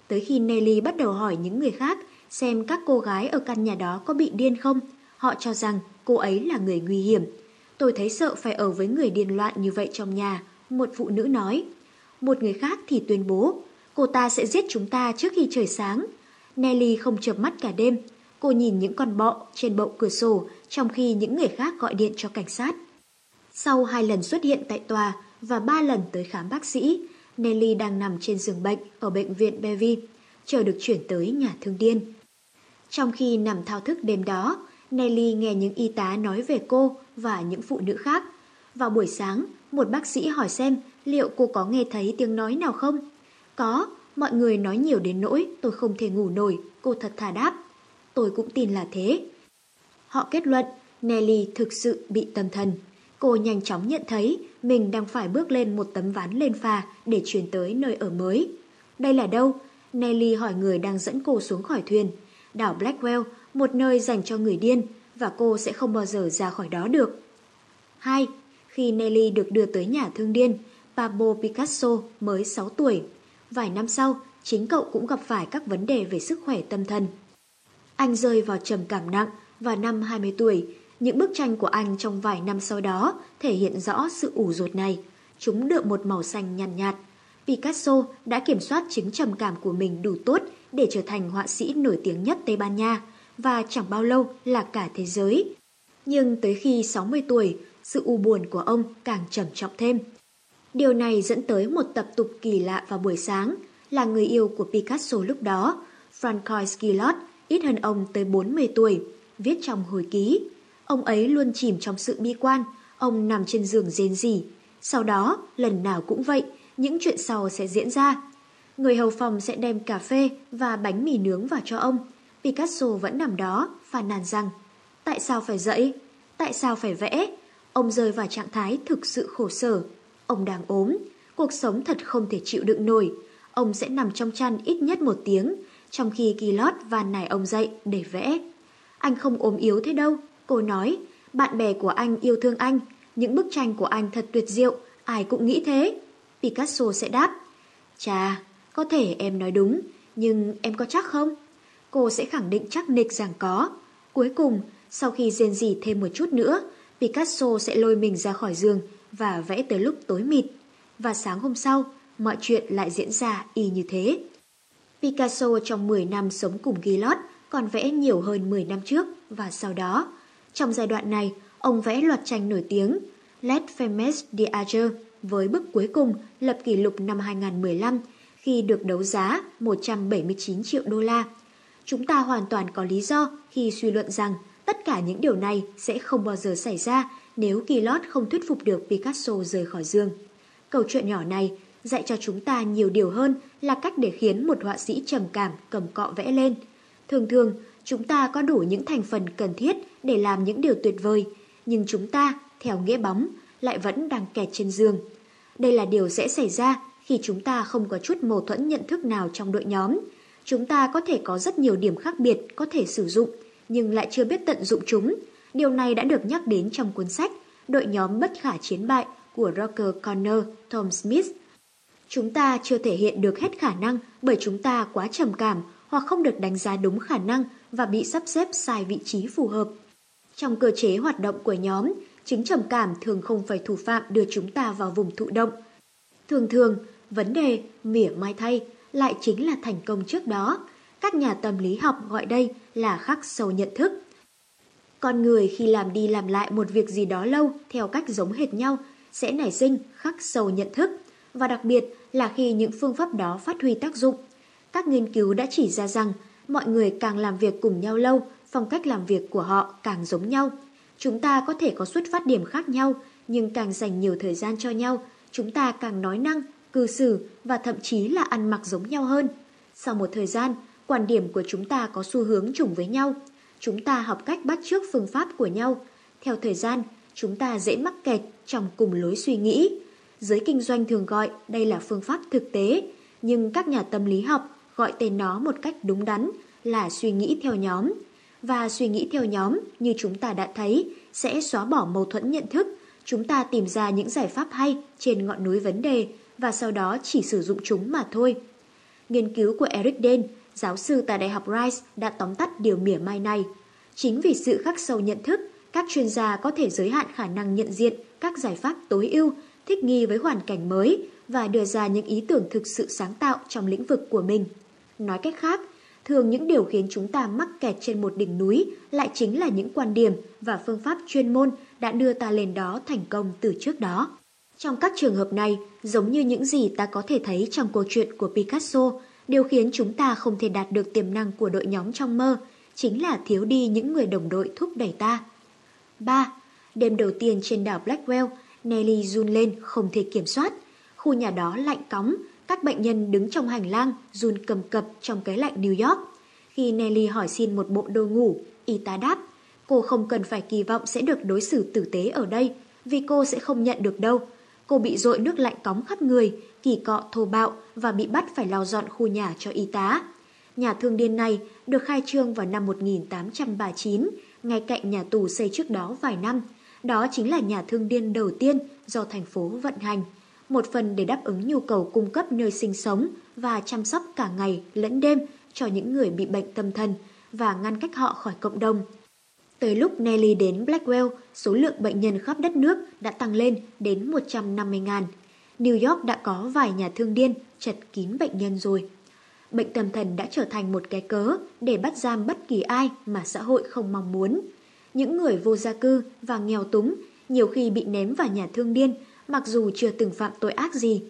Tới khi Nelly bắt đầu hỏi những người khác xem các cô gái ở căn nhà đó có bị điên không, họ cho rằng cô ấy là người nguy hiểm. Tôi thấy sợ phải ở với người điên loạn như vậy trong nhà, một phụ nữ nói. Một người khác thì tuyên bố, cô ta sẽ giết chúng ta trước khi trời sáng. Nelly không chợp mắt cả đêm, cô nhìn những con bọ trên bậu cửa sổ trong khi những người khác gọi điện cho cảnh sát. Sau hai lần xuất hiện tại tòa và ba lần tới khám bác sĩ, Nelly đang nằm trên giường bệnh ở bệnh viện Bevy, chờ được chuyển tới nhà thương điên. Trong khi nằm thao thức đêm đó, Nelly nghe những y tá nói về cô và những phụ nữ khác. Vào buổi sáng, một bác sĩ hỏi xem liệu cô có nghe thấy tiếng nói nào không? Có, mọi người nói nhiều đến nỗi tôi không thể ngủ nổi, cô thật thà đáp. Tôi cũng tin là thế. Họ kết luận Nelly thực sự bị tâm thần. Cô nhanh chóng nhận thấy mình đang phải bước lên một tấm ván lên phà để chuyển tới nơi ở mới. Đây là đâu? Nelly hỏi người đang dẫn cô xuống khỏi thuyền. Đảo Blackwell, một nơi dành cho người điên, và cô sẽ không bao giờ ra khỏi đó được. 2. Khi Nelly được đưa tới nhà thương điên, Pablo Picasso mới 6 tuổi. Vài năm sau, chính cậu cũng gặp phải các vấn đề về sức khỏe tâm thần. Anh rơi vào trầm cảm nặng và năm 20 tuổi. Những bức tranh của anh trong vài năm sau đó thể hiện rõ sự ủ rột này. Chúng đượm một màu xanh nhàn nhạt, nhạt. Picasso đã kiểm soát chứng trầm cảm của mình đủ tốt để trở thành họa sĩ nổi tiếng nhất Tây Ban Nha và chẳng bao lâu là cả thế giới. Nhưng tới khi 60 tuổi, sự u buồn của ông càng trầm trọng thêm. Điều này dẫn tới một tập tục kỳ lạ vào buổi sáng là người yêu của Picasso lúc đó, Francois Gillot, ít hơn ông tới 40 tuổi, viết trong hồi ký. Ông ấy luôn chìm trong sự bi quan, ông nằm trên giường rên rỉ. Sau đó, lần nào cũng vậy, những chuyện sau sẽ diễn ra. Người hầu phòng sẽ đem cà phê và bánh mì nướng vào cho ông. Picasso vẫn nằm đó, phàn nàn rằng Tại sao phải dậy? Tại sao phải vẽ? Ông rơi vào trạng thái thực sự khổ sở. Ông đang ốm, cuộc sống thật không thể chịu đựng nổi. Ông sẽ nằm trong chăn ít nhất một tiếng, trong khi Gilot van nài ông dậy để vẽ. Anh không ốm yếu thế đâu, cô nói. Bạn bè của anh yêu thương anh, những bức tranh của anh thật tuyệt diệu, ai cũng nghĩ thế. Picasso sẽ đáp. Chà, có thể em nói đúng, nhưng em có chắc không? Cô sẽ khẳng định chắc nịch rằng có. Cuối cùng, sau khi rên rỉ thêm một chút nữa, Picasso sẽ lôi mình ra khỏi giường và vẽ tới lúc tối mịt. Và sáng hôm sau, mọi chuyện lại diễn ra y như thế. Picasso trong 10 năm sống cùng gilot còn vẽ nhiều hơn 10 năm trước và sau đó. Trong giai đoạn này, ông vẽ loạt tranh nổi tiếng Let Femmes d'Arger với bức cuối cùng lập kỷ lục năm 2015 khi được đấu giá 179 triệu đô la. Chúng ta hoàn toàn có lý do khi suy luận rằng tất cả những điều này sẽ không bao giờ xảy ra nếu Kilot không thuyết phục được Picasso rời khỏi giường. Câu chuyện nhỏ này dạy cho chúng ta nhiều điều hơn là cách để khiến một họa sĩ trầm cảm cầm cọ vẽ lên. Thường thường, chúng ta có đủ những thành phần cần thiết để làm những điều tuyệt vời, nhưng chúng ta, theo nghĩa bóng, lại vẫn đang kẹt trên giường. Đây là điều sẽ xảy ra khi chúng ta không có chút mâu thuẫn nhận thức nào trong đội nhóm. Chúng ta có thể có rất nhiều điểm khác biệt có thể sử dụng, nhưng lại chưa biết tận dụng chúng. Điều này đã được nhắc đến trong cuốn sách Đội nhóm bất khả chiến bại của Roger Connor Tom Smith. Chúng ta chưa thể hiện được hết khả năng bởi chúng ta quá trầm cảm hoặc không được đánh giá đúng khả năng và bị sắp xếp sai vị trí phù hợp. Trong cơ chế hoạt động của nhóm, chứng trầm cảm thường không phải thủ phạm đưa chúng ta vào vùng thụ động. Thường thường, vấn đề mỉa mai thay lại chính là thành công trước đó. Các nhà tâm lý học gọi đây là khắc sâu nhận thức. Con người khi làm đi làm lại một việc gì đó lâu theo cách giống hệt nhau sẽ nảy sinh khắc sâu nhận thức và đặc biệt là khi những phương pháp đó phát huy tác dụng. Các nghiên cứu đã chỉ ra rằng mọi người càng làm việc cùng nhau lâu, phong cách làm việc của họ càng giống nhau. Chúng ta có thể có xuất phát điểm khác nhau, nhưng càng dành nhiều thời gian cho nhau, chúng ta càng nói năng, cư xử và thậm chí là ăn mặc giống nhau hơn. Sau một thời gian, quan điểm của chúng ta có xu hướng trùng với nhau. Chúng ta học cách bắt chước phương pháp của nhau. Theo thời gian, chúng ta dễ mắc kẹt trong cùng lối suy nghĩ. Giới kinh doanh thường gọi đây là phương pháp thực tế, nhưng các nhà tâm lý học gọi tên nó một cách đúng đắn là suy nghĩ theo nhóm. Và suy nghĩ theo nhóm, như chúng ta đã thấy, sẽ xóa bỏ mâu thuẫn nhận thức. Chúng ta tìm ra những giải pháp hay trên ngọn núi vấn đề và sau đó chỉ sử dụng chúng mà thôi. Nghiên cứu của Eric Dane, giáo sư tại Đại học Rice đã tóm tắt điều mỉa mai này. Chính vì sự khắc sâu nhận thức, các chuyên gia có thể giới hạn khả năng nhận diện các giải pháp tối ưu, thích nghi với hoàn cảnh mới và đưa ra những ý tưởng thực sự sáng tạo trong lĩnh vực của mình. Nói cách khác, thường những điều khiến chúng ta mắc kẹt trên một đỉnh núi lại chính là những quan điểm và phương pháp chuyên môn đã đưa ta lên đó thành công từ trước đó. Trong các trường hợp này, giống như những gì ta có thể thấy trong câu chuyện của Picasso, điều khiến chúng ta không thể đạt được tiềm năng của đội nhóm trong mơ chính là thiếu đi những người đồng đội thúc đẩy ta. 3. Đêm đầu tiên trên đảo Blackwell, Nelly run lên không thể kiểm soát. Khu nhà đó lạnh cóng, các bệnh nhân đứng trong hành lang run cầm cập trong cái lạnh New York. Khi Nelly hỏi xin một bộ đồ ngủ, y tá đáp, cô không cần phải kỳ vọng sẽ được đối xử tử tế ở đây, vì cô sẽ không nhận được đâu. Cô bị dội nước lạnh cóng khắp người, kỳ cọ thô bạo và bị bắt phải lau dọn khu nhà cho y tá. Nhà thương điên này được khai trương vào năm 1839, ngay cạnh nhà tù xây trước đó vài năm. Đó chính là nhà thương điên đầu tiên do thành phố vận hành một phần để đáp ứng nhu cầu cung cấp nơi sinh sống và chăm sóc cả ngày lẫn đêm cho những người bị bệnh tâm thần và ngăn cách họ khỏi cộng đồng. Tới lúc Nelly đến Blackwell, số lượng bệnh nhân khắp đất nước đã tăng lên đến 150.000. New York đã có vài nhà thương điên chật kín bệnh nhân rồi. Bệnh tâm thần đã trở thành một cái cớ để bắt giam bất kỳ ai mà xã hội không mong muốn. Những người vô gia cư và nghèo túng nhiều khi bị ném vào nhà thương điên mặc dù chưa từng phạm tội ác gì.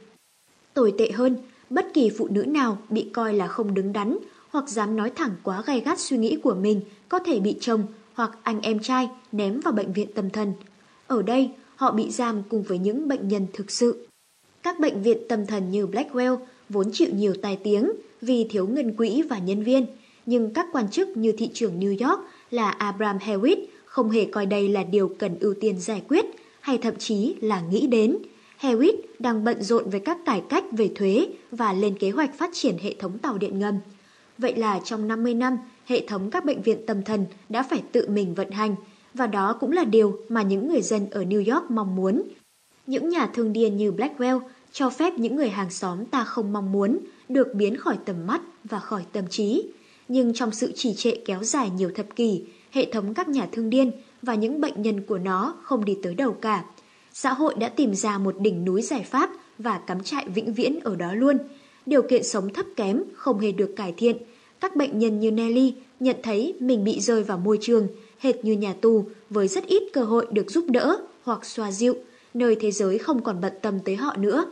Tồi tệ hơn, bất kỳ phụ nữ nào bị coi là không đứng đắn hoặc dám nói thẳng quá gay gắt suy nghĩ của mình có thể bị chồng hoặc anh em trai ném vào bệnh viện tâm thần. Ở đây, họ bị giam cùng với những bệnh nhân thực sự. Các bệnh viện tâm thần như Blackwell vốn chịu nhiều tai tiếng vì thiếu ngân quỹ và nhân viên, nhưng các quan chức như thị trưởng New York là Abraham Hewitt không hề coi đây là điều cần ưu tiên giải quyết hay thậm chí là nghĩ đến. Hewitt đang bận rộn với các cải cách về thuế và lên kế hoạch phát triển hệ thống tàu điện ngầm. Vậy là trong 50 năm, hệ thống các bệnh viện tâm thần đã phải tự mình vận hành, và đó cũng là điều mà những người dân ở New York mong muốn. Những nhà thương điên như Blackwell cho phép những người hàng xóm ta không mong muốn được biến khỏi tầm mắt và khỏi tâm trí. Nhưng trong sự trì trệ kéo dài nhiều thập kỷ, hệ thống các nhà thương điên và những bệnh nhân của nó không đi tới đầu cả. Xã hội đã tìm ra một đỉnh núi giải pháp và cắm trại vĩnh viễn ở đó luôn. Điều kiện sống thấp kém không hề được cải thiện. Các bệnh nhân như Nelly nhận thấy mình bị rơi vào môi trường hệt như nhà tù với rất ít cơ hội được giúp đỡ hoặc xoa dịu, nơi thế giới không còn bận tâm tới họ nữa.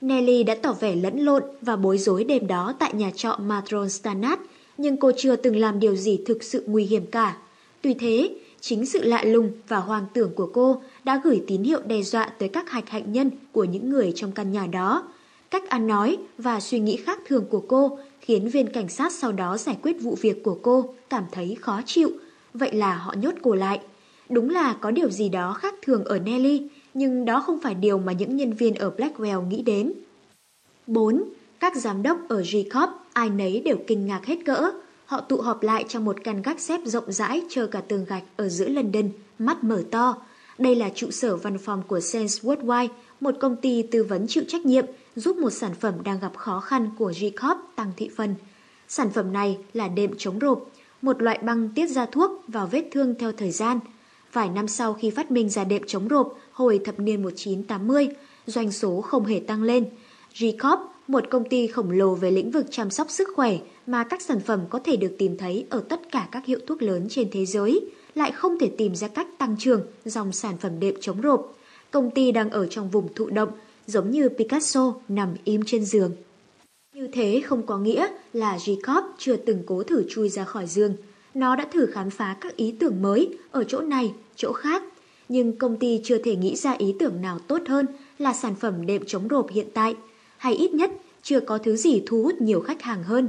Nelly đã tỏ vẻ lẫn lộn và bối rối đêm đó tại nhà trọ Matron Stanat, nhưng cô chưa từng làm điều gì thực sự nguy hiểm cả. Tuy thế, Chính sự lạ lùng và hoang tưởng của cô đã gửi tín hiệu đe dọa tới các hạch hạnh nhân của những người trong căn nhà đó. Cách ăn nói và suy nghĩ khác thường của cô khiến viên cảnh sát sau đó giải quyết vụ việc của cô cảm thấy khó chịu. Vậy là họ nhốt cô lại. Đúng là có điều gì đó khác thường ở Nelly, nhưng đó không phải điều mà những nhân viên ở Blackwell nghĩ đến. 4. Các giám đốc ở G-Corp ai nấy đều kinh ngạc hết cỡ Họ tụ họp lại trong một căn gác xếp rộng rãi chờ cả tường gạch ở giữa London, mắt mở to. Đây là trụ sở văn phòng của Sense Worldwide, một công ty tư vấn chịu trách nhiệm giúp một sản phẩm đang gặp khó khăn của G-Corp tăng thị phần. Sản phẩm này là đệm chống rộp, một loại băng tiết ra thuốc vào vết thương theo thời gian. Vài năm sau khi phát minh ra đệm chống rộp hồi thập niên 1980, doanh số không hề tăng lên. G-Corp, một công ty khổng lồ về lĩnh vực chăm sóc sức khỏe mà các sản phẩm có thể được tìm thấy ở tất cả các hiệu thuốc lớn trên thế giới, lại không thể tìm ra cách tăng trưởng dòng sản phẩm đệm chống rộp. Công ty đang ở trong vùng thụ động, giống như Picasso nằm im trên giường. Như thế không có nghĩa là Jacob chưa từng cố thử chui ra khỏi giường. Nó đã thử khám phá các ý tưởng mới ở chỗ này, chỗ khác. Nhưng công ty chưa thể nghĩ ra ý tưởng nào tốt hơn là sản phẩm đệm chống rộp hiện tại. Hay ít nhất chưa có thứ gì thu hút nhiều khách hàng hơn.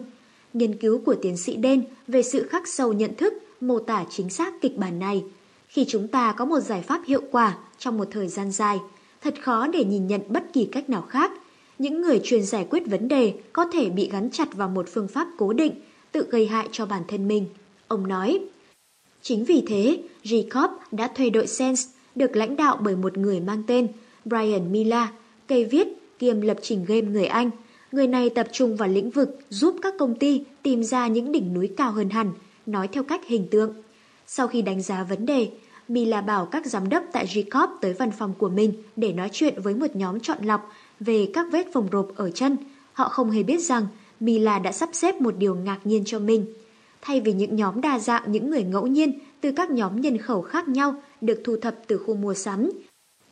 Nghiên cứu của tiến sĩ Đen về sự khắc sâu nhận thức mô tả chính xác kịch bản này. Khi chúng ta có một giải pháp hiệu quả trong một thời gian dài, thật khó để nhìn nhận bất kỳ cách nào khác. Những người chuyên giải quyết vấn đề có thể bị gắn chặt vào một phương pháp cố định, tự gây hại cho bản thân mình. Ông nói, Chính vì thế, G-Corp đã thuê đội Sense, được lãnh đạo bởi một người mang tên Brian Mila, cây viết kiêm lập trình game người Anh. Người này tập trung vào lĩnh vực giúp các công ty tìm ra những đỉnh núi cao hơn hẳn, nói theo cách hình tượng. Sau khi đánh giá vấn đề, Mila bảo các giám đốc tại G-Corp tới văn phòng của mình để nói chuyện với một nhóm chọn lọc về các vết phồng rộp ở chân. Họ không hề biết rằng Mila đã sắp xếp một điều ngạc nhiên cho mình. Thay vì những nhóm đa dạng những người ngẫu nhiên từ các nhóm nhân khẩu khác nhau được thu thập từ khu mua sắm,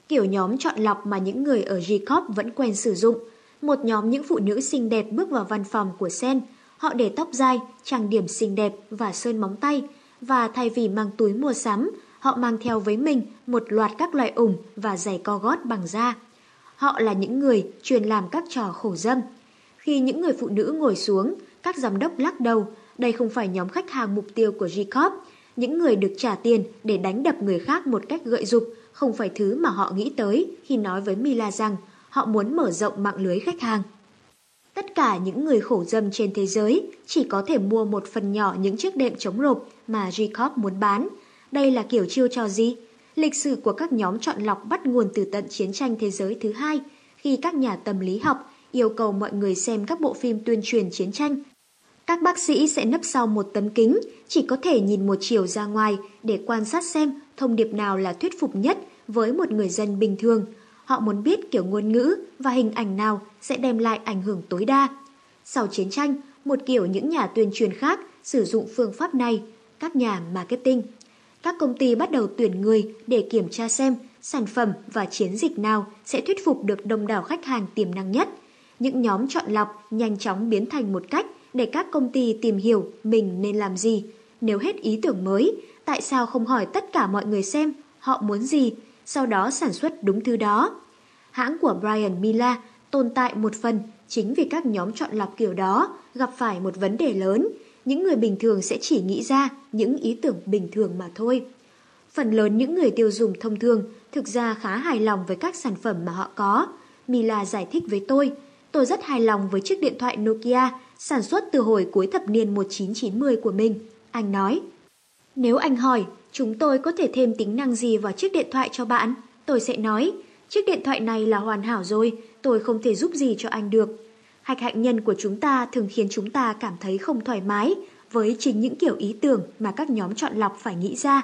kiểu nhóm chọn lọc mà những người ở G-Corp vẫn quen sử dụng, một nhóm những phụ nữ xinh đẹp bước vào văn phòng của Sen. Họ để tóc dài, trang điểm xinh đẹp và sơn móng tay, và thay vì mang túi mua sắm, họ mang theo với mình một loạt các loại ủng và giày co gót bằng da. Họ là những người chuyên làm các trò khổ dâm. Khi những người phụ nữ ngồi xuống, các giám đốc lắc đầu, đây không phải nhóm khách hàng mục tiêu của G-Corp. Những người được trả tiền để đánh đập người khác một cách gợi dục không phải thứ mà họ nghĩ tới khi nói với Mila rằng họ muốn mở rộng mạng lưới khách hàng. Tất cả những người khổ dâm trên thế giới chỉ có thể mua một phần nhỏ những chiếc đệm chống rộp mà G-Corp muốn bán. Đây là kiểu chiêu trò gì? Lịch sử của các nhóm chọn lọc bắt nguồn từ tận chiến tranh thế giới thứ hai, khi các nhà tâm lý học yêu cầu mọi người xem các bộ phim tuyên truyền chiến tranh. Các bác sĩ sẽ nấp sau một tấm kính, chỉ có thể nhìn một chiều ra ngoài để quan sát xem thông điệp nào là thuyết phục nhất với một người dân bình thường. Họ muốn biết kiểu ngôn ngữ và hình ảnh nào sẽ đem lại ảnh hưởng tối đa. Sau chiến tranh, một kiểu những nhà tuyên truyền khác sử dụng phương pháp này, các nhà marketing. Các công ty bắt đầu tuyển người để kiểm tra xem sản phẩm và chiến dịch nào sẽ thuyết phục được đông đảo khách hàng tiềm năng nhất. Những nhóm chọn lọc nhanh chóng biến thành một cách để các công ty tìm hiểu mình nên làm gì. Nếu hết ý tưởng mới, tại sao không hỏi tất cả mọi người xem họ muốn gì, sau đó sản xuất đúng thứ đó. Hãng của Brian Mila tồn tại một phần chính vì các nhóm chọn lọc kiểu đó gặp phải một vấn đề lớn. Những người bình thường sẽ chỉ nghĩ ra những ý tưởng bình thường mà thôi. Phần lớn những người tiêu dùng thông thường thực ra khá hài lòng với các sản phẩm mà họ có. Mila giải thích với tôi, tôi rất hài lòng với chiếc điện thoại Nokia sản xuất từ hồi cuối thập niên 1990 của mình. Anh nói, nếu anh hỏi chúng tôi có thể thêm tính năng gì vào chiếc điện thoại cho bạn, tôi sẽ nói, chiếc điện thoại này là hoàn hảo rồi, tôi không thể giúp gì cho anh được. Hạch hạnh nhân của chúng ta thường khiến chúng ta cảm thấy không thoải mái với chính những kiểu ý tưởng mà các nhóm chọn lọc phải nghĩ ra.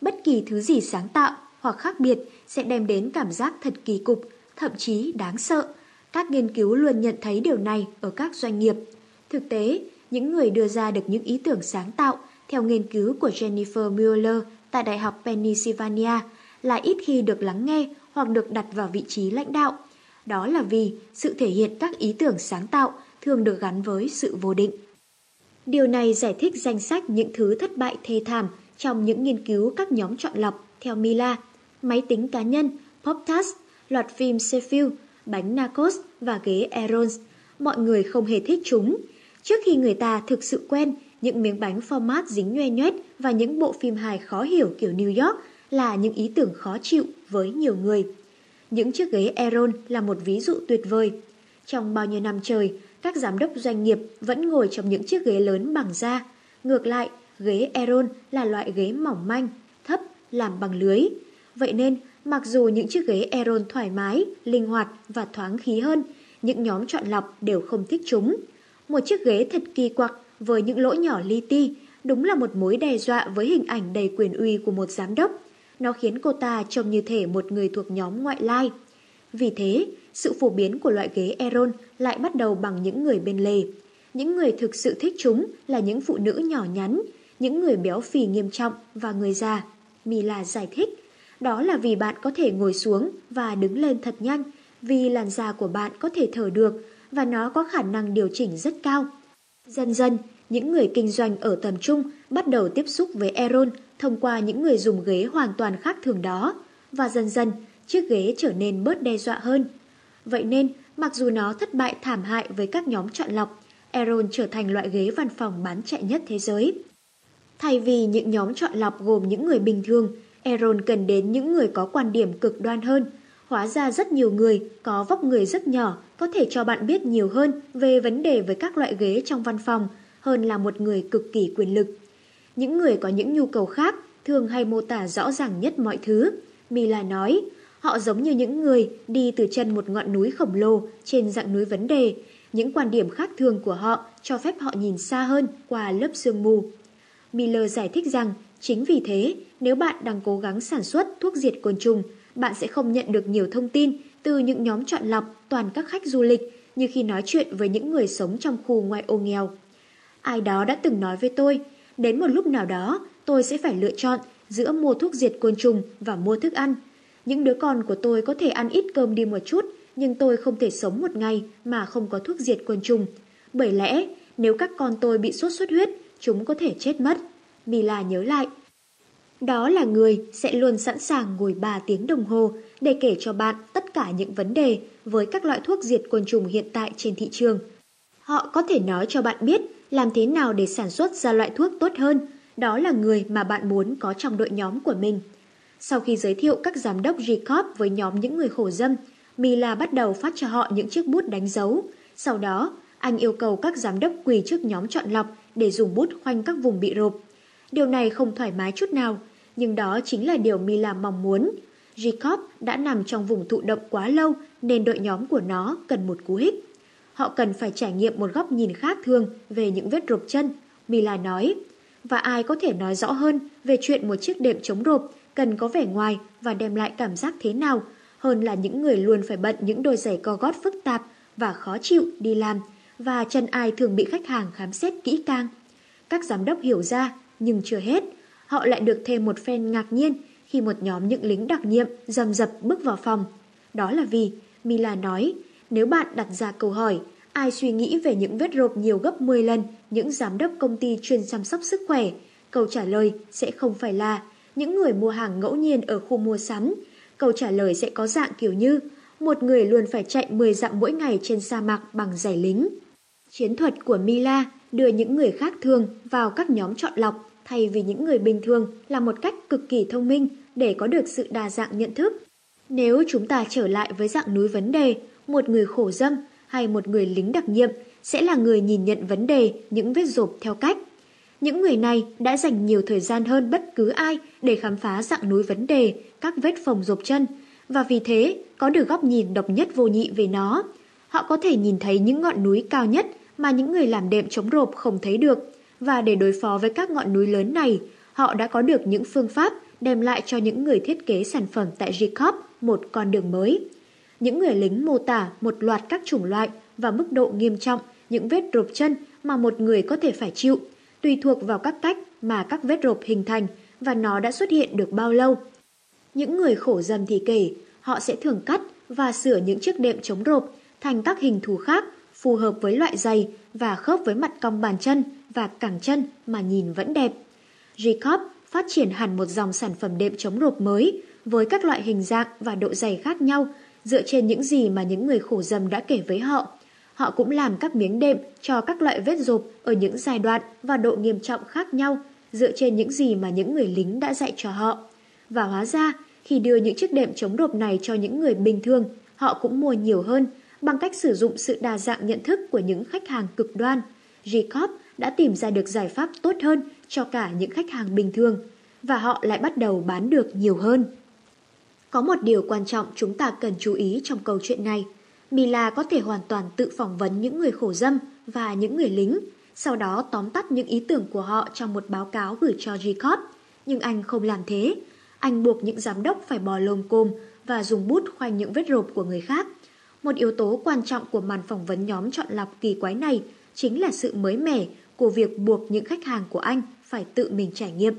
Bất kỳ thứ gì sáng tạo hoặc khác biệt sẽ đem đến cảm giác thật kỳ cục, thậm chí đáng sợ. Các nghiên cứu luôn nhận thấy điều này ở các doanh nghiệp. Thực tế, những người đưa ra được những ý tưởng sáng tạo theo nghiên cứu của Jennifer Mueller tại Đại học Pennsylvania là ít khi được lắng nghe hoặc được đặt vào vị trí lãnh đạo. Đó là vì sự thể hiện các ý tưởng sáng tạo thường được gắn với sự vô định. Điều này giải thích danh sách những thứ thất bại thê thảm trong những nghiên cứu các nhóm chọn lọc theo Mila, máy tính cá nhân, Poptas, loạt phim Sheffield, bánh Narcos và ghế Aarons. Mọi người không hề thích chúng. Trước khi người ta thực sự quen, những miếng bánh format dính nhoe nhoét và những bộ phim hài khó hiểu kiểu New York là những ý tưởng khó chịu với nhiều người. Những chiếc ghế Aeron là một ví dụ tuyệt vời. Trong bao nhiêu năm trời, các giám đốc doanh nghiệp vẫn ngồi trong những chiếc ghế lớn bằng da. Ngược lại, ghế Aeron là loại ghế mỏng manh, thấp, làm bằng lưới. Vậy nên, mặc dù những chiếc ghế Aeron thoải mái, linh hoạt và thoáng khí hơn, những nhóm chọn lọc đều không thích chúng. Một chiếc ghế thật kỳ quặc với những lỗ nhỏ li ti, đúng là một mối đe dọa với hình ảnh đầy quyền uy của một giám đốc. Nó khiến cô ta trông như thể một người thuộc nhóm ngoại lai. Vì thế, sự phổ biến của loại ghế Aeron lại bắt đầu bằng những người bên lề. Những người thực sự thích chúng là những phụ nữ nhỏ nhắn, những người béo phì nghiêm trọng và người già. Mila giải thích, đó là vì bạn có thể ngồi xuống và đứng lên thật nhanh, vì làn da của bạn có thể thở được và nó có khả năng điều chỉnh rất cao. Dần dần, những người kinh doanh ở tầm trung bắt đầu tiếp xúc với Aeron thông qua những người dùng ghế hoàn toàn khác thường đó, và dần dần chiếc ghế trở nên bớt đe dọa hơn. Vậy nên, mặc dù nó thất bại thảm hại với các nhóm chọn lọc, Aeron trở thành loại ghế văn phòng bán chạy nhất thế giới. Thay vì những nhóm chọn lọc gồm những người bình thường, Aeron cần đến những người có quan điểm cực đoan hơn. Hóa ra rất nhiều người có vóc người rất nhỏ có thể cho bạn biết nhiều hơn về vấn đề với các loại ghế trong văn phòng hơn là một người cực kỳ quyền lực. Những người có những nhu cầu khác thường hay mô tả rõ ràng nhất mọi thứ. Mila nói, họ giống như những người đi từ chân một ngọn núi khổng lồ trên dạng núi vấn đề. Những quan điểm khác thường của họ cho phép họ nhìn xa hơn qua lớp sương mù. Miller giải thích rằng chính vì thế nếu bạn đang cố gắng sản xuất thuốc diệt côn trùng, bạn sẽ không nhận được nhiều thông tin từ những nhóm chọn lọc toàn các khách du lịch như khi nói chuyện với những người sống trong khu ngoại ô nghèo. Ai đó đã từng nói với tôi, đến một lúc nào đó tôi sẽ phải lựa chọn giữa mua thuốc diệt côn trùng và mua thức ăn. Những đứa con của tôi có thể ăn ít cơm đi một chút, nhưng tôi không thể sống một ngày mà không có thuốc diệt côn trùng. Bởi lẽ, nếu các con tôi bị sốt xuất huyết, chúng có thể chết mất. Mila nhớ lại. Đó là người sẽ luôn sẵn sàng ngồi 3 tiếng đồng hồ để kể cho bạn tất cả những vấn đề với các loại thuốc diệt côn trùng hiện tại trên thị trường. Họ có thể nói cho bạn biết làm thế nào để sản xuất ra loại thuốc tốt hơn. Đó là người mà bạn muốn có trong đội nhóm của mình. Sau khi giới thiệu các giám đốc G-Corp với nhóm những người khổ dâm, Mila bắt đầu phát cho họ những chiếc bút đánh dấu. Sau đó, anh yêu cầu các giám đốc quỳ trước nhóm chọn lọc để dùng bút khoanh các vùng bị rộp. Điều này không thoải mái chút nào, nhưng đó chính là điều Mila mong muốn. Jacob đã nằm trong vùng thụ động quá lâu nên đội nhóm của nó cần một cú hích. Họ cần phải trải nghiệm một góc nhìn khác thường về những vết rộp chân, Mila nói. Và ai có thể nói rõ hơn về chuyện một chiếc đệm chống rộp cần có vẻ ngoài và đem lại cảm giác thế nào hơn là những người luôn phải bận những đôi giày co gót phức tạp và khó chịu đi làm và chân ai thường bị khách hàng khám xét kỹ càng. Các giám đốc hiểu ra, nhưng chưa hết, họ lại được thêm một phen ngạc nhiên khi một nhóm những lính đặc nhiệm dầm dập bước vào phòng. Đó là vì, Mila nói, nếu bạn đặt ra câu hỏi, ai suy nghĩ về những vết rộp nhiều gấp 10 lần những giám đốc công ty chuyên chăm sóc sức khỏe, câu trả lời sẽ không phải là những người mua hàng ngẫu nhiên ở khu mua sắm. Câu trả lời sẽ có dạng kiểu như một người luôn phải chạy 10 dặm mỗi ngày trên sa mạc bằng giày lính. Chiến thuật của Mila đưa những người khác thường vào các nhóm chọn lọc thay vì những người bình thường là một cách cực kỳ thông minh để có được sự đa dạng nhận thức. Nếu chúng ta trở lại với dạng núi vấn đề, một người khổ dâm hay một người lính đặc nhiệm sẽ là người nhìn nhận vấn đề những vết rộp theo cách. Những người này đã dành nhiều thời gian hơn bất cứ ai để khám phá dạng núi vấn đề, các vết phồng rộp chân, và vì thế có được góc nhìn độc nhất vô nhị về nó. Họ có thể nhìn thấy những ngọn núi cao nhất mà những người làm đệm chống rộp không thấy được, và để đối phó với các ngọn núi lớn này, họ đã có được những phương pháp đem lại cho những người thiết kế sản phẩm tại Jacob một con đường mới. Những người lính mô tả một loạt các chủng loại và mức độ nghiêm trọng những vết rộp chân mà một người có thể phải chịu, tùy thuộc vào các cách mà các vết rộp hình thành và nó đã xuất hiện được bao lâu. Những người khổ dâm thì kể, họ sẽ thường cắt và sửa những chiếc đệm chống rộp thành các hình thù khác phù hợp với loại giày và khớp với mặt cong bàn chân và cẳng chân mà nhìn vẫn đẹp. Jacob phát triển hẳn một dòng sản phẩm đệm chống rộp mới với các loại hình dạng và độ dày khác nhau dựa trên những gì mà những người khổ dâm đã kể với họ. Họ cũng làm các miếng đệm cho các loại vết rộp ở những giai đoạn và độ nghiêm trọng khác nhau dựa trên những gì mà những người lính đã dạy cho họ. Và hóa ra, khi đưa những chiếc đệm chống rộp này cho những người bình thường, họ cũng mua nhiều hơn bằng cách sử dụng sự đa dạng nhận thức của những khách hàng cực đoan. Jacob đã tìm ra được giải pháp tốt hơn cho cả những khách hàng bình thường và họ lại bắt đầu bán được nhiều hơn. Có một điều quan trọng chúng ta cần chú ý trong câu chuyện này. Mila có thể hoàn toàn tự phỏng vấn những người khổ dâm và những người lính, sau đó tóm tắt những ý tưởng của họ trong một báo cáo gửi cho Jacob. Nhưng anh không làm thế. Anh buộc những giám đốc phải bò lồm cồm và dùng bút khoanh những vết rộp của người khác. Một yếu tố quan trọng của màn phỏng vấn nhóm chọn lọc kỳ quái này chính là sự mới mẻ của việc buộc những khách hàng của anh phải tự mình trải nghiệm.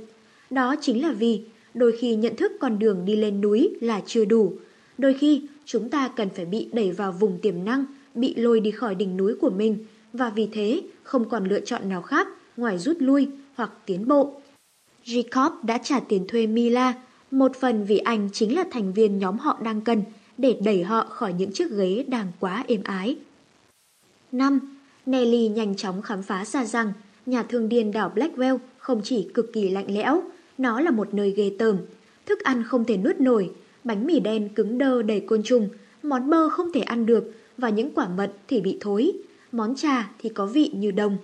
Đó chính là vì đôi khi nhận thức con đường đi lên núi là chưa đủ. Đôi khi chúng ta cần phải bị đẩy vào vùng tiềm năng, bị lôi đi khỏi đỉnh núi của mình và vì thế không còn lựa chọn nào khác ngoài rút lui hoặc tiến bộ. Jacob đã trả tiền thuê Mila, một phần vì anh chính là thành viên nhóm họ đang cần để đẩy họ khỏi những chiếc ghế đang quá êm ái. 5. Nelly nhanh chóng khám phá ra rằng nhà thương điên đảo Blackwell không chỉ cực kỳ lạnh lẽo, nó là một nơi ghê tởm. Thức ăn không thể nuốt nổi, bánh mì đen cứng đơ đầy côn trùng, món bơ không thể ăn được và những quả mận thì bị thối. Món trà thì có vị như đồng.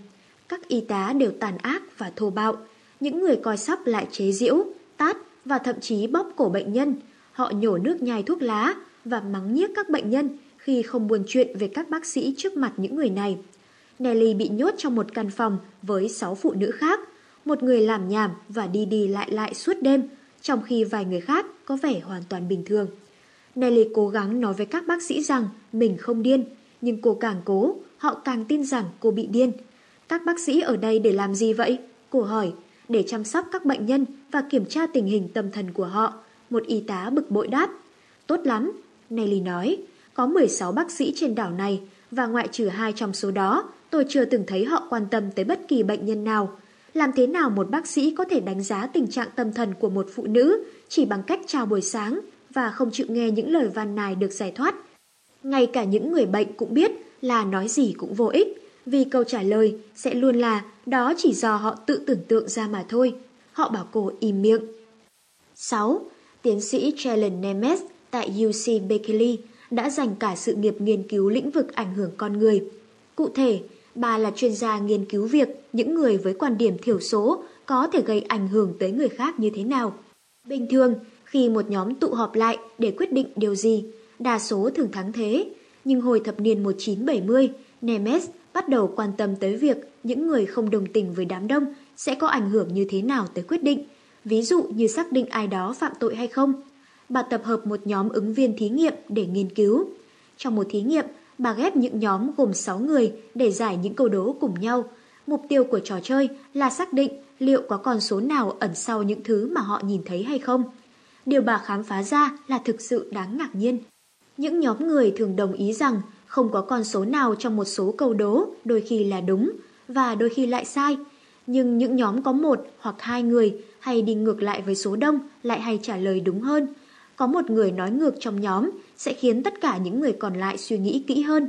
Các y tá đều tàn ác và thô bạo. Những người coi sóc lại chế giễu, tát và thậm chí bóp cổ bệnh nhân. Họ nhổ nước nhai thuốc lá và mắng nhiếc các bệnh nhân khi không buồn chuyện về các bác sĩ trước mặt những người này. Nelly bị nhốt trong một căn phòng với sáu phụ nữ khác. Một người làm nhảm và đi đi lại lại suốt đêm, trong khi vài người khác có vẻ hoàn toàn bình thường. Nelly cố gắng nói với các bác sĩ rằng mình không điên, nhưng cô càng cố, họ càng tin rằng cô bị điên. Các bác sĩ ở đây để làm gì vậy? Cô hỏi, để chăm sóc các bệnh nhân và kiểm tra tình hình tâm thần của họ. Một y tá bực bội đáp. Tốt lắm, Nelly nói, có 16 bác sĩ trên đảo này và ngoại trừ hai trong số đó, tôi chưa từng thấy họ quan tâm tới bất kỳ bệnh nhân nào. Làm thế nào một bác sĩ có thể đánh giá tình trạng tâm thần của một phụ nữ chỉ bằng cách chào buổi sáng và không chịu nghe những lời van nài được giải thoát? Ngay cả những người bệnh cũng biết là nói gì cũng vô ích, vì câu trả lời sẽ luôn là đó chỉ do họ tự tưởng tượng ra mà thôi. Họ bảo cô im miệng. 6. Tiến sĩ Jalen Nemes tại UC Berkeley đã dành cả sự nghiệp nghiên cứu lĩnh vực ảnh hưởng con người. Cụ thể, bà là chuyên gia nghiên cứu việc những người với quan điểm thiểu số có thể gây ảnh hưởng tới người khác như thế nào. Bình thường, khi một nhóm tụ họp lại để quyết định điều gì, đa số thường thắng thế. Nhưng hồi thập niên 1970, Nemes bắt đầu quan tâm tới việc những người không đồng tình với đám đông sẽ có ảnh hưởng như thế nào tới quyết định, ví dụ như xác định ai đó phạm tội hay không. Bà tập hợp một nhóm ứng viên thí nghiệm để nghiên cứu. Trong một thí nghiệm, bà ghép những nhóm gồm 6 người để giải những câu đố cùng nhau. Mục tiêu của trò chơi là xác định liệu có con số nào ẩn sau những thứ mà họ nhìn thấy hay không. Điều bà khám phá ra là thực sự đáng ngạc nhiên. Những nhóm người thường đồng ý rằng không có con số nào trong một số câu đố đôi khi là đúng và đôi khi lại sai. Nhưng những nhóm có một hoặc hai người hay đi ngược lại với số đông lại hay trả lời đúng hơn. Có một người nói ngược trong nhóm sẽ khiến tất cả những người còn lại suy nghĩ kỹ hơn.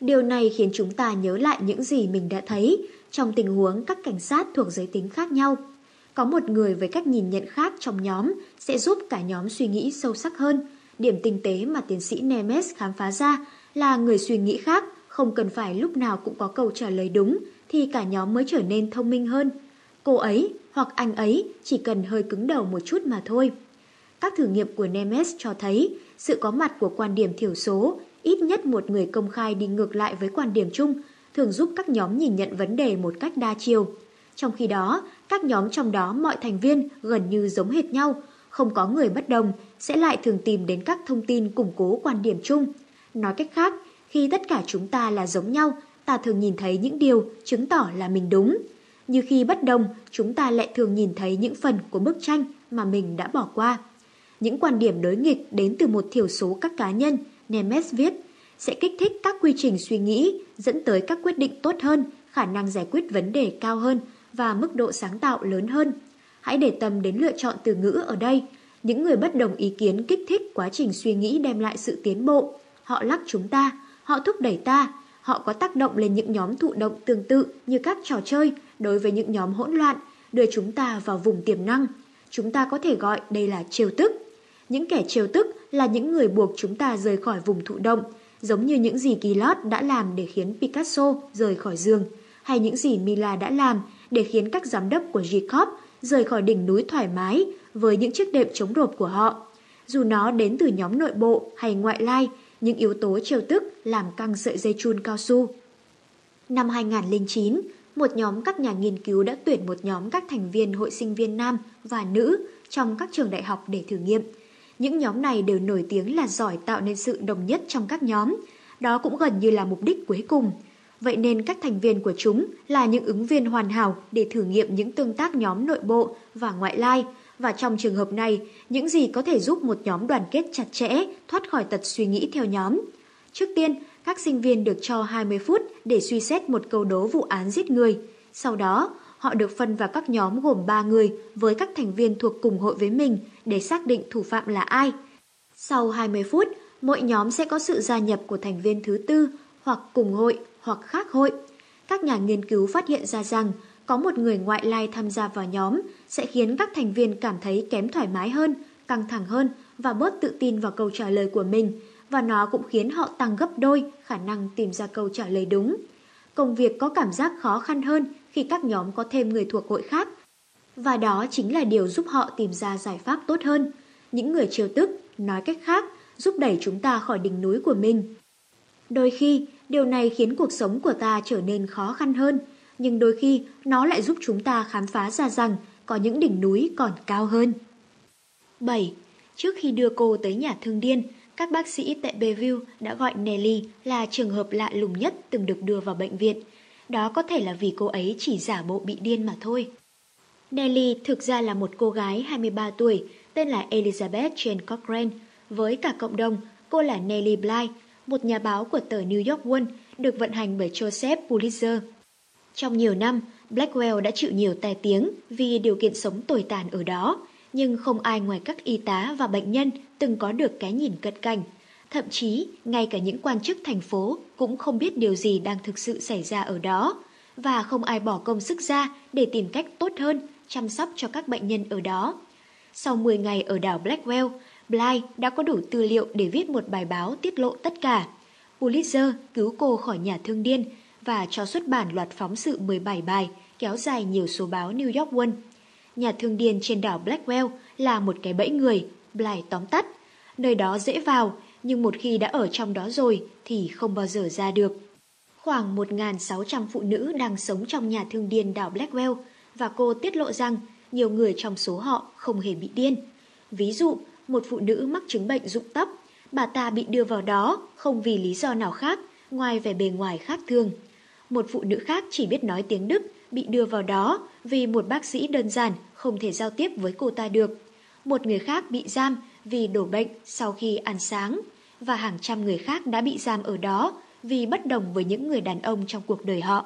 Điều này khiến chúng ta nhớ lại những gì mình đã thấy trong tình huống các cảnh sát thuộc giới tính khác nhau. Có một người với cách nhìn nhận khác trong nhóm sẽ giúp cả nhóm suy nghĩ sâu sắc hơn. Điểm tinh tế mà tiến sĩ Nemes khám phá ra là người suy nghĩ khác không cần phải lúc nào cũng có câu trả lời đúng thì cả nhóm mới trở nên thông minh hơn. Cô ấy hoặc anh ấy chỉ cần hơi cứng đầu một chút mà thôi. Các thử nghiệm của Nemes cho thấy sự có mặt của quan điểm thiểu số, ít nhất một người công khai đi ngược lại với quan điểm chung, thường giúp các nhóm nhìn nhận vấn đề một cách đa chiều. Trong khi đó, các nhóm trong đó mọi thành viên gần như giống hệt nhau, không có người bất đồng, sẽ lại thường tìm đến các thông tin củng cố quan điểm chung. Nói cách khác, khi tất cả chúng ta là giống nhau, ta thường nhìn thấy những điều chứng tỏ là mình đúng. Như khi bất đồng, chúng ta lại thường nhìn thấy những phần của bức tranh mà mình đã bỏ qua. Những quan điểm đối nghịch đến từ một thiểu số các cá nhân, Nemes viết, sẽ kích thích các quy trình suy nghĩ, dẫn tới các quyết định tốt hơn, khả năng giải quyết vấn đề cao hơn và mức độ sáng tạo lớn hơn. Hãy để tâm đến lựa chọn từ ngữ ở đây. Những người bất đồng ý kiến kích thích quá trình suy nghĩ đem lại sự tiến bộ. Họ lắc chúng ta, họ thúc đẩy ta, họ có tác động lên những nhóm thụ động tương tự như các trò chơi đối với những nhóm hỗn loạn, đưa chúng ta vào vùng tiềm năng. Chúng ta có thể gọi đây là trêu tức. Những kẻ trêu tức là những người buộc chúng ta rời khỏi vùng thụ động, giống như những gì Gilot đã làm để khiến Picasso rời khỏi giường, hay những gì Mila đã làm để khiến các giám đốc của Jacob rời khỏi đỉnh núi thoải mái với những chiếc đệm chống rộp của họ. Dù nó đến từ nhóm nội bộ hay ngoại lai, những yếu tố trêu tức làm căng sợi dây chun cao su. Năm 2009, một nhóm các nhà nghiên cứu đã tuyển một nhóm các thành viên hội sinh viên nam và nữ trong các trường đại học để thử nghiệm. Những nhóm này đều nổi tiếng là giỏi tạo nên sự đồng nhất trong các nhóm. Đó cũng gần như là mục đích cuối cùng. Vậy nên các thành viên của chúng là những ứng viên hoàn hảo để thử nghiệm những tương tác nhóm nội bộ và ngoại lai. Và trong trường hợp này, những gì có thể giúp một nhóm đoàn kết chặt chẽ, thoát khỏi tật suy nghĩ theo nhóm. Trước tiên, các sinh viên được cho 20 phút để suy xét một câu đố vụ án giết người. Sau đó, họ được phân vào các nhóm gồm 3 người với các thành viên thuộc cùng hội với mình để xác định thủ phạm là ai. Sau 20 phút, mỗi nhóm sẽ có sự gia nhập của thành viên thứ tư hoặc cùng hội hoặc khác hội. Các nhà nghiên cứu phát hiện ra rằng có một người ngoại lai tham gia vào nhóm sẽ khiến các thành viên cảm thấy kém thoải mái hơn, căng thẳng hơn và bớt tự tin vào câu trả lời của mình và nó cũng khiến họ tăng gấp đôi khả năng tìm ra câu trả lời đúng. Công việc có cảm giác khó khăn hơn khi các nhóm có thêm người thuộc hội khác. Và đó chính là điều giúp họ tìm ra giải pháp tốt hơn. Những người trêu tức, nói cách khác, giúp đẩy chúng ta khỏi đỉnh núi của mình. Đôi khi, điều này khiến cuộc sống của ta trở nên khó khăn hơn, nhưng đôi khi nó lại giúp chúng ta khám phá ra rằng có những đỉnh núi còn cao hơn. 7. Trước khi đưa cô tới nhà thương điên, các bác sĩ tại Bayview đã gọi Nelly là trường hợp lạ lùng nhất từng được đưa vào bệnh viện. Đó có thể là vì cô ấy chỉ giả bộ bị điên mà thôi. Nelly thực ra là một cô gái 23 tuổi, tên là Elizabeth Jane Cochrane. Với cả cộng đồng, cô là Nelly Bly, một nhà báo của tờ New York One, được vận hành bởi Joseph Pulitzer. Trong nhiều năm, Blackwell đã chịu nhiều tai tiếng vì điều kiện sống tồi tàn ở đó, nhưng không ai ngoài các y tá và bệnh nhân từng có được cái nhìn cận cảnh. Thậm chí, ngay cả những quan chức thành phố cũng không biết điều gì đang thực sự xảy ra ở đó, và không ai bỏ công sức ra để tìm cách tốt hơn chăm sóc cho các bệnh nhân ở đó. Sau 10 ngày ở đảo Blackwell, Bly đã có đủ tư liệu để viết một bài báo tiết lộ tất cả. Pulitzer cứu cô khỏi nhà thương điên và cho xuất bản loạt phóng sự 17 bài kéo dài nhiều số báo New York One. Nhà thương điên trên đảo Blackwell là một cái bẫy người, Bly tóm tắt. Nơi đó dễ vào, nhưng một khi đã ở trong đó rồi thì không bao giờ ra được. Khoảng 1.600 phụ nữ đang sống trong nhà thương điên đảo Blackwell và cô tiết lộ rằng nhiều người trong số họ không hề bị điên. Ví dụ, một phụ nữ mắc chứng bệnh rụng tóc, bà ta bị đưa vào đó không vì lý do nào khác ngoài vẻ bề ngoài khác thường. Một phụ nữ khác chỉ biết nói tiếng Đức bị đưa vào đó vì một bác sĩ đơn giản không thể giao tiếp với cô ta được. Một người khác bị giam vì đổ bệnh sau khi ăn sáng và hàng trăm người khác đã bị giam ở đó vì bất đồng với những người đàn ông trong cuộc đời họ.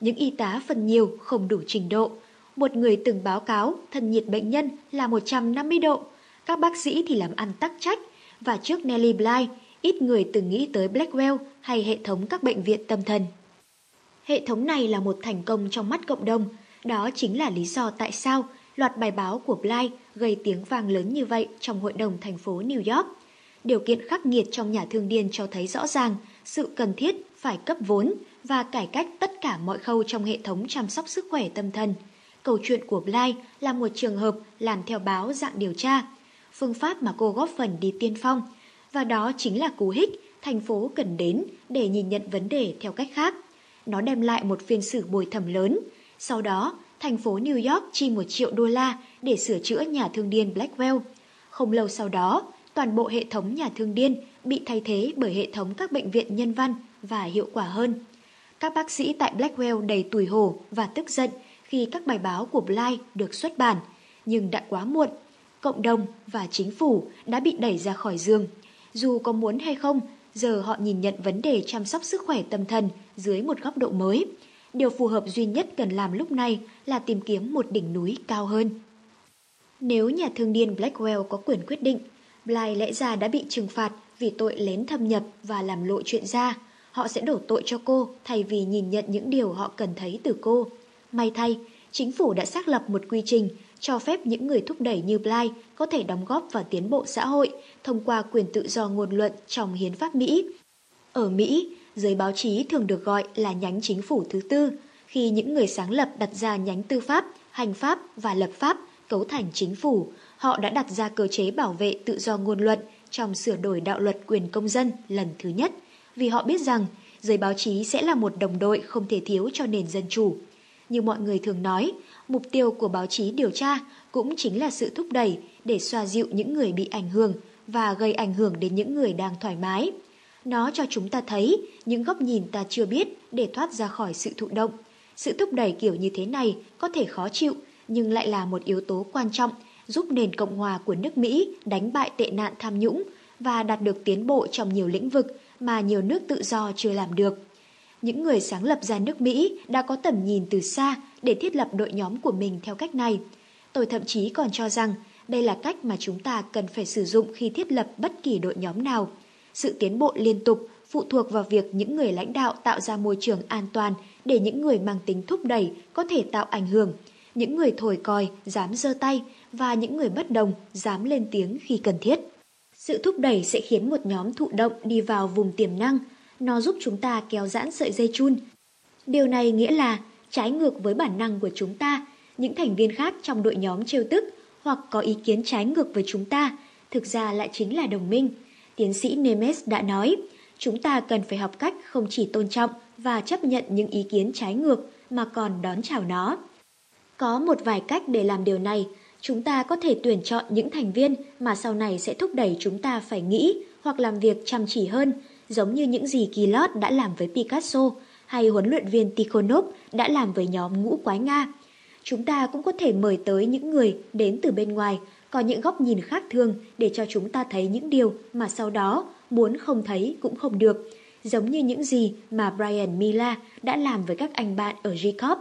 Những y tá phần nhiều không đủ trình độ. Một người từng báo cáo thân nhiệt bệnh nhân là 150 độ. Các bác sĩ thì làm ăn tắc trách. Và trước Nelly Bly, ít người từng nghĩ tới Blackwell hay hệ thống các bệnh viện tâm thần. Hệ thống này là một thành công trong mắt cộng đồng. Đó chính là lý do tại sao loạt bài báo của Bly gây tiếng vang lớn như vậy trong hội đồng thành phố New York. Điều kiện khắc nghiệt trong nhà thương điên cho thấy rõ ràng sự cần thiết phải cấp vốn và cải cách tất cả mọi khâu trong hệ thống chăm sóc sức khỏe tâm thần. Câu chuyện của Bly là một trường hợp làm theo báo dạng điều tra, phương pháp mà cô góp phần đi tiên phong, và đó chính là cú hích thành phố cần đến để nhìn nhận vấn đề theo cách khác. Nó đem lại một phiên xử bồi thẩm lớn. Sau đó, thành phố New York chi một triệu đô la để sửa chữa nhà thương điên Blackwell. Không lâu sau đó, toàn bộ hệ thống nhà thương điên bị thay thế bởi hệ thống các bệnh viện nhân văn và hiệu quả hơn. Các bác sĩ tại Blackwell đầy tủi hổ và tức giận khi các bài báo của Bly được xuất bản, nhưng đã quá muộn. Cộng đồng và chính phủ đã bị đẩy ra khỏi giường. Dù có muốn hay không, giờ họ nhìn nhận vấn đề chăm sóc sức khỏe tâm thần dưới một góc độ mới. Điều phù hợp duy nhất cần làm lúc này là tìm kiếm một đỉnh núi cao hơn. Nếu nhà thương điên Blackwell có quyền quyết định, Bly lẽ ra đã bị trừng phạt vì tội lén thâm nhập và làm lộ chuyện ra. Họ sẽ đổ tội cho cô thay vì nhìn nhận những điều họ cần thấy từ cô. May thay, chính phủ đã xác lập một quy trình cho phép những người thúc đẩy như Bly có thể đóng góp vào tiến bộ xã hội thông qua quyền tự do ngôn luận trong hiến pháp Mỹ. Ở Mỹ, giới báo chí thường được gọi là nhánh chính phủ thứ tư, khi những người sáng lập đặt ra nhánh tư pháp, hành pháp và lập pháp cấu thành chính phủ, họ đã đặt ra cơ chế bảo vệ tự do ngôn luận trong sửa đổi đạo luật quyền công dân lần thứ nhất, vì họ biết rằng giới báo chí sẽ là một đồng đội không thể thiếu cho nền dân chủ. Như mọi người thường nói, mục tiêu của báo chí điều tra cũng chính là sự thúc đẩy để xoa dịu những người bị ảnh hưởng và gây ảnh hưởng đến những người đang thoải mái. Nó cho chúng ta thấy những góc nhìn ta chưa biết để thoát ra khỏi sự thụ động. Sự thúc đẩy kiểu như thế này có thể khó chịu nhưng lại là một yếu tố quan trọng giúp nền Cộng hòa của nước Mỹ đánh bại tệ nạn tham nhũng và đạt được tiến bộ trong nhiều lĩnh vực mà nhiều nước tự do chưa làm được. Những người sáng lập ra nước Mỹ đã có tầm nhìn từ xa để thiết lập đội nhóm của mình theo cách này. Tôi thậm chí còn cho rằng đây là cách mà chúng ta cần phải sử dụng khi thiết lập bất kỳ đội nhóm nào. Sự tiến bộ liên tục phụ thuộc vào việc những người lãnh đạo tạo ra môi trường an toàn để những người mang tính thúc đẩy có thể tạo ảnh hưởng, những người thổi còi, dám giơ tay và những người bất đồng dám lên tiếng khi cần thiết. Sự thúc đẩy sẽ khiến một nhóm thụ động đi vào vùng tiềm năng, nó giúp chúng ta kéo giãn sợi dây chun. Điều này nghĩa là trái ngược với bản năng của chúng ta, những thành viên khác trong đội nhóm trêu tức hoặc có ý kiến trái ngược với chúng ta, thực ra lại chính là đồng minh. Tiến sĩ Nemes đã nói, chúng ta cần phải học cách không chỉ tôn trọng và chấp nhận những ý kiến trái ngược mà còn đón chào nó. Có một vài cách để làm điều này, chúng ta có thể tuyển chọn những thành viên mà sau này sẽ thúc đẩy chúng ta phải nghĩ hoặc làm việc chăm chỉ hơn, giống như những gì Gillot đã làm với Picasso hay huấn luyện viên Tikhonov đã làm với nhóm ngũ quái Nga. Chúng ta cũng có thể mời tới những người đến từ bên ngoài, có những góc nhìn khác thường để cho chúng ta thấy những điều mà sau đó muốn không thấy cũng không được, giống như những gì mà Brian Mila đã làm với các anh bạn ở Jacob.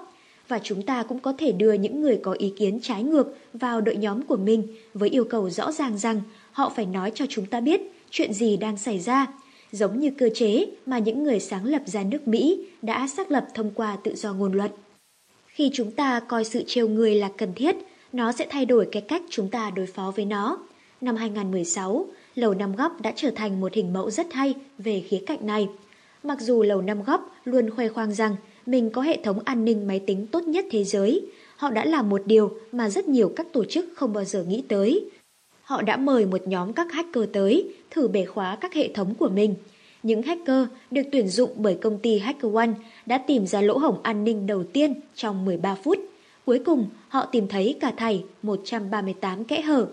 Và chúng ta cũng có thể đưa những người có ý kiến trái ngược vào đội nhóm của mình với yêu cầu rõ ràng rằng họ phải nói cho chúng ta biết chuyện gì đang xảy ra, giống như cơ chế mà những người sáng lập ra nước Mỹ đã xác lập thông qua tự do ngôn luận. Khi chúng ta coi sự trêu người là cần thiết, nó sẽ thay đổi cái cách chúng ta đối phó với nó. Năm 2016, Lầu Năm Góc đã trở thành một hình mẫu rất hay về khía cạnh này. Mặc dù Lầu Năm Góc luôn khoe khoang rằng mình có hệ thống an ninh máy tính tốt nhất thế giới, họ đã làm một điều mà rất nhiều các tổ chức không bao giờ nghĩ tới. Họ đã mời một nhóm các hacker tới thử bẻ khóa các hệ thống của mình. Những hacker được tuyển dụng bởi công ty HackerOne đã tìm ra lỗ hổng an ninh đầu tiên trong 13 phút. Cuối cùng, họ tìm thấy cả thảy 138 kẽ hở.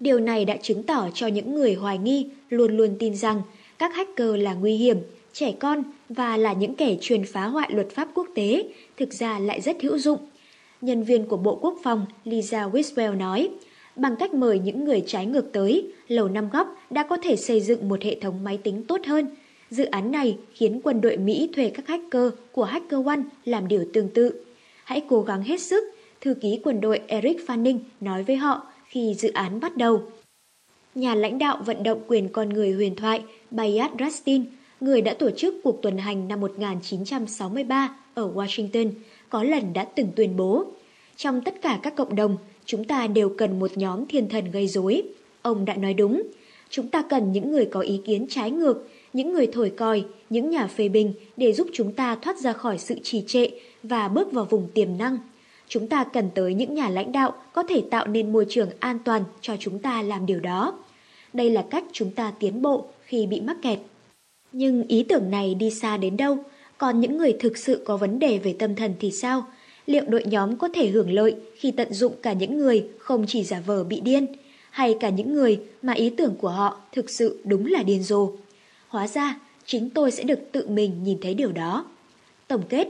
Điều này đã chứng tỏ cho những người hoài nghi luôn luôn tin rằng các hacker là nguy hiểm, trẻ con và là những kẻ truyền phá hoại luật pháp quốc tế, thực ra lại rất hữu dụng. Nhân viên của Bộ Quốc phòng Lisa Wiswell nói, bằng cách mời những người trái ngược tới, Lầu Năm Góc đã có thể xây dựng một hệ thống máy tính tốt hơn. Dự án này khiến quân đội Mỹ thuê các hacker của hacker one làm điều tương tự. Hãy cố gắng hết sức, thư ký quân đội Eric Fanning nói với họ khi dự án bắt đầu. Nhà lãnh đạo vận động quyền con người huyền thoại Bayard Rustin, người đã tổ chức cuộc tuần hành năm 1963 ở Washington, có lần đã từng tuyên bố Trong tất cả các cộng đồng, chúng ta đều cần một nhóm thiên thần gây rối. Ông đã nói đúng. Chúng ta cần những người có ý kiến trái ngược, những người thổi còi, những nhà phê bình để giúp chúng ta thoát ra khỏi sự trì trệ và bước vào vùng tiềm năng. Chúng ta cần tới những nhà lãnh đạo có thể tạo nên môi trường an toàn cho chúng ta làm điều đó. Đây là cách chúng ta tiến bộ khi bị mắc kẹt. Nhưng ý tưởng này đi xa đến đâu? Còn những người thực sự có vấn đề về tâm thần thì sao? Liệu đội nhóm có thể hưởng lợi khi tận dụng cả những người không chỉ giả vờ bị điên, hay cả những người mà ý tưởng của họ thực sự đúng là điên rồ? Hóa ra, chính tôi sẽ được tự mình nhìn thấy điều đó. Tổng kết,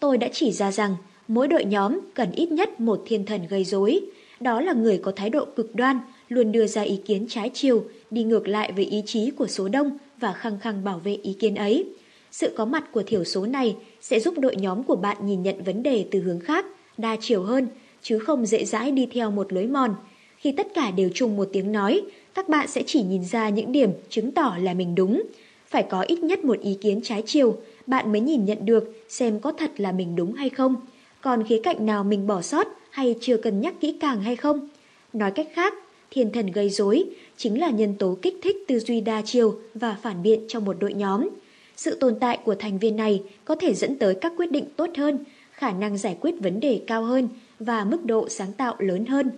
tôi đã chỉ ra rằng mỗi đội nhóm cần ít nhất một thiên thần gây rối. Đó là người có thái độ cực đoan, luôn đưa ra ý kiến trái chiều, đi ngược lại với ý chí của số đông và khăng khăng bảo vệ ý kiến ấy. Sự có mặt của thiểu số này sẽ giúp đội nhóm của bạn nhìn nhận vấn đề từ hướng khác, đa chiều hơn, chứ không dễ dãi đi theo một lối mòn. Khi tất cả đều chung một tiếng nói, các bạn sẽ chỉ nhìn ra những điểm chứng tỏ là mình đúng. Phải có ít nhất một ý kiến trái chiều, bạn mới nhìn nhận được xem có thật là mình đúng hay không. Còn khía cạnh nào mình bỏ sót hay chưa cân nhắc kỹ càng hay không? Nói cách khác, thiên thần gây rối chính là nhân tố kích thích tư duy đa chiều và phản biện trong một đội nhóm. Sự tồn tại của thành viên này có thể dẫn tới các quyết định tốt hơn, khả năng giải quyết vấn đề cao hơn và mức độ sáng tạo lớn hơn.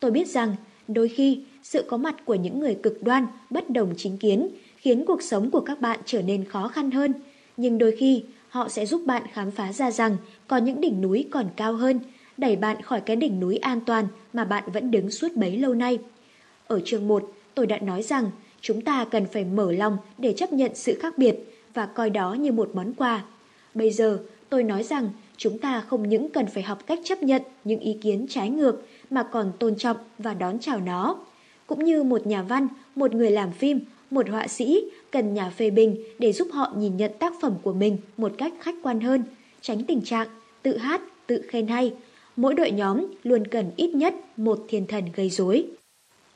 Tôi biết rằng, đôi khi, sự có mặt của những người cực đoan, bất đồng chính kiến khiến cuộc sống của các bạn trở nên khó khăn hơn, nhưng đôi khi Họ sẽ giúp bạn khám phá ra rằng có những đỉnh núi còn cao hơn, đẩy bạn khỏi cái đỉnh núi an toàn mà bạn vẫn đứng suốt bấy lâu nay. Ở chương 1, tôi đã nói rằng chúng ta cần phải mở lòng để chấp nhận sự khác biệt và coi đó như một món quà. Bây giờ, tôi nói rằng chúng ta không những cần phải học cách chấp nhận những ý kiến trái ngược mà còn tôn trọng và đón chào nó. Cũng như một nhà văn, một người làm phim, một họa sĩ cần nhà phê bình để giúp họ nhìn nhận tác phẩm của mình một cách khách quan hơn, tránh tình trạng tự hát, tự khen hay. Mỗi đội nhóm luôn cần ít nhất một thiên thần gây rối.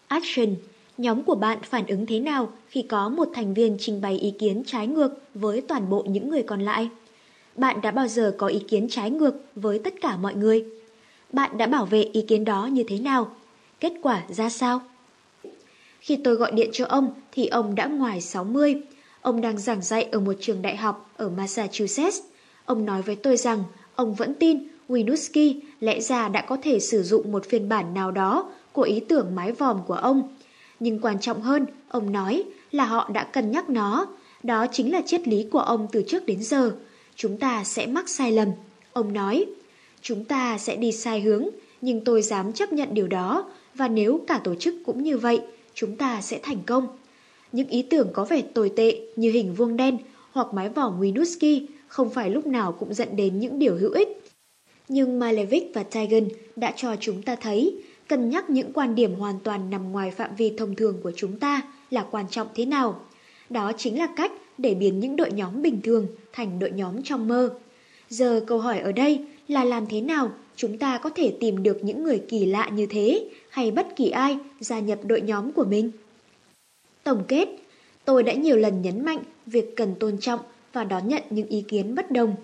Action Nhóm của bạn phản ứng thế nào khi có một thành viên trình bày ý kiến trái ngược với toàn bộ những người còn lại? Bạn đã bao giờ có ý kiến trái ngược với tất cả mọi người? Bạn đã bảo vệ ý kiến đó như thế nào? Kết quả ra sao? Khi tôi gọi điện cho ông thì ông đã ngoài 60. Ông đang giảng dạy ở một trường đại học ở Massachusetts. Ông nói với tôi rằng ông vẫn tin Winooski lẽ ra đã có thể sử dụng một phiên bản nào đó của ý tưởng mái vòm của ông. Nhưng quan trọng hơn, ông nói là họ đã cân nhắc nó. Đó chính là triết lý của ông từ trước đến giờ. Chúng ta sẽ mắc sai lầm. Ông nói, chúng ta sẽ đi sai hướng, nhưng tôi dám chấp nhận điều đó. Và nếu cả tổ chức cũng như vậy, chúng ta sẽ thành công. Những ý tưởng có vẻ tồi tệ như hình vuông đen hoặc mái vòm Winooski không phải lúc nào cũng dẫn đến những điều hữu ích. Nhưng Malevich và Tigan đã cho chúng ta thấy cân nhắc những quan điểm hoàn toàn nằm ngoài phạm vi thông thường của chúng ta là quan trọng thế nào. Đó chính là cách để biến những đội nhóm bình thường thành đội nhóm trong mơ. Giờ câu hỏi ở đây là làm thế nào chúng ta có thể tìm được những người kỳ lạ như thế hay bất kỳ ai gia nhập đội nhóm của mình? Tổng kết, tôi đã nhiều lần nhấn mạnh việc cần tôn trọng và đón nhận những ý kiến bất đồng.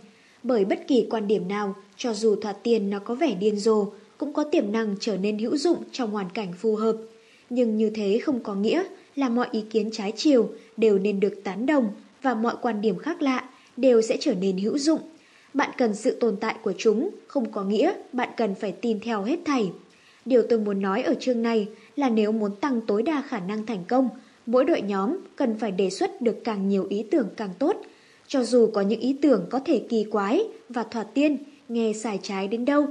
Bởi bất kỳ quan điểm nào, cho dù thoạt tiền nó có vẻ điên rồ, cũng có tiềm năng trở nên hữu dụng trong hoàn cảnh phù hợp. Nhưng như thế không có nghĩa là mọi ý kiến trái chiều đều nên được tán đồng và mọi quan điểm khác lạ đều sẽ trở nên hữu dụng. Bạn cần sự tồn tại của chúng, không có nghĩa bạn cần phải tin theo hết thảy. Điều tôi muốn nói ở chương này là nếu muốn tăng tối đa khả năng thành công, mỗi đội nhóm cần phải đề xuất được càng nhiều ý tưởng càng tốt. Cho dù có những ý tưởng có thể kỳ quái và thoạt tiên, nghe xài trái đến đâu,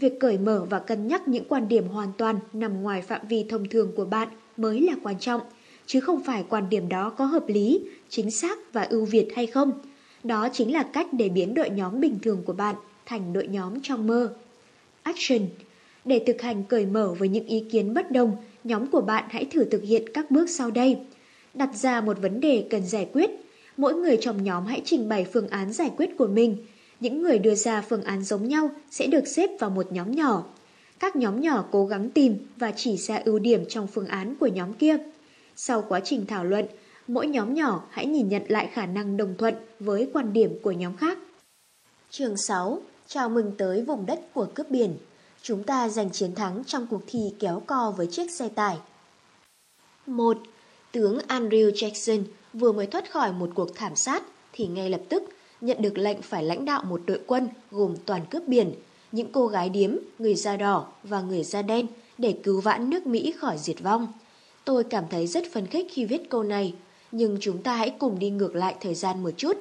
Việc cởi mở và cân nhắc những quan điểm hoàn toàn nằm ngoài phạm vi thông thường của bạn mới là quan trọng, chứ không phải quan điểm đó có hợp lý, chính xác và ưu việt hay không. Đó chính là cách để biến đội nhóm bình thường của bạn thành đội nhóm trong mơ. Action Để thực hành cởi mở với những ý kiến bất đồng, nhóm của bạn hãy thử thực hiện các bước sau đây. Đặt ra một vấn đề cần giải quyết. Mỗi người trong nhóm hãy trình bày phương án giải quyết của mình – những người đưa ra phương án giống nhau sẽ được xếp vào một nhóm nhỏ. Các nhóm nhỏ cố gắng tìm và chỉ ra ưu điểm trong phương án của nhóm kia. Sau quá trình thảo luận, mỗi nhóm nhỏ hãy nhìn nhận lại khả năng đồng thuận với quan điểm của nhóm khác. Chương 6. Chào mừng tới vùng đất của cướp biển. Chúng ta giành chiến thắng trong cuộc thi kéo co với chiếc xe tải. 1. Tướng Andrew Jackson vừa mới thoát khỏi một cuộc thảm sát thì ngay lập tức nhận được lệnh phải lãnh đạo một đội quân gồm toàn cướp biển, những cô gái điếm, người da đỏ và người da đen để cứu vãn nước Mỹ khỏi diệt vong. Tôi cảm thấy rất phấn khích khi viết câu này, nhưng chúng ta hãy cùng đi ngược lại thời gian một chút.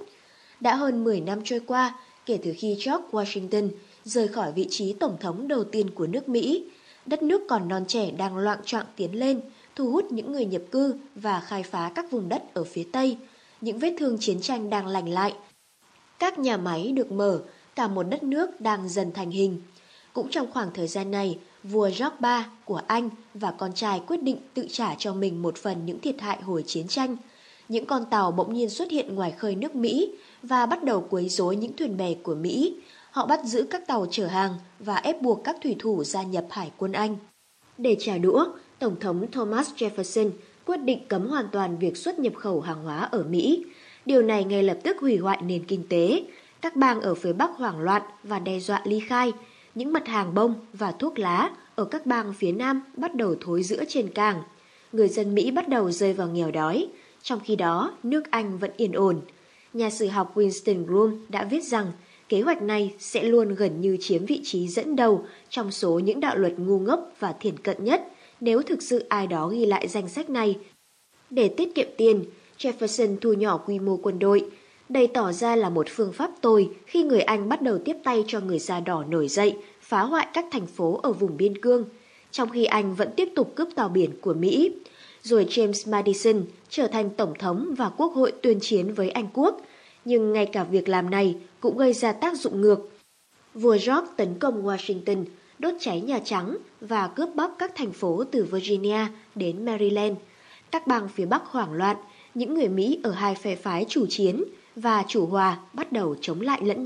Đã hơn 10 năm trôi qua kể từ khi George Washington rời khỏi vị trí tổng thống đầu tiên của nước Mỹ, đất nước còn non trẻ đang loạn trọng tiến lên, thu hút những người nhập cư và khai phá các vùng đất ở phía Tây. Những vết thương chiến tranh đang lành lại, các nhà máy được mở, cả một đất nước đang dần thành hình. Cũng trong khoảng thời gian này, vua George III của Anh và con trai quyết định tự trả cho mình một phần những thiệt hại hồi chiến tranh. Những con tàu bỗng nhiên xuất hiện ngoài khơi nước Mỹ và bắt đầu quấy rối những thuyền bè của Mỹ. Họ bắt giữ các tàu chở hàng và ép buộc các thủy thủ gia nhập Hải quân Anh. Để trả đũa, Tổng thống Thomas Jefferson quyết định cấm hoàn toàn việc xuất nhập khẩu hàng hóa ở Mỹ, Điều này ngay lập tức hủy hoại nền kinh tế. Các bang ở phía Bắc hoảng loạn và đe dọa ly khai. Những mặt hàng bông và thuốc lá ở các bang phía Nam bắt đầu thối giữa trên cảng. Người dân Mỹ bắt đầu rơi vào nghèo đói. Trong khi đó, nước Anh vẫn yên ổn. Nhà sử học Winston Groom đã viết rằng kế hoạch này sẽ luôn gần như chiếm vị trí dẫn đầu trong số những đạo luật ngu ngốc và thiển cận nhất nếu thực sự ai đó ghi lại danh sách này. Để tiết kiệm tiền, Jefferson thu nhỏ quy mô quân đội. Đây tỏ ra là một phương pháp tồi khi người Anh bắt đầu tiếp tay cho người da đỏ nổi dậy, phá hoại các thành phố ở vùng biên cương, trong khi Anh vẫn tiếp tục cướp tàu biển của Mỹ. Rồi James Madison trở thành tổng thống và quốc hội tuyên chiến với Anh quốc, nhưng ngay cả việc làm này cũng gây ra tác dụng ngược. Vua George tấn công Washington, đốt cháy Nhà Trắng và cướp bóc các thành phố từ Virginia đến Maryland. Các bang phía Bắc hoảng loạn, những người Mỹ ở hai phe phái chủ chiến và chủ hòa bắt đầu chống lại lẫn nhau.